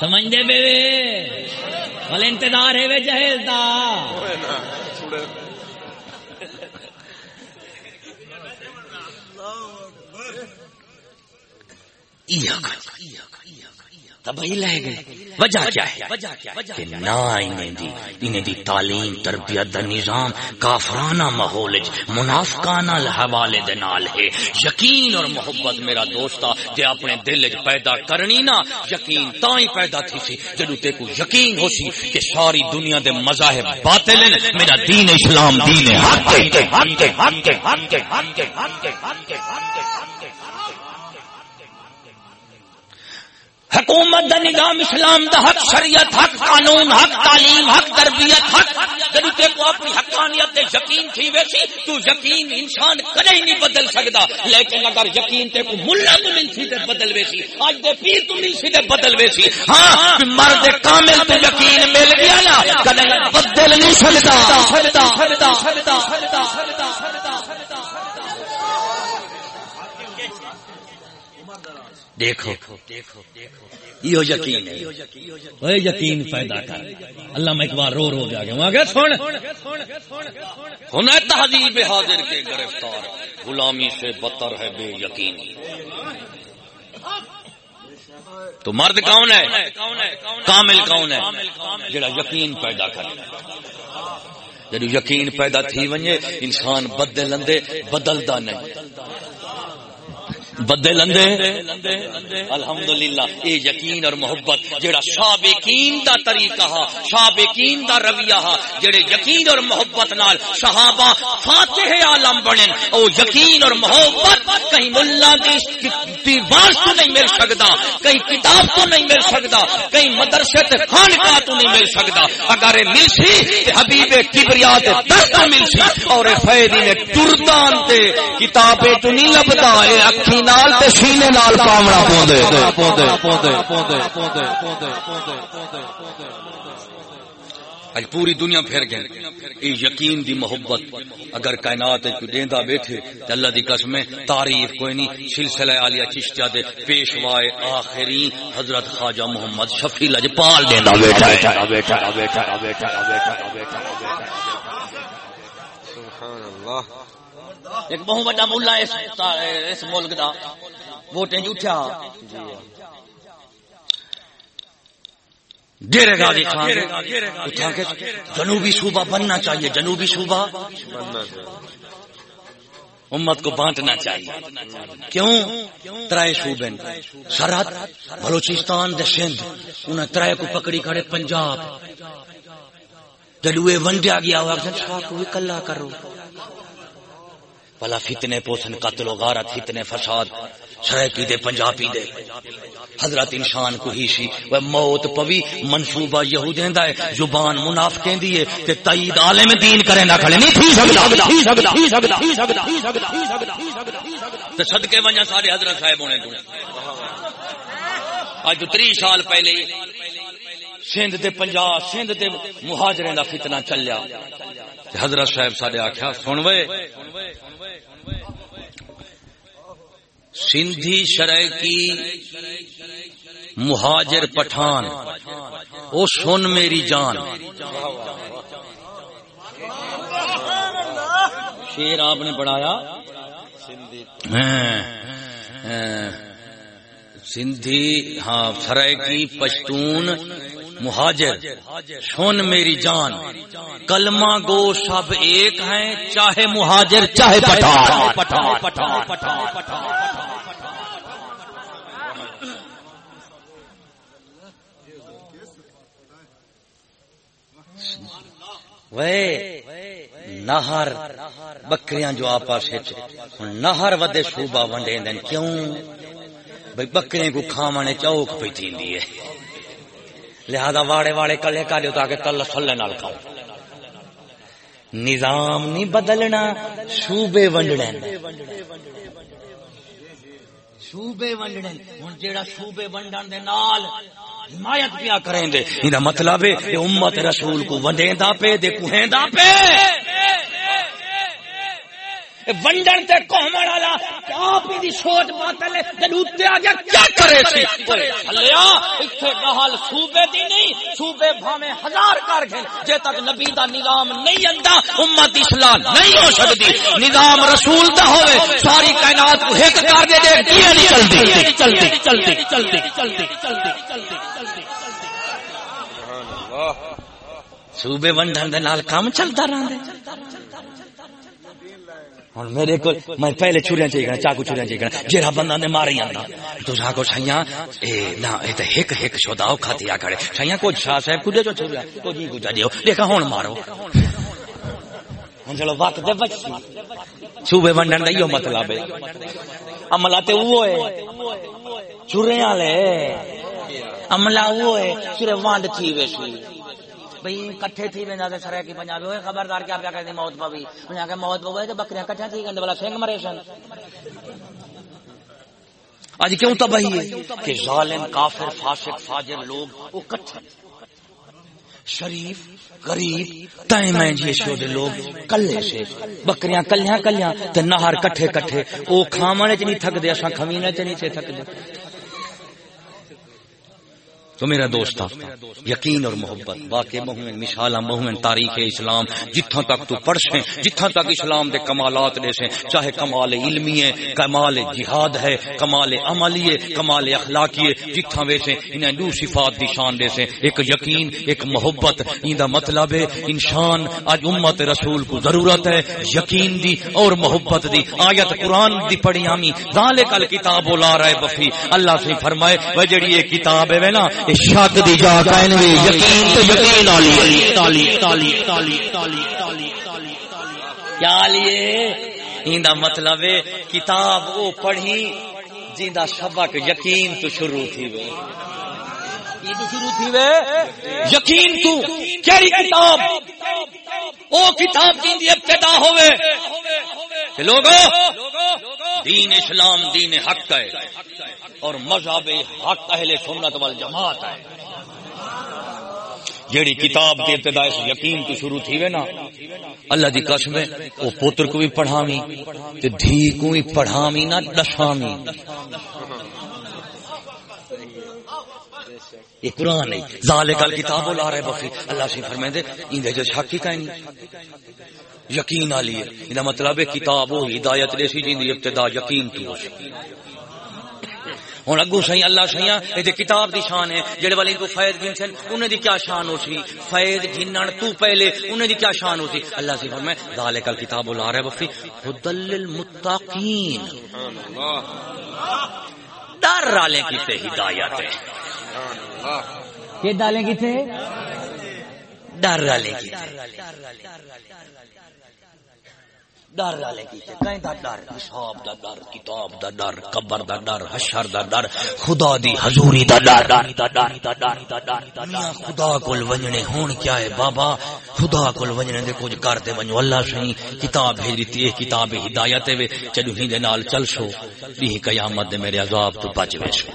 سمجھ دے بے بھلے انتظار ہے جہیز دا۔ تبھی لہ گئے وجہ کیا ہے کہ نہ انہیں دی انہیں دی تعلیم تربیت دا نظام کافرانہ ماحول منافقانہ حوالے دے نال ہے یقین اور محبت میرا دوستا جے اپنے دل وچ پیدا کرنی نا یقین تاں ہی پیدا تھی سی جدوں تے کو یقین ہو سی کہ ساری دنیا دے مذاہب باطل ہیں میرا دین اسلام دین ہے حق ہے حق ہے حق ہے حق ہے حق ہے حق ہے حق ہے حکومت دا نظام اسلام دا حق شریعت، حق قانون، حق تعلیم، حق تربیت، حق جدو تے کو اپنی حقانیت تے یقین تھی ویسی، تو یقین انسان کدے نہیں بدل سکتا لیکن اگر یقین تے کو ملا ملن سی تے بدل ویسی۔ اج دے پیر تو نہیں سی تے بدل ویسی۔ ہاں مرد کامل تے یقین مل گیا نا، کدے بدل نہیں سکتا سکتا سکتا سکتا سکتا سکتا دیکھو۔ یہ یقین ہے۔ وہ یقین پیدا کر۔ اللہ میں ایک بار رو رو گیا گیا گیا سن۔ ہونا تہذیب حاضر کے گرفتار، غلامی سے بتر ہے بے یقین۔ تو مرد کون ہے؟ کامل کون ہے؟ جڑا یقین پیدا کرے۔ جب یقین پیدا تھی ونجے، انسان بدلندے بدلدا نہیں۔ بدے لندے۔ الحمدللہ، اے یقین اور محبت جڑا سابقین دا طریقہ ہا سابقین دا رویہ ہا جڑے یقین اور محبت نال صحابہ فاتح عالم بنن، او یقین اور محبت کہیں ملا دی دیوار تو نہیں مل سکدا، کہیں کتاب تو نہیں مل سکدا، کہیں مدرسے تے خانقاہ تو نہیں مل سکدا۔ اگر مل سی تے حبیب کبریا تے دستا مل سی اور فیض نے ٹردان تے کتابیں تو نہیں لبدا، اے اکھی نال تے سینے نال پاونا پوندے۔ اج پوری دنیا پھر گئے یہ یقین دی محبت۔ اگر کائنات کو دیندا بیٹھے تے اللہ دی قسم تعریف کوئی نہیں۔ سلسلہ عالیہ چشتیہ دے پیشوائے آخری حضرت خواجہ محمد شفیع لجپال دیندا بیٹھا بیٹھا بیٹھا بیٹھا بیٹھا بیٹھا سبحان اللہ۔ ایک بہت بڑا ملا اس اس ملک دا۔ ووٹیں جھوٹیا ڈیرے غازی خان، اٹھا کے جنوبی صوبہ بننا چاہیے، جنوبی صوبہ۔ امت کو بانٹنا چاہیے۔ کیوں؟ ترائے صوبے سرحد، بلوچستان، دے سندھ۔ انہیں ترائے کو پکڑی کھڑے پنجاب۔ جلوے ونڈیا گیا ہوا کو بھی کلا کرو۔ بلا فتنے پوسن قتل و غارت، فتنے فساد شرکی دے، پنجابی دے۔ حضرت انسان کو ہی سی وہ موت پوی منصوبہ یہودیں دا ہے، زبان منافقیں دیے تے تائید عالم دین کرے نہ کھڑے۔ نہیں تھی سکدا تھی سکدا تھی سکدا تھی سکدا تھی سکدا تھی سکدا تے صدقے ونجا سارے حضرت صاحب ہونے تو اج تو 30 سال پہلے سندھ تے پنجاب، سندھ تے مہاجریں دا فتنہ چلیا۔ حضرت صاحب سارے آخیا سن وے۔ سندھی شرح کی مہاجر پٹھان، او سن میری جان۔ شیر آپ نے پڑھایا؟ ہاں۔ ہاں۔ سندھی ہاں سرائے کی پشتون مہاجر، سن میری جان، کلمہ گو سب ایک ہیں، چاہے مہاجر، چاہے نہر، بکریاں جو آپس نہر ودے صوبہ ونڈے دن کیوں؟ بھائی بکریاں کو کھاوانے چوک پہ تھی ہے۔ لہذا واڑے واڑے کلے کالے تاکہ تل سلے نال کھاؤ نظام نہیں بدلنا صوبے ونڈنے صوبے ونڈنے ہن جیڑا صوبے ونڈن دے نال حمایت کریں دے مطلب ہے امت رسول کو ونڈیندا پے، دے کوہیندا پے۔ ونڈن تے کوہمن والا آپ دی سوچ باطل ہے؟ جلوتے آ گیا کیا کرے سی؟ ہلیا ایتھے گہل صوبے دی نہیں صوبے بھاویں ہزار کر گئے جے تک نبی دا نظام نہیں اندا امت اصلاح نہیں ہو سکتی نظام رسول دا ہوے ساری کائنات کو ہک کر دے دے کی نہیں چلدی۔ چلدی چلدی چلدی چلدی چلدی چلدی۔ صوبے ونڈن دے نال کام چلتا رہندا ہوں میرے کو میں پہلے چوریاں چاہیے کرنا، چاقو چوریاں چاہیے کرنا۔ جہاں بندہ نے مارے آتا تو جا کو سائیاں اے نہ اے تے ہک ہک شودا او کھاتی آ کھڑے۔ سائیاں کو شاہ صاحب کو دے جو چوریا کو جی کو دیو۔ دیکھا ہن مارو۔ ہن چلو وقت دے بچ صوبے ونڈن دا ایو مطلب ہے۔ عملہ تے وہ ہے۔ چوریاں والے عملہ وہ ہے۔ صرف وانڈ تھی ویسی بھئی کٹھے تھی ویندا تے سرے کی پنجاب۔ ہوئے خبردار کیا پیا کہندے موت پوی انہاں کہ موت پوے تے بکریاں کٹھا تھی گندے والا سنگ مرے سن۔ اج کیوں تباہی ہے؟ کہ ظالم، کافر، فاسق، فاجر، لوگ او کٹھے۔ شریف، غریب، تائیں میں جی شو دے لوگ، کلے سے۔ بکریاں کلیاں کلیاں، تے نہر کٹھے کٹھے۔ او کھامنے چ نہیں تھک دے اساں کھوینے چ نہیں تھک دے تو میرا دوست تھا۔ یقین اور محبت۔ واقع مہمن مشالہ مہمن تاریخ اسلام۔ جتھا تک تو پڑھیں جتھا تک اسلام دے کمالات دے سے چاہے کمال علمی ہے، کمال جہاد ہے، کمال عملی ہے، کمال اخلاقی ہے جتھا ویسے انہیں دو صفات دی شان دے سے۔ ایک یقین، ایک محبت۔ ان مطلب ہے انسان اج امت رسول کو ضرورت ہے۔ یقین دی اور محبت دی۔ آیت قرآن دی پڑھی آمی ذالک الکتاب لا رہے بفی اللہ سے فرمائے، وہ جڑی یہ کتاب ہے نا شک دی جا کائن وی یقین تے یقین والی تالی تالی تالی تالی تالی کیا لیے؟ ایندا مطلب ہے کتاب او پڑھی جیندا سبق یقین تو شروع تھی وے شروع تھی وے۔ یقین تو۔ کیڑی کتاب؟ او کتاب جیندی ابتدا ہوئے لوگو، دین اسلام دین حق ہے اور مذہب حق اہل سنت وال جماعت ہے۔ جیڑی کتاب کی ابتدا اس یقین تو شروع تھی وے نا، اللہ دی قسم ہے، او پوتر کو بھی پڑھاویں تے دھی کو بھی پڑھاویں نہ دشاویں یہ قرآن ہے ذالک الکتاب لا رہے بخی اللہ سے فرمائے دے این دے جو شک ہی کہیں۔ نہیں یقین آلی ہے انہا مطلب ہے کتاب وہ ہدایت دے سی جن دی ابتدا یقین تو ہو ہوں اگو سی اللہ سیاں یہ کتاب دی شان ہے۔ جڑے والے کو فیض گن سن انہیں دی کیا شان ہو سی؟ فیض گنن تو پہلے انہیں دی کیا شان ہو سی؟ اللہ سے فرمائے ذالک الکتاب لا رہے بخی ہدل للمتقین۔ ڈر والے کی ہدایت ہے۔ یہ ڈالیں کی ڈر والے کی ڈر والے کی کہیں دا ڈر حساب دا ڈر، کتاب دا ڈر، قبر دا ڈر، حشر دا ڈر، خدا دی حضوری دا ڈر دا ڈر دا ڈر دا ڈر میاں خدا کول ونجنے، ہون کیا ہے بابا؟ خدا کول ونجنے دے کچھ کرتے ونجو۔ اللہ سہی کتاب بھیج دیتی ہے، کتاب ہدایت ہے۔ چلو ہی دے نال چل سو بھی قیامت دے میرے عذاب تو بچ ویسو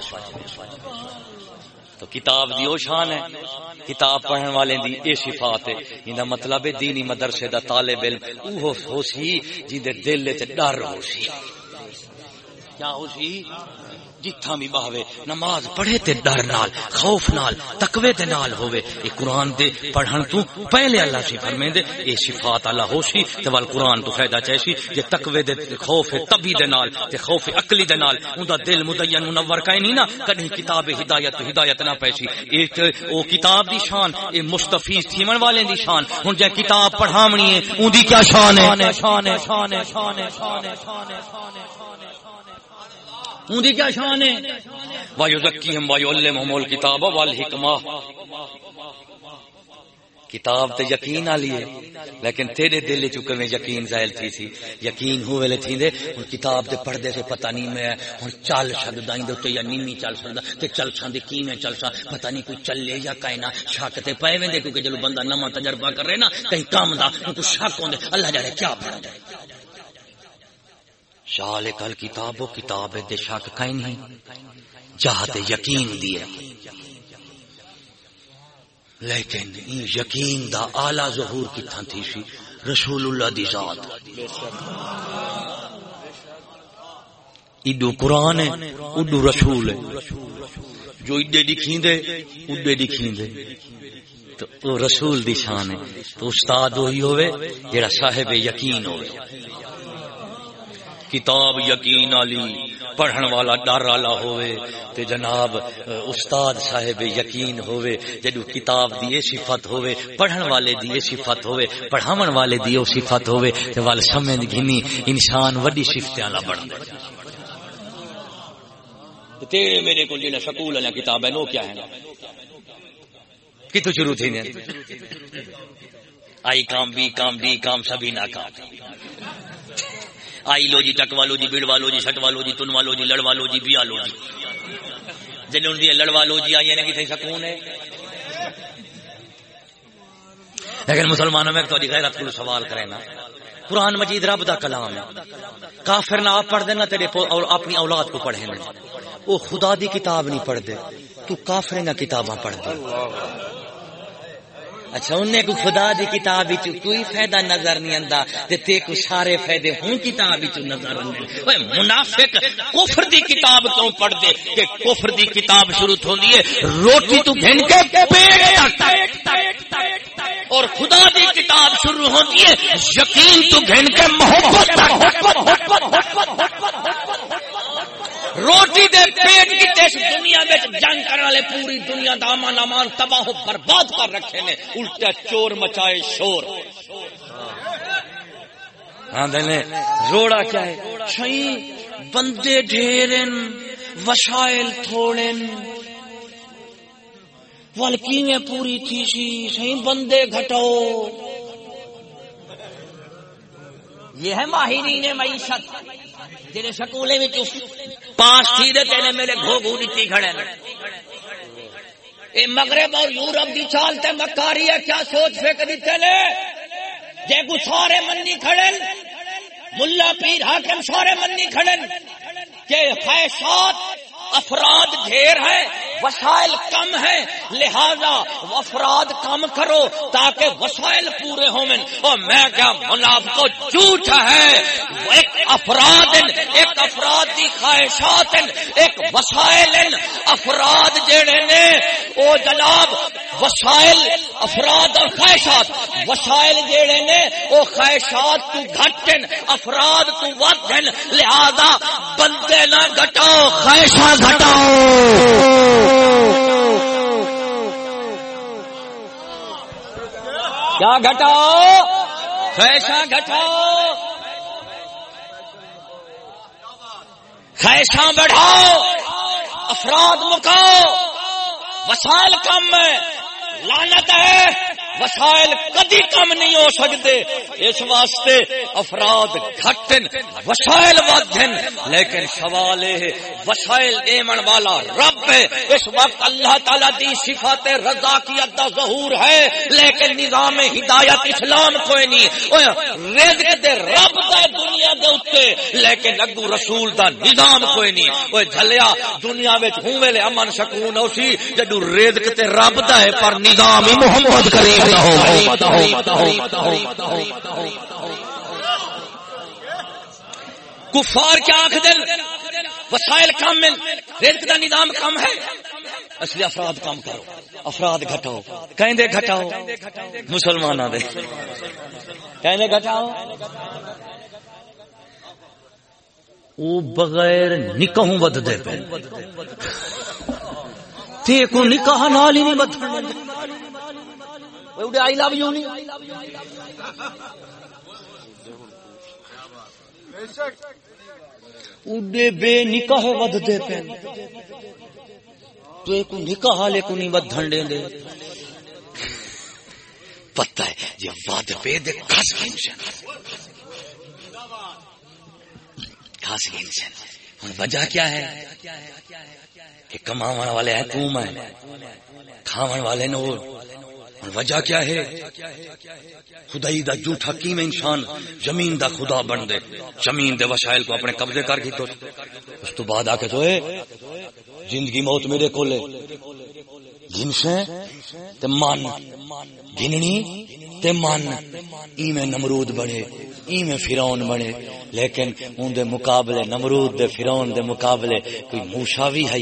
تو کتاب دی او شان ہے۔ کتاب پڑھن والے دی اے صفات ہے۔ ایندا مطلب ہے دینی مدرسے دا طالب علم۔ اوہ ہو سی جیندے دل وچ ڈر ہوسی۔ کیا ہوسی؟ جتھا بھی باہوے نماز پڑھے تے ڈر نال خوف نال تقوی دے نال ہوے اے قرآن دے پڑھن تو پہلے اللہ سی فرمے دے اے صفات اللہ ہوسی تے وال قرآن تو فائدہ چاہیسی جے تقوی دے خوف تبی دے نال تے خوف عقلی دے نال اوندا دل مدین منور کائے نہیں نا کدی کتاب ہدایت تو ہدایت نہ پیسی ایک او کتاب دی شان اے مستفیض تھیون والے دی شان ہن جے کتاب پڑھاونی ہے اون دی کیا شان ہے شان ہے شان ہے شان ہے شان ہے شان ہے شان ہے ان کی کیا شان ہے؟ وایو زکی ہم وایو علم الکتاب والحکمہ۔ کتاب تے یقین والی ہے، لیکن تیرے دل چکے میں یقین ظاہر تھی سی؟ یقین ہوئے لے تھی دے ہن کتاب دے پڑھدے سے پتہ نہیں میں، ہن چل سکدا این دے یا نیمی چل سکدا تے چل سان دے کیویں چل سا پتہ نہیں کوئی چلے یا کائنا شک تے پے ویندے، کیونکہ جلو بندہ نواں تجربہ کر رہے نا، کہیں کام دا کو شک ہوندے، اللہ جانے کیا پڑھا جائے۔ شال کل کتاب و کتاب دے شک کہیں نہیں چاہتے یقین دیے لیکن یقین دا آلہ ظہور کتھا تھی سی رسول اللہ دی ذات۔ ایڈو قرآن ہے اڈو رسول ہے۔ جو ایڈے دکھیں دے اڈے دکھیں دے۔ تو رسول دی شان ہے۔ تو استاد وہی ہوئے، جڑا صاحب یقین ہوئے۔ کتاب یقین علی پڑھن والا ڈر والا ہوئے تے جناب استاد صاحب یقین ہوئے جدو کتاب دی صفت ہوئے پڑھن والے دی صفت ہوئے پڑھاون والے دی صفت ہوئے تے وال سمجھ گھنی انسان وڈی صفتیں والا بن تیرے میرے کو جنہیں سکول والا کتاب ہے نو کیا ہے؟ کتوں شروع تھی آئی کام بی کام ڈی کام سبھی ناکام۔ آئی لو جی ٹک والو جی بیڑ والو جی سٹ والو جی تن والو جی لڑ والو جی بیا لو جی۔ جن ان لڑ والو جی آئی نے کتنے سکون ہے؟ لیکن مسلمانوں میں تو غیرت کو سوال کرے نا۔ قرآن مجید رب دا کلام ہے۔ کافر نہ آپ پڑھ دینا تیرے اور اپنی اولاد کو پڑھے نا۔ وہ خدا دی کتاب نہیں پڑھ دے تو کافر نہ کتاباں پڑھ دے اچھا انہیں کو خدا دی کتاب وچ کوئی فائدہ نظر نہیں آندا تے تے کو سارے فائدے ہوں کتاب وچ نظر آندے اوے منافق کفر دی کتاب کیوں پڑھ دے کہ کفر دی کتاب شروع ہوندی ہے روٹی تو گھن کے پیٹ تک اور خدا دی کتاب شروع ہوتی ہے یقین تو گھن کے محبت روٹی دے پیٹ کی تیس دنیا میں جنگ کرنے والے پوری دنیا دا امان امان تباہ و برباد کر رکھے نے، الٹا چور مچائے شور۔ ہاں دنے روڑا کیا ہے؟ شئی، بندے ڈھیرن، وسائل تھوڑن۔ ولکی میں پوری تھی سی شئی بندے گھٹاؤ۔ یہ ہے ماہرین معیشت۔ جڑے سکولے وچ پاس تھی دے تے میرے گھو گھو دیتی کھڑے اے مغرب اور یورپ دی چال تے مکاری ہے، کیا سوچ فیک دتے لے جے کو سارے منی کھڑے ملا پیر حاکم سارے منی کھڑے کہ خواہشات، افراد ڈھیر ہے۔ وسائل کم ہے لہذا افراد کم کرو تاکہ وسائل پورے ہوں اور میں کیا مناف کو جھوٹ ہے؟ ایک افراد ایک افراد کی خواہشات، ایک وسائل۔ افراد جڑے نے، او جناب، وسائل، افراد اور خواہشات۔ وسائل جڑے نے، او خواہشات تو گھٹن افراد تو ودن لہذا بندے نہ گھٹاؤ خواہشات گھٹاؤ۔ کیا گھٹاؤ؟ خیشا گھٹاؤ۔ خیشا بڑھاؤ۔ افراد مکاؤ۔ وسائل کم ہے۔ لانت ہے۔ وسائل کدی کم نہیں ہو سکتے۔ اس واسطے افراد گھٹن، وسائل ودن لیکن سوال ہے، وسائل دیمن والا رب ہے اس وقت اللہ تعالی دی صفات رضا کی ادا ظہور ہے، لیکن نظام ہدایت اسلام کوئی نہیں۔ رزق دے رب دا دنیا دے اوتے لیکن اگو رسول دا نظام کوئی نہیں۔ اوے جھلیا دنیا وچ ہوں ویلے امن سکون اوسی جدو رزق تے رب دا ہے، پر نظام محمد کریم۔ کفار کیا آخ دل وسائل کم رزق کا نظام کم ہے اصلی افراد کم کرو افراد گھٹاؤ کہیں دے گھٹاؤ مسلمان دے کہیں دے گھٹاؤ وہ بغیر نکہوں ود دے پہ تے کو نکاح نال ہی نہیں بدھ آئی لو یو نہیں بے نکاح ودتے تو ایک نکاح لے کو نہیں دے دے۔ پتہ ہے جی یہ ود دے کھس کھس وجہ کیا ہے؟ کہ کماون والے ہیں، تو میں۔ کھاون والے وجہ کیا ہے؟ خدائی دا جھوٹا کی میں انسان زمین دا خدا بن دے۔ زمین دے وسائل کو اپنے قبضے کر کے تو۔ اس تو بعد آ کے تو زندگی موت میرے کو لے گنسے تے من۔ گننی تے من۔ ایویں نمرود بنے ای میں فرعون بنے۔ لیکن ان دے مقابلے، نمرود دے فرعون دے مقابلے، کوئی موسا بھی ہے۔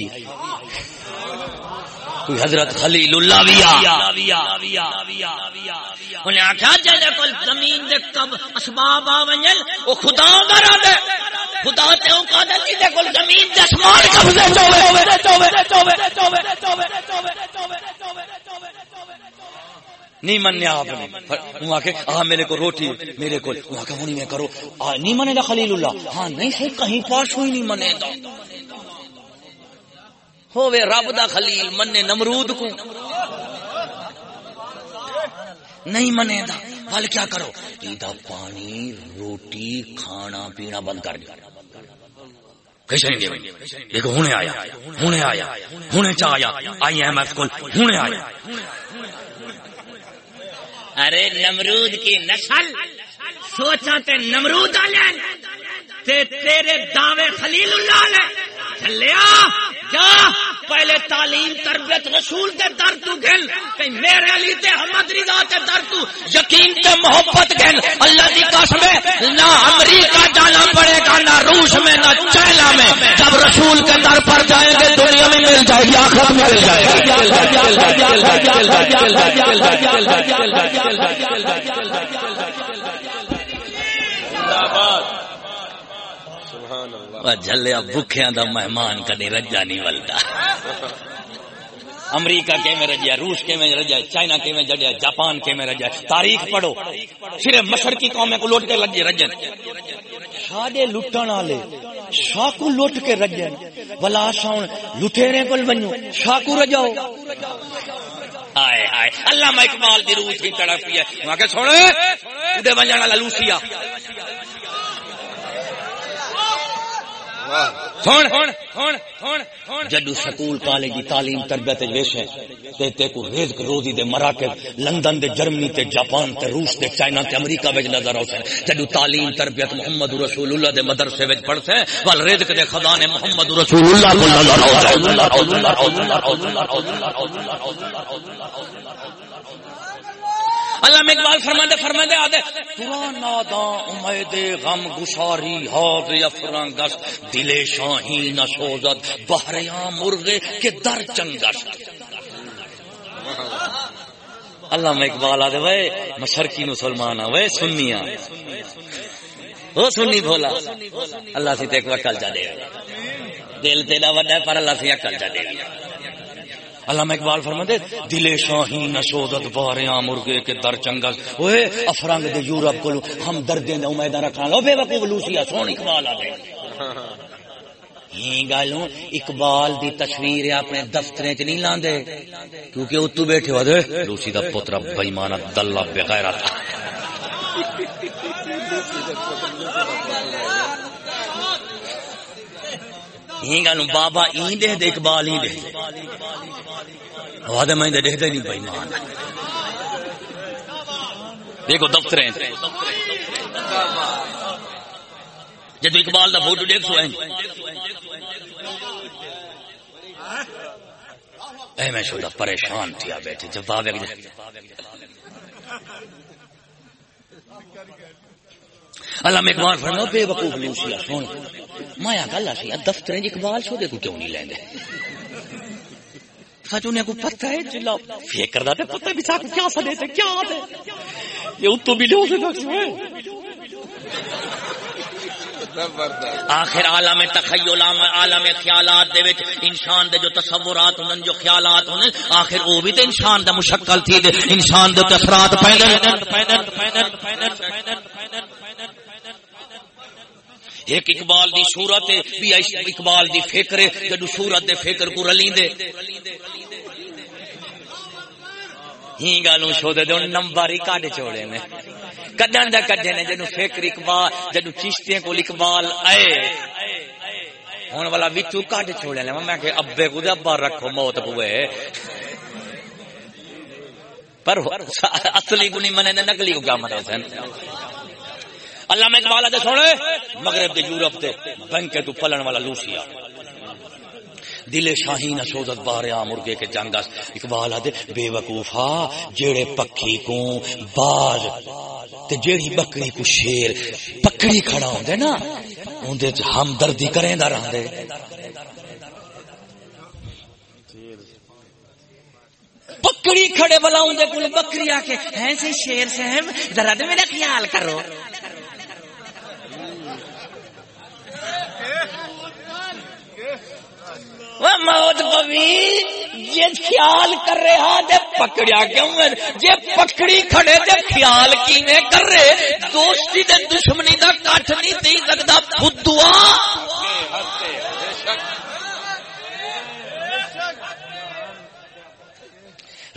کوئی حضرت خلیل اللہ بھی انہیں آخیا جی کول زمین دے کب اسباب آ ونجن وہ خدا ڈرا دے خدا تے او کا دے دے کول زمین دے اسمان قبضے چوے چوے چوے چوے چوے نہیں منیا آپ نے۔ وہ آ کے میرے کو روٹی میرے کو وہ میں کرو۔ نہیں منے گا خلیل اللہ ہاں نہیں صحیح، کہیں پاس ہوئی نہیں منے گا۔ ہووے رب دا خلیل منے نمرود کو۔ نہیں منے دا۔ ول کیا کرو۔ ایدا پانی، روٹی، کھانا پینا بند کر۔ دیا دیکھو، ہونے آیا۔ ہونے آیا۔ ہونے آیا۔ آئی ایم ایف ہونے آیا۔ ارے، نمرود کی نسل۔ سوچا تے نمرود آلے۔ تے تیرے دعوے خلیل اللہ لے چلیا جا پہلے تعلیم، تربیت، رسول کے در تو گھل کہ میرے علی تے احمد رضا تے در تو یقین تے محبت گھل۔ اللہ کی قسم ہے، نہ امریکہ جانا پڑے گا، نہ روس میں، نہ چائنا میں۔ جب رسول کے در پر جائیں گے، دنیا میں مل جائے گی آخر مل جائے گی۔ جلیا بکھیا دا مہمان کدی رجا نہیں ولتا امریکہ کے میں رجیا روس کے میں رجا چائنا کے میں جڑیا جاپان کے میں رجا تاریخ پڑھو صرف مشرقی قومیں کو لوٹ کے لگے رجن ساڈے لٹن والے شاکو لوٹ کے رجن بلا ساؤن لٹیرے کول ونجو شاکو رجاؤ آئے آئے اللہ میں اقبال دی روح تھی تڑپی ہے وہاں کے سونے اودے ونجن والا لوسیا جدو سکول کالج کی تعلیم تربیت ویسے تے کو رزق روزی دے مراکز لندن دے جرمنی تے جاپان تے روس تے چائنا تے امریکہ وچ نظر اوسن جدو تعلیم تربیت محمد رسول اللہ دے مدرسے وچ پڑھتے ول رزق دے خزانے محمد رسول اللہ کو نظر اوسن اللہ میں اقبال فرماندے فرماندے، آدھے، پرانا دا امید غم گساری ہاگ افرنگس دل شاہی نہ سوزد، بہریاں مرغے کے در چنگس اللہ میں اقبال آدھے، وے، مشرقی مسلمان وے سنیا وہ سنی بولا اللہ سے ایک وکل جا دے۔ دل تیرا وڈا پر اللہ سے اکل جا دے۔ علامہ اقبال فرماتے دل شاہی نشودت باریاں مرغے کے در چنگل۔ اوے افرنگ دے یورپ کو ہم دردیں دے امیداں رکھنا لو بے وقوف لوسیا سون اقبال آ گئے۔ گالوں اقبال دی تصویر اپنے دفتر چ نہیں لاندے۔ کیونکہ اتو بیٹھے ہو دے، لوسی دا پتر بےمانہ دلہ بغیرت گل بابا ای دے دے اقبال ہی دے۔ وعدہ میں دے دے نہیں بھائی مان دیکھو دفتر ہیں۔ جب اقبال دا فوٹو دیکھ سو ہیں۔ اے میں شدہ پریشان تھیا بیٹھے۔ جب بابے اللہ میں اقبال فرما بے وقوف نہیں لوسیا سن مایا گل سی دفتر اقبال سو کو کیوں نہیں لیندے۔ سچ انہیں کو پتہ ہے، جلا فکر دا تے پتہ بھی کو کیا سدے تے کیا دے یہ اتو بھی لو سے بخش ہوئے آخر عالم تخیل، عالم خیالات دے وچ انسان دے جو تصورات ہن جو خیالات ہن آخر او بھی تے انسان دا مشکل تھی دے۔ انسان دے اثرات پیدل پیدل پیدل پیدل پیدل ایک اقبال دی صورت بھی اقبال دی فکر ہے، جدو صورت دے فکر کو رلی دے۔ ہی گالوں شو دے دون نمبر ہی کاٹ چھوڑے نے۔ کڈن دا کڈے نے جنو فکر اقبال، جدو چشتیاں کو اقبال آئے۔ ہون والا وچو کاٹ چھوڑے نے۔ میں کہ ابے کو دے ابا رکھو، موت پوے پر اصلی کو نہیں منے، نقلی کو کیا مطلب منے سن اللہ میں اقبال دے سونے، مغرب دے یورپ دے بنکے تو پلن والا لوسیا۔ دل شاہین سودت باریا مرغے کے جنگ اقبال دے بے وقوفا جیڑے پکھی کو باز۔ تے جیڑی بکری کو شیر، پکڑی کھڑا ہوندے نا، اوندے وچ ہمدردی کریں دا رہندے۔ پکڑی کھڑے بلا اوندے کول بکری آ کے ہیں سے شیر صاحب، ذرا دے میرا خیال کرو۔ موت پوی یہ خیال کر رہا دے پکڑیا کیوں جی پکڑی کھڑے تے خیال کیویں کر رہے؟ دوستی دے دشمنی دا کٹ نہیں دے سکتا بدوا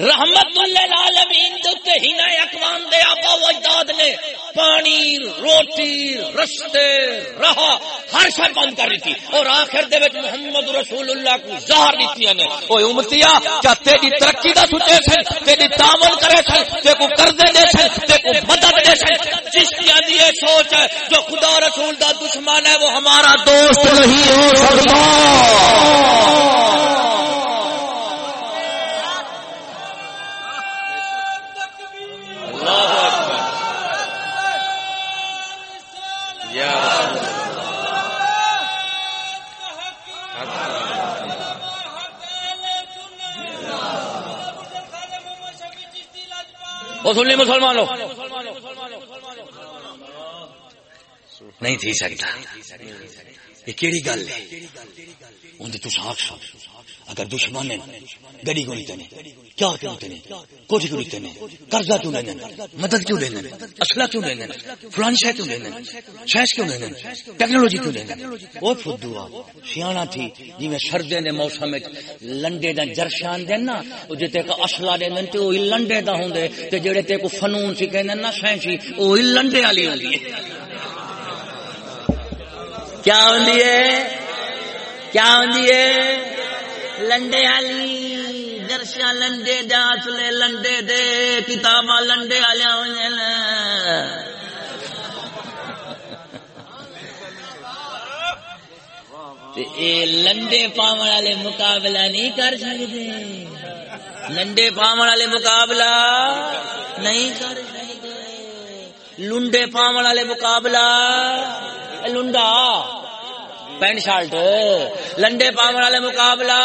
رحمت للعالمین دے ہنا اقوام دے آبا و اجداد نے پانی، روٹی، رستے، رہا، ہر شر بند کر رہی اور آخر دے وچ محمد رسول اللہ کو زہر دیتی نے۔ او امتیا کیا تیری ترقی دا سوچے سن؟ تیری تعاون کرے سن؟ تے کو قرضے دے سن؟ تے کو مدد دے سن؟ جس کی دی یہ سوچ ہے، جو خدا رسول دا دشمن ہے، وہ ہمارا دوست نہیں ہو سکتا۔ سنی مسلمانوں۔ نہیں تھی سکتا۔ یہ کیڑی گل ہے؟ اندر تو ساکھ اگر دشمن گڑی کو لیتے کیا کیوں لیتے کوٹھی کیوں لیتے قرضہ کیوں لینے مدد کیوں لینے اسلحہ کیوں لینے فلان شہ کیوں لینے شہش کیوں لینے ٹیکنالوجی کیوں لینے وہ فدو سیاح تھی جی میں سردے دے موسم لنڈے دا جرشان دین نا وہ جتے کا اسلحہ دے دین تے وہی لنڈے دا ہوندے، تے جڑے تے کو فنون سی کہندے نا سائنسی وہی لنڈے والی ہوندی ہے۔ کیا ہوندی ہے؟ کیا ہوندی ہے؟ لنڈے والی درشا لنڈے داسلے لنڈے دے، کتاباں لنڈے والے لنڈے پاون والے مقابلہ نہیں کر سکتے لنڈے پاون والے مقابلہ نہیں کر سکتے لنڈے پاون والے مقابلہ، لنڈا۔ پینٹ شرٹ لنڈے پاون والے مقابلہ۔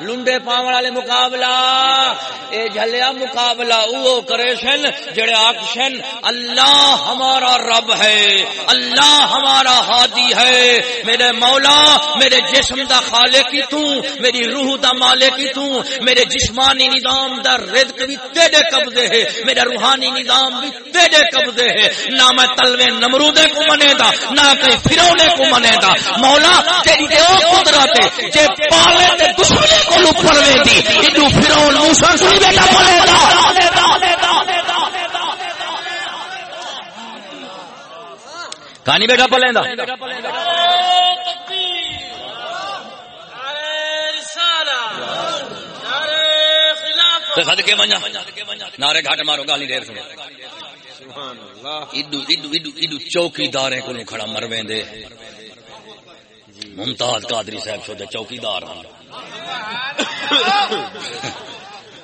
لنڈے پاون والے مقابلہ۔ اے جھلیا مقابلہ او کرے سن جڑے آکشن، اللہ ہمارا رب ہے، اللہ ہمارا ہادی ہے۔ میرے مولا، میرے جسم دا خالق کی تو، میری روح دا مالک کی تو، میرے جسمانی نظام دا رزق بھی تیرے قبضے ہے میرا روحانی نظام بھی تیرے قبضے ہے۔ نہ میں تلوے نمرودے کو منے دا، نہ کہ فرونے کو منے دا۔ مولا، تیری دے قدرت ہے جے پالے تے دشمنے کو دی ایڈو فرعون موسی بیٹا بولے گا۔ کہانی بیٹا پلے دا صدقے منجا نارے گھاٹ مارو گالی دیر سنے ایڈو ایڈو ایڈو ایڈو چوکی دارے کو کھڑا مرویں دے ممتاز قادری صاحب سو چوکی دار ہاں۔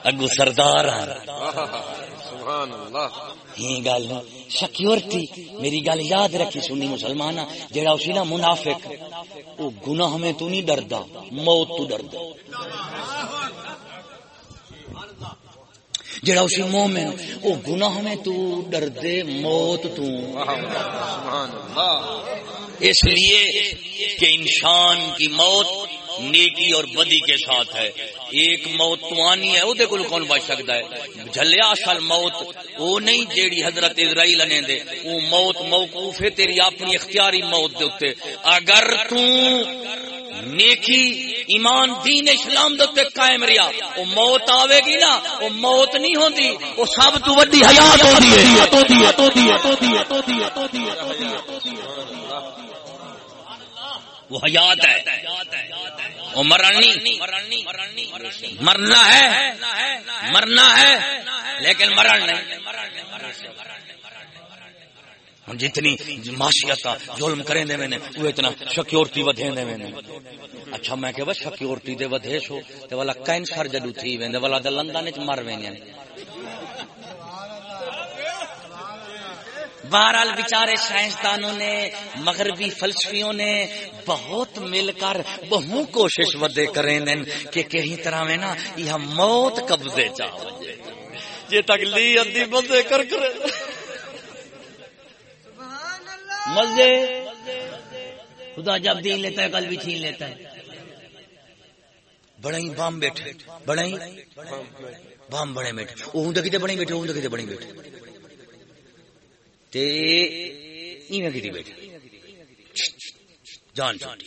اگو سردار گل۔ سیکورٹی میری گل یاد رکھی سنی مسلمان جہاں اسی نا منافق۔ وہ گناہ میں تو نہیں ڈردا موت تو ڈردا۔ جڑا اسی مومن او گناہ میں تو ڈر دے موت تو۔ اس لیے کہ انسان کی موت نیکی اور بدی کے ساتھ ہے۔ ایک موت تو آنی ہے وہ کو کون بچ سکتا ہے؟ جھلیا اصل موت وہ نہیں جیڑی حضرت اسرائیل نے دے۔ وہ موت موقوف ہے تیری اپنی اختیاری موت دے اتے اگر تو نیکی، ایمان، دین، اسلام دے قائم رہا وہ موت آوے گی نا وہ موت نہیں ہوندی وہ سب تو وڈی حیات ہوندی ہے۔ تو دی تو دی تو دی تو دی تو دی تو دی وہ حیات ہے۔ وہ مرنی۔ مرنا ہے۔ مرنا ہے۔ لیکن مرن نہیں۔ جتنی معاشیت ظلم کریں دے میں نے، وہ اتنا سیکورٹی ودھے دے میں نے۔ اچھا میں کہ بس سیکورٹی دے ودھے سو تے والا کینسر جدو تھی ویندے، والا دے لندن وچ مر ویندے۔ بہرحال بیچارے سائنسدانوں نے، مغربی فلسفیوں نے بہت مل کر بہو کوشش ودے کریں کہ کہیں طرح میں نا یہ موت قبضے چاہو یہ تک لی ادی بندے کر کرے مزے۔ خدا جب دین لیتا ہے، کل بھی چھین لیتا ہے۔ بڑا ہی بام بیٹھے بڑا ہی بام بڑے بیٹھے۔ وہ ہوں دکھتے بڑے بیٹھے، وہ دکھتے بڑے بیٹھے۔ تے ایویں کیتی بیٹھے۔ جان چھٹی۔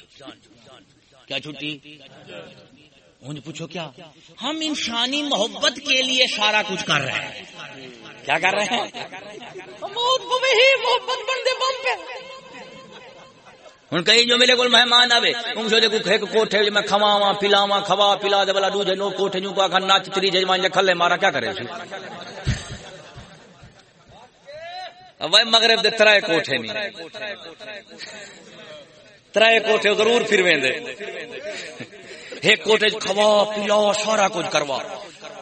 کیا چھٹی؟ انہیں پوچھو کیا؟ ہم انسانی محبت کے لیے سارا کچھ کر رہے ہیں۔ کیا کر رہے ہیں؟ ہوں کہیں جو میرے کو مہمان آئے ان سے دیکھو کوٹھے میں کھواوا پلاوا کھوا پلا دے والا دوجے نو کوٹھے جو کا نچ تری ججمان کھلے مارا کیا کرے مغرب دے ترائے کوٹھے نہیں۔ ترائے کوٹھے ضرور پھر ویندے۔ ایک کوٹے کھوا پلا سارا کچھ کروا۔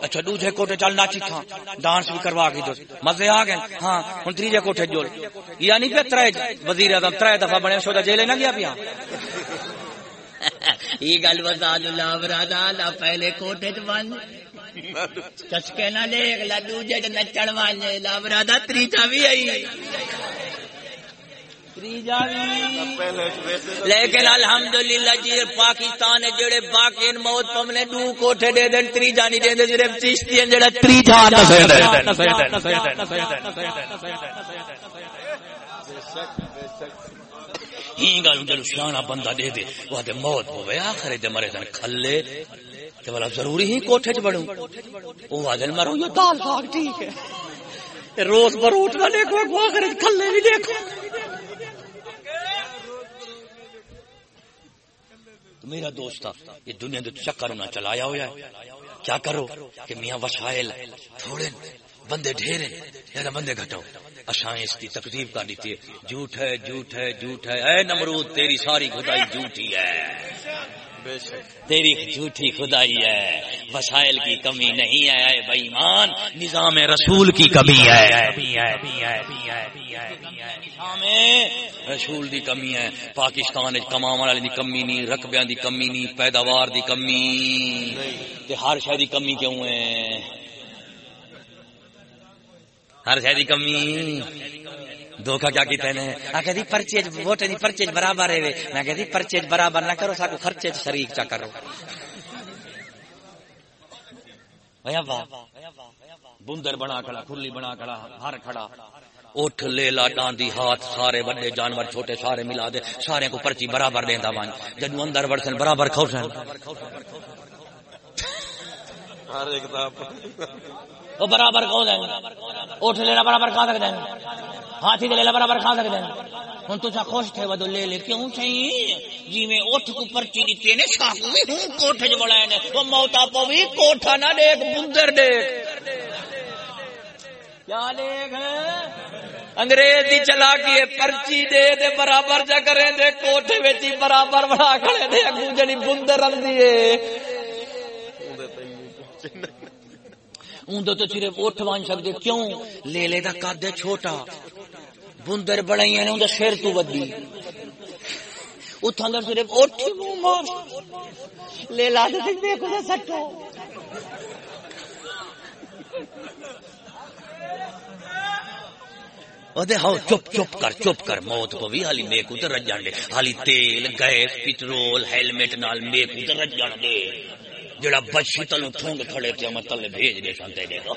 اچھا دوسرے کوٹے چل، ناچی تھا ڈانس بھی کروا کے دو مزے آ گئے۔ ہاں ہوں تیجے کوٹے جوڑ یا یعنی نہیں پیا ترائے وزیر اعظم ترائے دفعہ بنے سوچا جیلے نہ گیا پیا۔ یہ گل بتا دو لا پہلے کوٹے چ بند۔ چسکے نہ لے دیکھ، لڈو جٹ نچن والے لابرا دا تریجا بھی آئی۔ تریجا بھی لیکن الحمدللہ جی پاکستان جڑے باقی موت پمنے دو کوٹھے دے دن تریجا نہیں دے دے صرف چشتی ہیں جڑا تریجا نسے ہی گل جڑو شانہ بندہ دے دے، وہ تے موت ہوے آخر دے مرے دن کھلے۔ تے والا مطلب ضروری ہی کوٹھے چ بڑوں او آدل مرو یہ دال ساگ ٹھیک ہے۔ روز بروٹ نہ دیکھو آخر کھلے بھی دیکھو۔ میرا دوست یہ دنیا دے چکر نہ چلایا ہوا ہے۔ کیا کرو؟ کہ میاں وسائل تھوڑے بندے ڈھیرے یا بندے گھٹو اشائیں اس کی تقریب کر دیتی ہے۔ جھوٹ ہے جھوٹ ہے جھوٹ ہے۔ اے نمرود، تیری ساری خدائی جھوٹی ہے۔ تیری جھوٹی خدائی ہے۔ وسائل کی کمی نہیں ہے اے بےمان نظام رسول کی کمی ہے۔ نظام رسول دی کمی ہے۔ پاکستان کما والے دی کمی نہیں رقبیاں دی کمی نہیں پیداوار دی کمی تے ہر شے دی کمی کیوں ہے؟ ہر شے دی کمی۔ دھوکا کیا کیتے ہیں؟ آ کہتی پرچے ووٹ دی پرچے برابر ہے میں کہتی پرچے برابر نہ کرو، ساکو خرچے چ شریک چا کرو۔ بھیا واہ بندر بنا کھڑا، کھلی بنا کھڑا، ہر کھڑا۔ اٹھ لے لا ڈاندی ہاتھ، سارے بڑے جانور، چھوٹے سارے ملا دے۔ سارے کو پرچی برابر دیندا وان۔ جدوں اندر وڑسن، برابر کھوسن۔ ہر ایک دا۔ وہ برابر کھو دیں اٹھ لینا برابر کھا سکتے ہیں۔ ہاتھی دے لینا برابر کھا سکتے ہیں۔ ہوں تو خوش تھے ودو لے لے، کیوں صحیح جی میں اٹھ کو پرچی دیتی نے ساکو بھی ہوں کوٹھے جو بڑھائے نے وہ موتا پو بھی کوٹھا نہ دیکھ، بندر دیکھ۔ کیا دیکھ؟ انگریز دی چلا کی پرچی دے دے، برابر جا کریں دے کوٹھے ویچی برابر بڑھا کھڑے دے۔ اگو جنی بندر رن دیے اون تو صرف اٹھ بن سکتے کیوں؟ لے لے دا قد چھوٹا۔ بندر بڑائی نے اون دا سر تو ودی اتھاں دا صرف اٹھ ہی منہ مار لے لا دے تے کو سٹو۔ ودے ہاؤ چپ چپ کر چپ کر۔ موت کو بھی حالی میک تے رجان دے۔ حالی تیل، گیس، پٹرول ہیلمٹ نال میک تے رجان دے۔ جڑا بچی تلو تھونگ کھڑے تھے میں تلے بھیج دے سن تیرے کو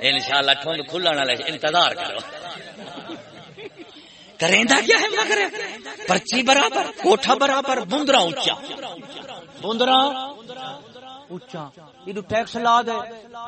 انشاءاللہ ٹھونگ کھلن والے انتظار کرو۔ کریندا کیا ہے مگر؟ پرچی برابر، کوٹھا برابر، بندرا اونچا۔ بندرا؟ اونچا۔ یہ ٹیکس لا دے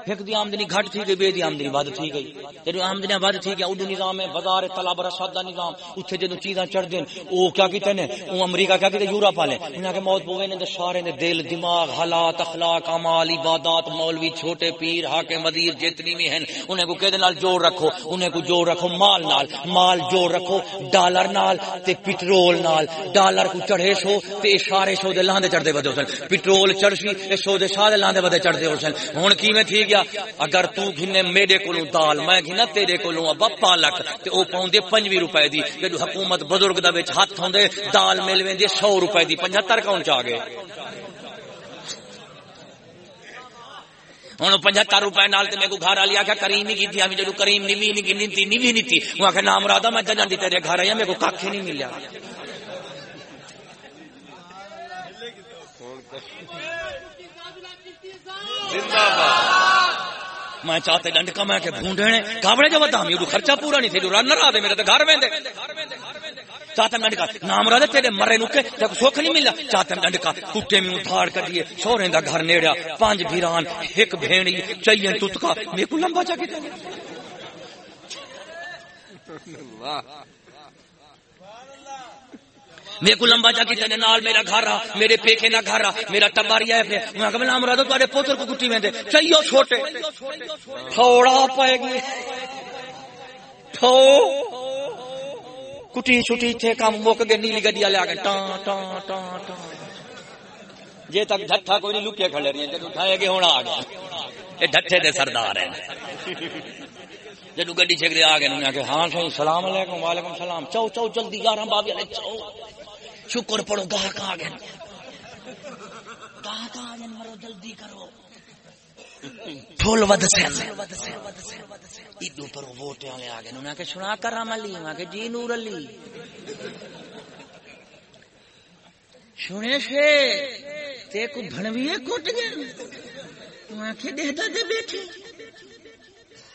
ایک دی آمدنی گھٹ تھی گئی، بے دی آمدنی ود تھی گئی۔ جدو آمدنی ود تھی گیا اڈو نظام ہے بازار طلب رساد دا نظام۔ اتھے جدو چیزاں چڑھ دین او کیا کیتے نے؟ او امریکہ کیا کیتے؟ یورپ والے۔ انہاں کے موت پوے نے سارے نے دل، دماغ، حالات، اخلاق، اعمال، عبادات، مولوی، چھوٹے پیر، حاکم، وزیر جتنی بھی ہیں، انہیں کو کہدے نال جوڑ رکھو، انہیں کو جوڑ رکھو مال نال۔ مال جوڑ رکھو، ڈالر نال تے پٹرول نال۔ ڈالر کو چڑھے سو تے اشارے سو دے لاندے چڑھ دے ودے سن۔ پٹرول چڑھ سی سو دے سارے لاندے ودے چڑھ دے سن۔ ہن کیویں تھی گیا؟ اگر تو گھنے میرے کولوں دال، میں گھنا تیرے کولوں ابا پالک، تے او پاوندے 25 روپے دی۔ جدو حکومت بزرگ دا وچ ہاتھ ہوندے دال مل ویندی 100 روپے دی۔ 75 کون چا گئے؟ ہوں پچہتر روپئے نال تے میرے کو گھر والی آخیا کریم نہیں کی جدو کریم نیوی نہیں گنتی نیوی نہیں تھی۔ وہ آخر نام رادا، میں جان دی تیرے گھر آئی میرے کو کھ نہیں ملیا۔ میں چاہتے ڈنڈ کا میں کہ ڈھونڈنے کابڑے جو بتا میرے خرچہ پورا نہیں تھے، جو رن رہا دے میرے تو گھر میں دے چاہتے ڈنڈ کا نام رہا دے تیرے مرے نکے جب سوکھ نہیں ملا چاہتے ڈنڈ کا کٹے میں اتھاڑ کر دیے شوریں دا گھر نیڑیا۔ پانچ بھیران ایک بھیڑی چاہیے تتکا میرے کو لمبا جا کے۔ *laughs* میرے کو لمبا جا کے نال میرا گھر رہا میرے پیکے نہ گھر رہا میرا ٹباری ہے پھر۔ میں کہ نام رہا تو پوتر کو کٹی میں دے چاہیے چھوٹے۔ تھوڑا پائے گی۔ تھو۔ کٹی چھٹی تھے کام موک گئے نیلی گڈی والے آ گئے۔ ٹان ٹان ٹان ٹان جے تک ڈٹھا کوئی نہیں لکے کھڑے رہی جب اٹھائے گے ہونا آ گیا۔ یہ ڈٹھے دے سردار ہیں۔ جدو گڈی چکرے آ گئے، میں کہ ہاں صحیح سلام علیکم، وعلیکم السلام چو چو جلدی یار ہم بابی چو شکر پڑھو گاہ کہاں گئے۔ کہاں کہاں جن مرو، جلدی کرو۔ پھول ود سے ایڈو پر ووٹ والے آ گئے۔ انہوں نے کہ سنا کرام علی، میں کہ جی نور علی۔ سنے سے تے کو بھنویے کوٹ گئے۔ میں کہ دیکھتا دے بیٹھے۔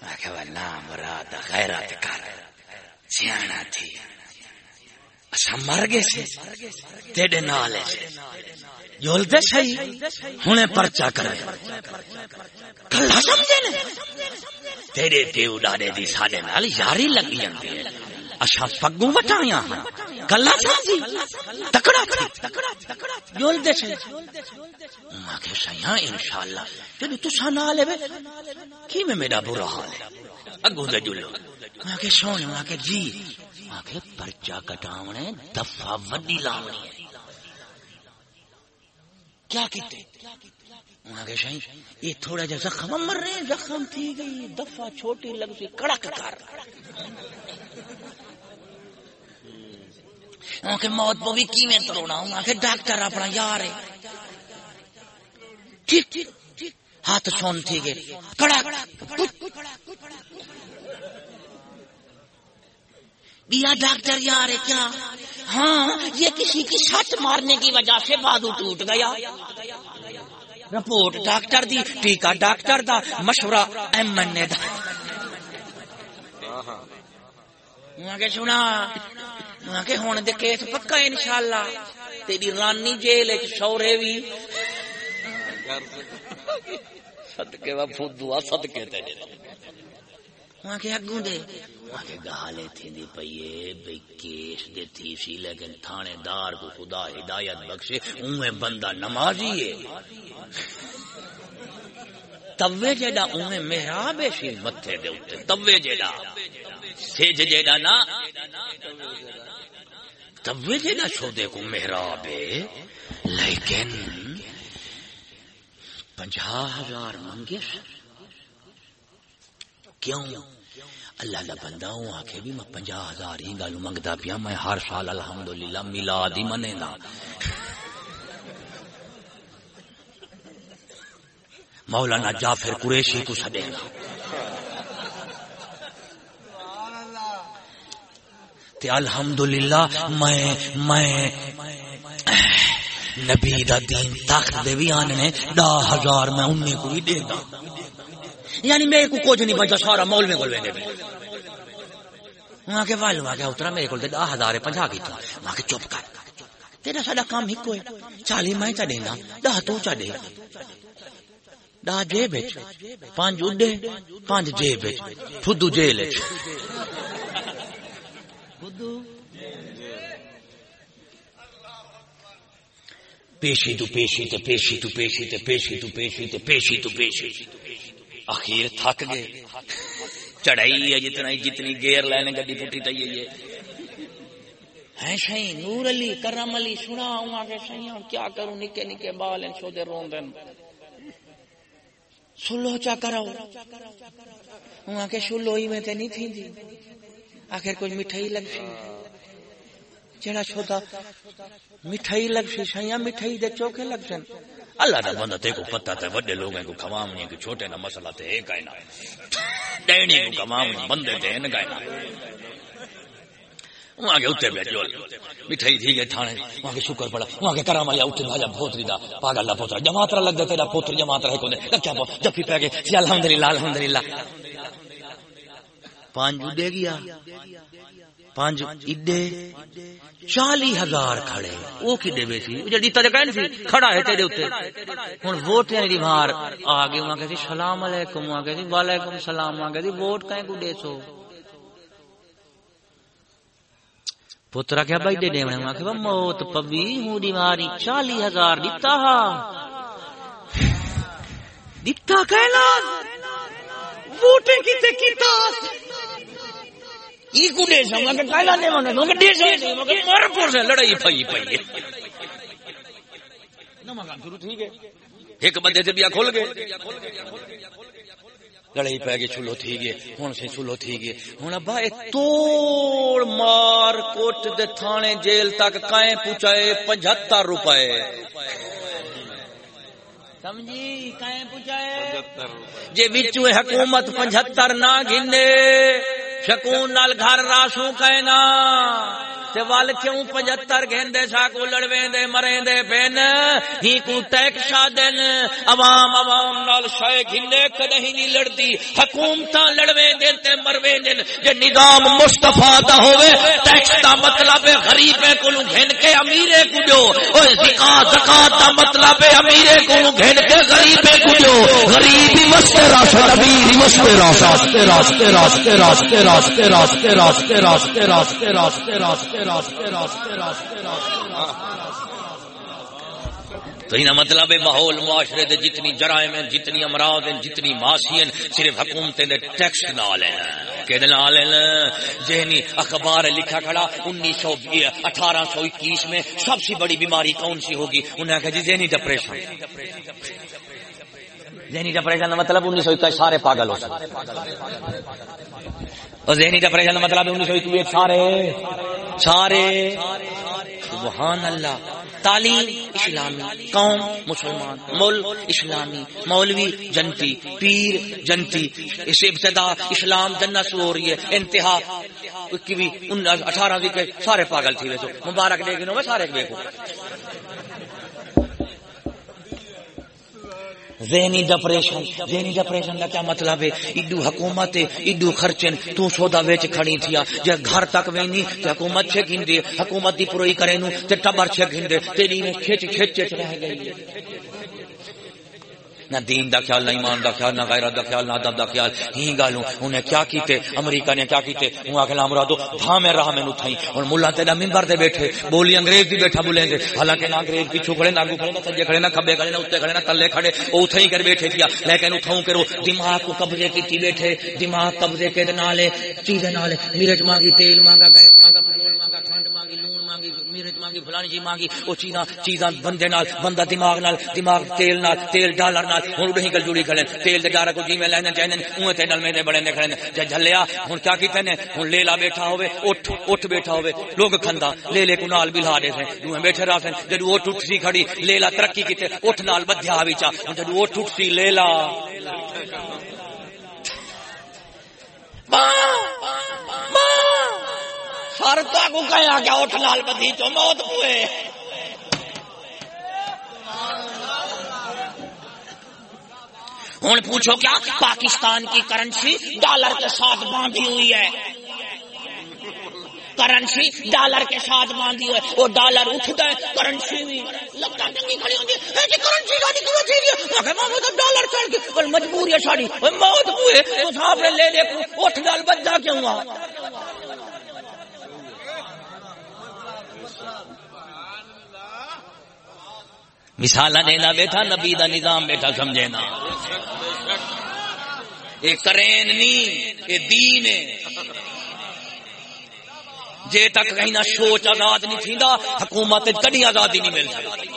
میں کہ نا مراد، غیرت کر۔ سیانا تھی۔ اسا مر گئے سے۔ تیرے نال ہے جول دے صحیح ہنے پرچا کرے کلا سمجھے نے۔ تیرے پیو ڈاڈے دی ساڈے نال یاری لگی جاندی ہے۔ اچھا اسا پگوں وٹایا ہاں۔ کلا سمجھی۔ تکڑا تکڑا جول دے صحیح ماں کہ سیاں، انشاءاللہ۔ جدو تسا نال ہے کی میں میرا برا حال ہے؟ اگوں دے جلو۔ ماں کہ سونے ماں کہ جی۔ ماں پرچا کٹاونے، دفعہ وڈی لاونی ہے۔ کیا کیتے؟ وہاں کے شاہی، یہ تھوڑا جا زخم مر رہے ہیں، زخم تھی گئی، دفعہ چھوٹی لگ سی کڑک کر۔ وہاں کے موت پو بھی کی میں ترونا؟ وہاں کے ڈاکٹر اپنا یار ہے۔ ٹھیک ٹھیک۔ ہاتھ سون تھی گئے۔ کڑک۔ بیا ڈاکٹر یار کیا؟ ہاں یہ کسی کی سٹ مارنے کی وجہ سے بازو ٹوٹ گیا۔ رپورٹ ڈاکٹر دی ٹیکا ڈاکٹر دا، مشورہ ایم این اے دا وہاں سنا وہاں کے دے کیس پکا ہے انشاءاللہ۔ تیری رانی جیل ایک شورے بھی صدقے و فدوا صدقے تیرے۔ وہاں کے اگوں دے وہاں کے گالے تھی دی پئیے، بھئی کیس دے تھی سی، لیکن تھانے دار کو خدا ہدایت بخشے اوے بندہ نمازی ہے۔ توے جیڑا محراب سی متھے دے اوتے توے جیڑا۔ سیج جیڑا نا، توے جیڑا چھودے کو محراب ہے۔ لیکن پنجا ہزار منگے۔ کیوں؟ اللہ دا بندہ ہوں، آکھے بھی میں پنجا ہزار ہی گالو منگتا پیا، میں ہر سال الحمدللہ میلاد ہی منے دا مولانا جعفر قریشی کو سدے گا تے الحمدللہ میں میں نبی دا دین طاقت دے بھی آنے ڈا ہزار میں انہیں کو بھی دے دا یعنی میرے کو کچھ نہیں بچا سارا مول میں ویندے وہاں کے والو آ گیا اترا میرے کول تے 10000 50 کیتا وہاں کے چپ کر۔ تیرا ساڈا کام ہی کوئی 40 میں چا دینا 10 تو چا دے 10 جیب وچ۔ 5 اڈے 5 جیب وچ۔ فدو جیل وچ۔ فدو؟ پیشی تو پیشی تے پیشی تو پیشی تے پیشی تو پیشی تے پیشی تو پیشی۔ اخیر تھک گئے۔ چڑھائی ہے جتنا جتنی گیر لینے گڈی پٹی تئی ہے ہے شاہی، نور علی، کرم علی، سنا ہوں آگے شاہی، ہوں کیا کروں؟ نکے نکے بال ان سودے رون دن سلو چا کرو ہوں آگے سلو میں تے نہیں تھی دی۔ آخر کچھ مٹھائی لگ سی جڑا چھوٹا مٹھائی لگ سی شاہیاں مٹھائی دے چوکے لگ سن اللہ دا بندہ تے کو پتہ تے وڈے لوگوں کو کھوامنی کہ چھوٹے نہ مسئلہ تے ہے کائیں نہ ڈیڑی کو کھوامنی، بندے تے ان کائیں نہ وہاں کے اتنے بیٹھ جو مٹھائی تھی گئے تھانے۔ وہاں کے شکر پڑا۔ وہاں کے کرام آیا اٹھ بھاجا بھوتری دا۔ پاگل دا پوترا جماعت لگ گئے تیرا پوتر جماعت رہے کو دے کیا پو جب پی پہ گئے۔ سی الحمدللہ الحمدللہ۔ پانچ اڈے گیا۔ پانچ اڈے۔ چالی ہزار کھڑے۔ وہ کڈے بے سی۔ جڑی تے کہن سی، کھڑا ہے تیرے اوتے ہن ووٹ دی مار آ گئے وہاں کہ سلام علیکم وہاں کہ وعلیکم السلام وہاں کہ ووٹ کہیں کو دے سو؟ پترا کیا بھائی دے دے وہاں کہ موت پوی موڈی ماری چالی ہزار دیتا دیتا کہنا۔ ووٹیں کیتے کیتا ای کو دے سما کہ کائلا دے من کہ دے سو کہ مر پور سے لڑائی پئی پئی نما شروع تھی گئے ایک بندے سے بیا کھل گئے۔ لڑائی پہ گئی چلو تھی گئے ہوں سے چلو تھی گئے۔ ہوں ابا توڑ مار کوٹ دے تھانے جیل تک کائیں پہنچائے پچہتر روپے۔ سمجھی کہیں پوچھائے۔ جے بچو حکومت پنجھتر نہ گھنے۔ شکون نال گھر راسو کہنا تے وال کیوں پچہتر گھندے سا کو لڑویں مریں دے پین ہی کو ٹیکس دین عوام عوام نال شے گھندے کدی نہیں لڑدی حکومتاں لڑویں دین تے مرویں دین جے نظام مصطفی دا ہوے ٹیکس دا مطلب ہے غریبے کو گھن کے امیرے کو جو او زکات زکات دا مطلب ہے امیرے کو گھن کے غریبے کو جو غریبی مستے راستے امیر مستے راستے راستے راستے راستے راستے راستے راستے راستے راستے راستے راستے راستے راستے راستے تو یہ مطلب ماحول معاشرے دے جتنی جرائم ہیں جتنی امراض ہیں جتنی معاشی ہیں صرف حکومتیں دے ٹیکس نال ہیں کہ نال ہیں ذہنی اخبار لکھا کھڑا انیس سو اٹھارہ سو اکیس میں سب سے بڑی بیماری کون سی ہوگی انہیں کہا جی ذہنی ڈپریشن ذہنی ڈپریشن کا مطلب انیس سو اکیس سارے پاگل ہو سکتے اور ذہنی ڈپریشن کا مطلب انیس سو اکیس سارے سارے۔ سبحان اللہ۔ تعلیم اسلامی، قوم مسلمان مول اسلامی، مولوی جنتی، پیر جنتی۔ اس ابتدا اسلام جنت ہو رہی ہے، انتہا۔ اٹھارہ سارے پاگل تھی ویسے۔ مبارک دیکھو سارے دیکھو ذہنی ڈپریشن ذہنی ڈپریشن کا کیا مطلب ہے؟ ایڈو حکومت ایڈو خرچن، تو سودا ویچ کھڑی تھیا جے گھر تک وینی تے حکومت چھے گھندے حکومت دی پروئی کرے نو، تے ٹبر چھے گھندے تیری میں کھچ کھچ رہ گئی نہ دین دا خیال، نہ ایمان دا خیال، نہ غیرت دا خیال، نہ ادب دا خیال۔ ہی گالوں انہیں کیا کیتے؟ امریکہ نے کیا کیتے؟ ہوں اگلا مرادو تھا میں راہ میں نٹھائی اور مولا تیرا منبر دے بیٹھے، بولی انگریز دی بیٹھا بولیں دے۔ حالانکہ نہ انگریز پیچھے کھڑے، نہ آگو کھڑے، نہ سجے کھڑے، نہ کھبے کھڑے، نہ اوتے کھڑے، نہ تلے کھڑے۔ او تھئی کر بیٹھے کیا۔ لیکن اٹھاؤں کرو دماغ کو قبضے کیتی بیٹھے۔ دماغ قبضے کے نالے چیزیں نالے۔ مرچ مانگی، تیل مانگا گئے مانگا پٹرول مانگا کھنڈ مانگی لون مانگی، فلانی چیز مانگی او چیزاں چیزاں بندے نال، بندہ دماغ نال، دماغ تیل نال، تیل ڈالر نال، ہن نہیں گل جڑی کھڑے تیل دے ڈارا کو جی میں لینا چاہنے اوے تے نال میں دے بڑے نے۔ کھڑے جے جھلیا، ہن کیا کیتے نے؟ ہن لیلا بیٹھا ہوے اٹھ اٹھ بیٹھا ہوے لوگ کھندا لے لے کو نال بلا دے سے دوے بیٹھے رہا سن جدو اٹھ اٹھ سی کھڑی، لیلا ترقی کیتے، اٹھ نال بدھیا وچا جدو اٹھ اٹھ سی، لیلا۔ با با با ہر تو کو کہا کہ اٹھ نال بدھی تو موت ہوئے ہوں پوچھو کیا، پاکستان کی کرنسی ڈالر کے ساتھ باندھی ہوئی ہے۔ کرنسی ڈالر کے ساتھ باندھی ہوئی ہے۔ وہ ڈالر اٹھتا ہے، کرنسی بھی لگتا ٹنگی کھڑی ہوتی ہے۔ جی کرنسی گاڑی کیوں چاہیے ڈالر چڑھ کے مجبور ہے ساڑی موت ہوئے اس آپ نے لے لے اٹھ ڈال بجا کیوں ہوا؟ مثال دینا بیٹھا، نبی دا نظام بیٹھا، سمجھے نا۔ یہ کرین نہیں، یہ دین ہے۔ جے تک کہیں نہ سوچ آزاد نہیں تھی حکومت کدی آزادی نہیں مل سکتی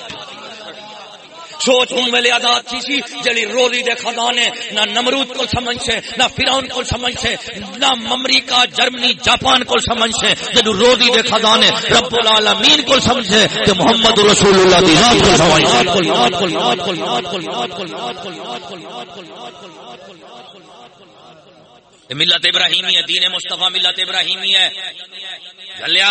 سوچ ہوں ویلے آزاد تھی سی جلی رولی دے خزانے نہ نمرود کو سمجھ سے، نہ فرعون کو سمجھ سے، نہ امریکہ، جرمنی، جاپان کو سمجھ سے۔ جدو روزی دے خزانے رب العالمین کو سمجھ سے کہ محمد رسول اللہ دی ذات کو سمجھ ملت ابراہیمی ہے، دین مصطفیٰ ملت ابراہیمی ہے۔ چلیا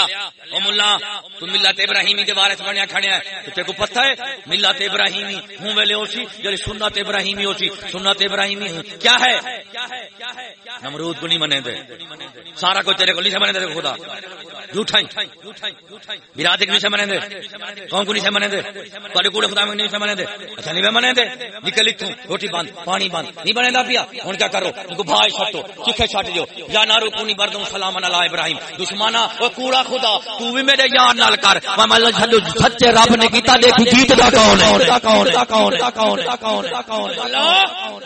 او ملا، تو ملت ابراہیمی دے وارث بنیا کھڑیا ہے تو تے کو پتہ ہے؟ ملت ابراہیمی، ہوں ویلے ہوسی جڑی سنت ابراہیمی ہوسی سنت ابراہیمی کیا ہے؟ نمرود کو نہیں منے دے۔ سارا کوئی تیرے کو نہیں سمجھنے دے، خدا۔ جھوٹائی۔ برادری نہیں سمجھنے دے۔ کون کو نہیں سمجھنے دے۔ کوڑے خدا میں نہیں سمجھنے دے۔ اچھا نہیں منے دے۔ نکل اتوں روٹی بند پانی بند نہیں بنے دا پیا؟ ہن کیا کرو؟ ان کو بھائی چھٹو۔ چکھے چھٹ دیو یا نارو کونی بردوں سلام علی ابراہیم۔ دشمنا او کوڑا خدا تو بھی میرے یار نال کر۔ میں اللہ چھڈو سچے رب نے کیتا دیکھ جیت دا کون ہے۔ کون کون کون کون کون ہے۔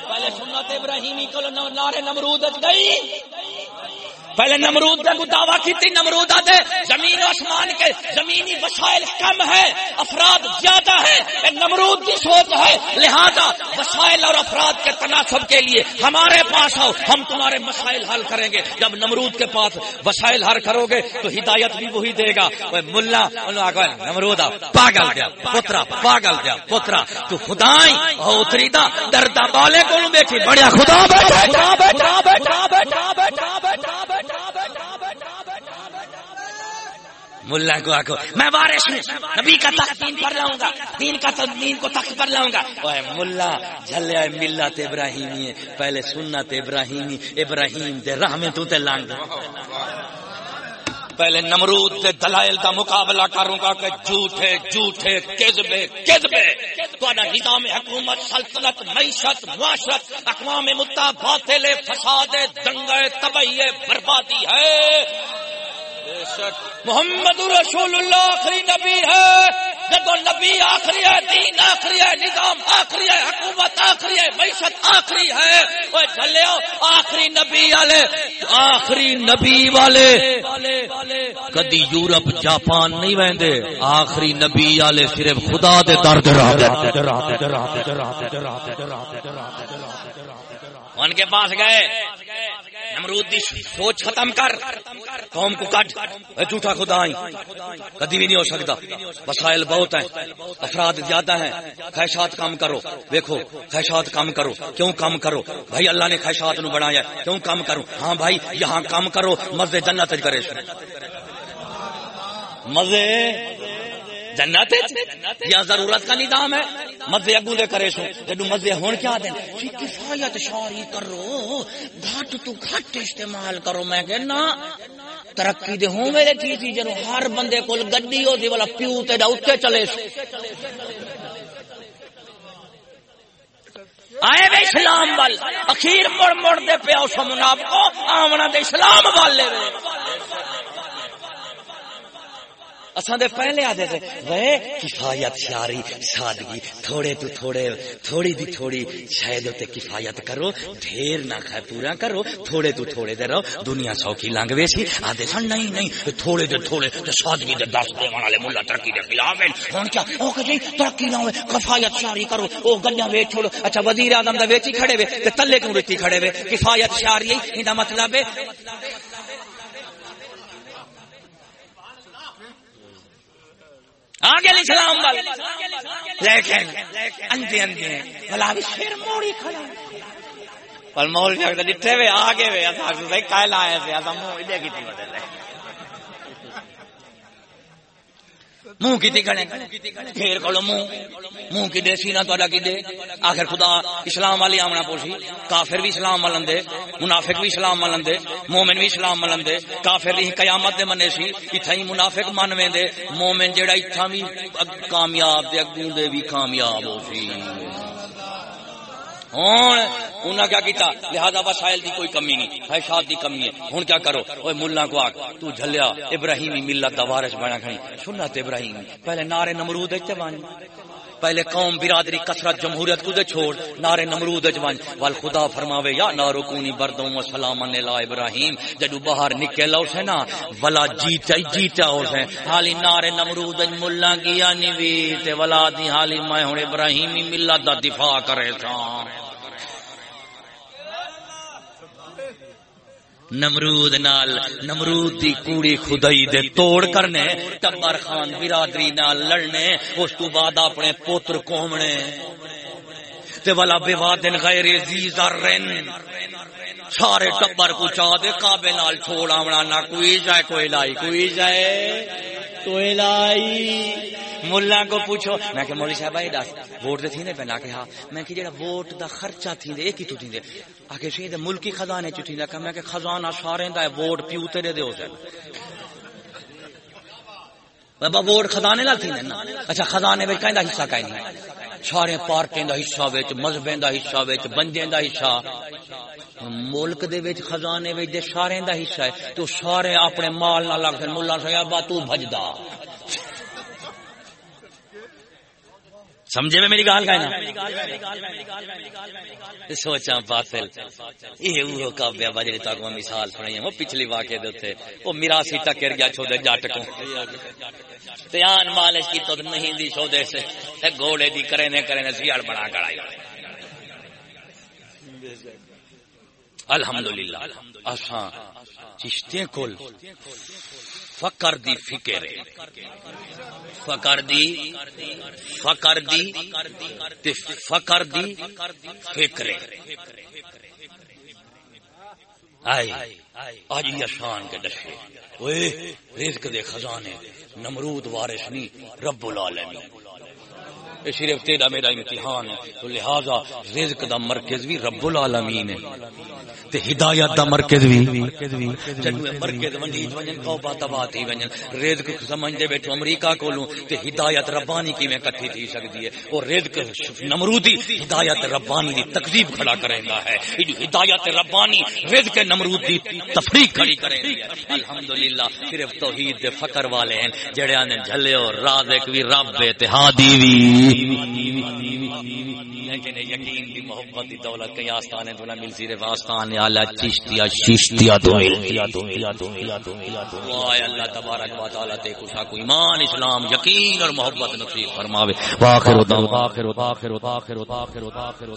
پہلے سنت ابراہیمی کول نارے نمرود گئی۔ پہلے نمرود نے دعویٰ کی تھی نمرود آتے زمین و آسمان کے زمینی وسائل کم ہے افراد زیادہ ہے نمرود کی سوچ ہے لہذا وسائل اور افراد کے تناسب کے لیے ہمارے پاس آؤ ہم تمہارے مسائل حل کریں گے جب نمرود کے پاس وسائل حل کرو گے تو ہدایت بھی وہی دے گا ملا نمرود پاگل گیا پترا پاگل گیا پترا تو خدا اتری دا دردا بالے کو بیٹھی بڑیا خدا بیٹھا بیٹھا بیٹھا بیٹھا بیٹھا بیٹھا بیٹھا ملا کو آخو میں بارش میں نبی کا تخت پر لاؤں گا، دین کا دین کو تخت پر لاؤں گا۔ ملا جھلیا ملت ابراہیمی پہلے سنت ابراہیمی، ابراہیم دے راہ میں تو تے لانگ۔ پہلے نمرود سے دلائل کا مقابلہ کروں گا کہ جھوٹے جھوٹے، کذبے کذبے۔ تو نظام حکومت، سلطنت، معیشت، معاشرت، اقوام متا باطل فساد دنگے تبعی بربادی ہے۔ محمد رسول اللہ آخری نبی ہے، جب نبی آخری ہے، دین آخری ہے، نظام آخری ہے، حکومت آخری ہے، معیشت آخری ہے، وہ چلے آخری نبی والے، آخری نبی والے۔ کدی یورپ، جاپان نہیں وہدے آخری نبی والے صرف خدا دے درد ان کے پاس گئے۔ نمرود دی سوچ ختم کر۔ قوم کو کٹ جھوٹا خدا ہی کدی بھی نہیں ہو سکتا۔ وسائل بہت ہیں، افراد زیادہ ہیں۔ خواہشات کام کرو۔ دیکھو خواہشات کام کرو۔ کیوں کام کرو؟ بھائی اللہ نے خواہشات نو بنایا کیوں کام کرو؟ ہاں بھائی، یہاں کام کرو۔ مزے جنت کرے۔ مزے جنت یا ضرورت کا نظام ہے۔ مزے اگو دے کرے سو۔ جدو مزے ہون کیا دیں کفایت شاری کرو۔ گھٹ تو گھٹ استعمال کرو۔ میں کہنا، ترقی دے ہوں میرے کی چیز جنو ہر بندے کو گڈی ہو دی والا پیو تے دا اٹھے چلے سو۔ آئے وے اسلام وال۔ اخیر مڑ مڑ دے پیا اس منافقو۔ آمنا دے اسلام والے وے۔ اساں دے پہلے آدے تھے وہ کفایت شاری سادگی، تھوڑے تو تھوڑے، تھوڑی دی تھوڑی شاید تے کفایت کرو، ڈھیر نہ کھائے پورا کرو، تھوڑے تو تھوڑے دے رہو، دنیا سوکی لانگ ویسی آدے سن، نہیں نہیں، تھوڑے دے تھوڑے، تے سادگی دے دس دے والے مولا ترقی دے خلاف ہیں۔ ہن کیا؟ او کہ جی ترقی نہ ہوے کفایت شاری کرو، او گلیاں ویچ چھوڑو۔ اچھا وزیر اعظم دا ویچی کھڑے وے، تے تلے کیوں رتی کھڑے وے؟ کفایت شاری ایندا مطلب ہے۔ آگے اسلام والے لیکن شیر موڑی کھڑا۔ پر مول ڈٹھے وے آگے وے بھائی کائل آئے دے کیتی بدل منہ کی گنے پھر کولو منہ منہ کی دے سینہ تہاڈا کی دے آخر خدا اسلام والی آمنا پوسی کافر بھی اسلام ملن دے، منافق بھی اسلام ملن دے، مومن بھی اسلام ملن دے، کافر بھی قیامت دے منے سی ایتھے ہی منافق من ویندے مومن جیڑا ایتھا بھی کامیاب دے، اگوں دے بھی کامیاب ہو سی ہوں انہیں کیا کیتا؟ لہذا وسائل دی کوئی کمی نہیں، خواہشات دی کمی ہے۔ ہوں کیا کرو؟ اوے ملہ کو آگ تو جھلیا، ابراہیمی ملت دا وارث بنا کھنی سنت ابراہیم پہلے نارے نمرود اچ بانی پہلے قوم برادری کثرت جمہوریت کو دے چھوڑ نارے نمرود اجوان وال خدا فرماوے، یا نارو کونی بردوں و سلام لا ابراہیم۔ جدو باہر نکلا اس ہے نا، ولا جیتا جیتا اس ہے حالی نارے نمرود اج ملا گیا نی وی تے ولا دی حالی میں ہن ابراہیمی ملت دا دفاع کرے تھا نمرود نال، نمرود دی کوڑی خدائی دے توڑ کرنے ٹبر خان برادری نال لڑنے، اس تو بعد اپنے پوتر کومنے تے والا بے وادن غیر عزیز رن۔ سارے ٹبر کو دے، کعبے نال چھوڑ آونا نہ، کوئی جائے، کوئی لائی، کوئی جائے، کوئی لائی۔ ملا کو پوچھو، میں کہ مولوی صاحب اے دس، ووٹ تے تھیندے پہنا کہ ہاں میں کہ جڑا ووٹ دا خرچہ تھیندے اے کیتو تھیندے۔ آکے سی تے ملکی خزانے چ تھیندا، کہ میں کہ خزانہ سارے دا ووٹ پیو تے دے دیو سن بابا، ووٹ خزانے نال تھیندے نا۔ اچھا خزانے وچ کیندا حصہ کائیں؟ نہیں سارے پارٹیں دا حصہ وچ، مذہبیں دا حصہ وچ، بندیاں دا حصہ۔ ملک دے وچ، خزانے وچ دے سارے دا حصہ ہے۔ تو سارے اپنے مال نہ لگ سن مولا صاحب تو بھجدا۔ سمجھے میں میری گال کا نا؟ سوچا باطل یہ وہ کابیا بجری تک میں مثال سنائی وہ پچھلی واقعے دے تے وہ میراسی ٹکر گیا چھو دے جٹ کو تیان مالش کی تو نہیں دی چھو دے سے گھوڑے دی کرے نے کرے نے سیاڑ بنا کر آئی الحمدللہ۔ اساں چشتے کول فکر دی فکر فکر دی فکر دی، تے فکر دی فکر آئی آج یہ شان کے دشے اوئے رزق دے خزانے نمرود وارث نہیں رب العالمین۔ صرف تیرا میرا امتحان ہے۔ تو لہذا رزق دا مرکز بھی رب العالمین ہے۔ تے ہدایت دا مرکز بھی۔ جدو مرکز ونڈی ونجن توبہ تباہ تھی ونجن۔ رزق سمجھ دے بیٹھو امریکہ کولوں۔ تے ہدایت ربانی کیویں کٹھی تھی سکدی ہے۔ اور رزق نمرودی ہدایت ربانی دی تکذیب کھڑا کریندا ہے۔ یہ ہدایت ربانی، رزق نمرود دی تفریق کھڑی کریندا ہے۔ الحمدللہ، صرف توحید دے فقر والے ہیں۔ جڑے نے جھلے اور رازق بھی رب تے ہادی بھی لیکن یقین دی محبت دی دولت کئی آستانے تو نہ مل صرف آستان اعلی چشتیا چشتیا تو ملتیا تو ملیا تو ملیا تو ملیا تو اے اللہ تبارک و تعالی تے کچھ کو ایمان اسلام یقین اور محبت نصیب فرماوے واخر و دعوانا واخر و آخر و آخر و آخر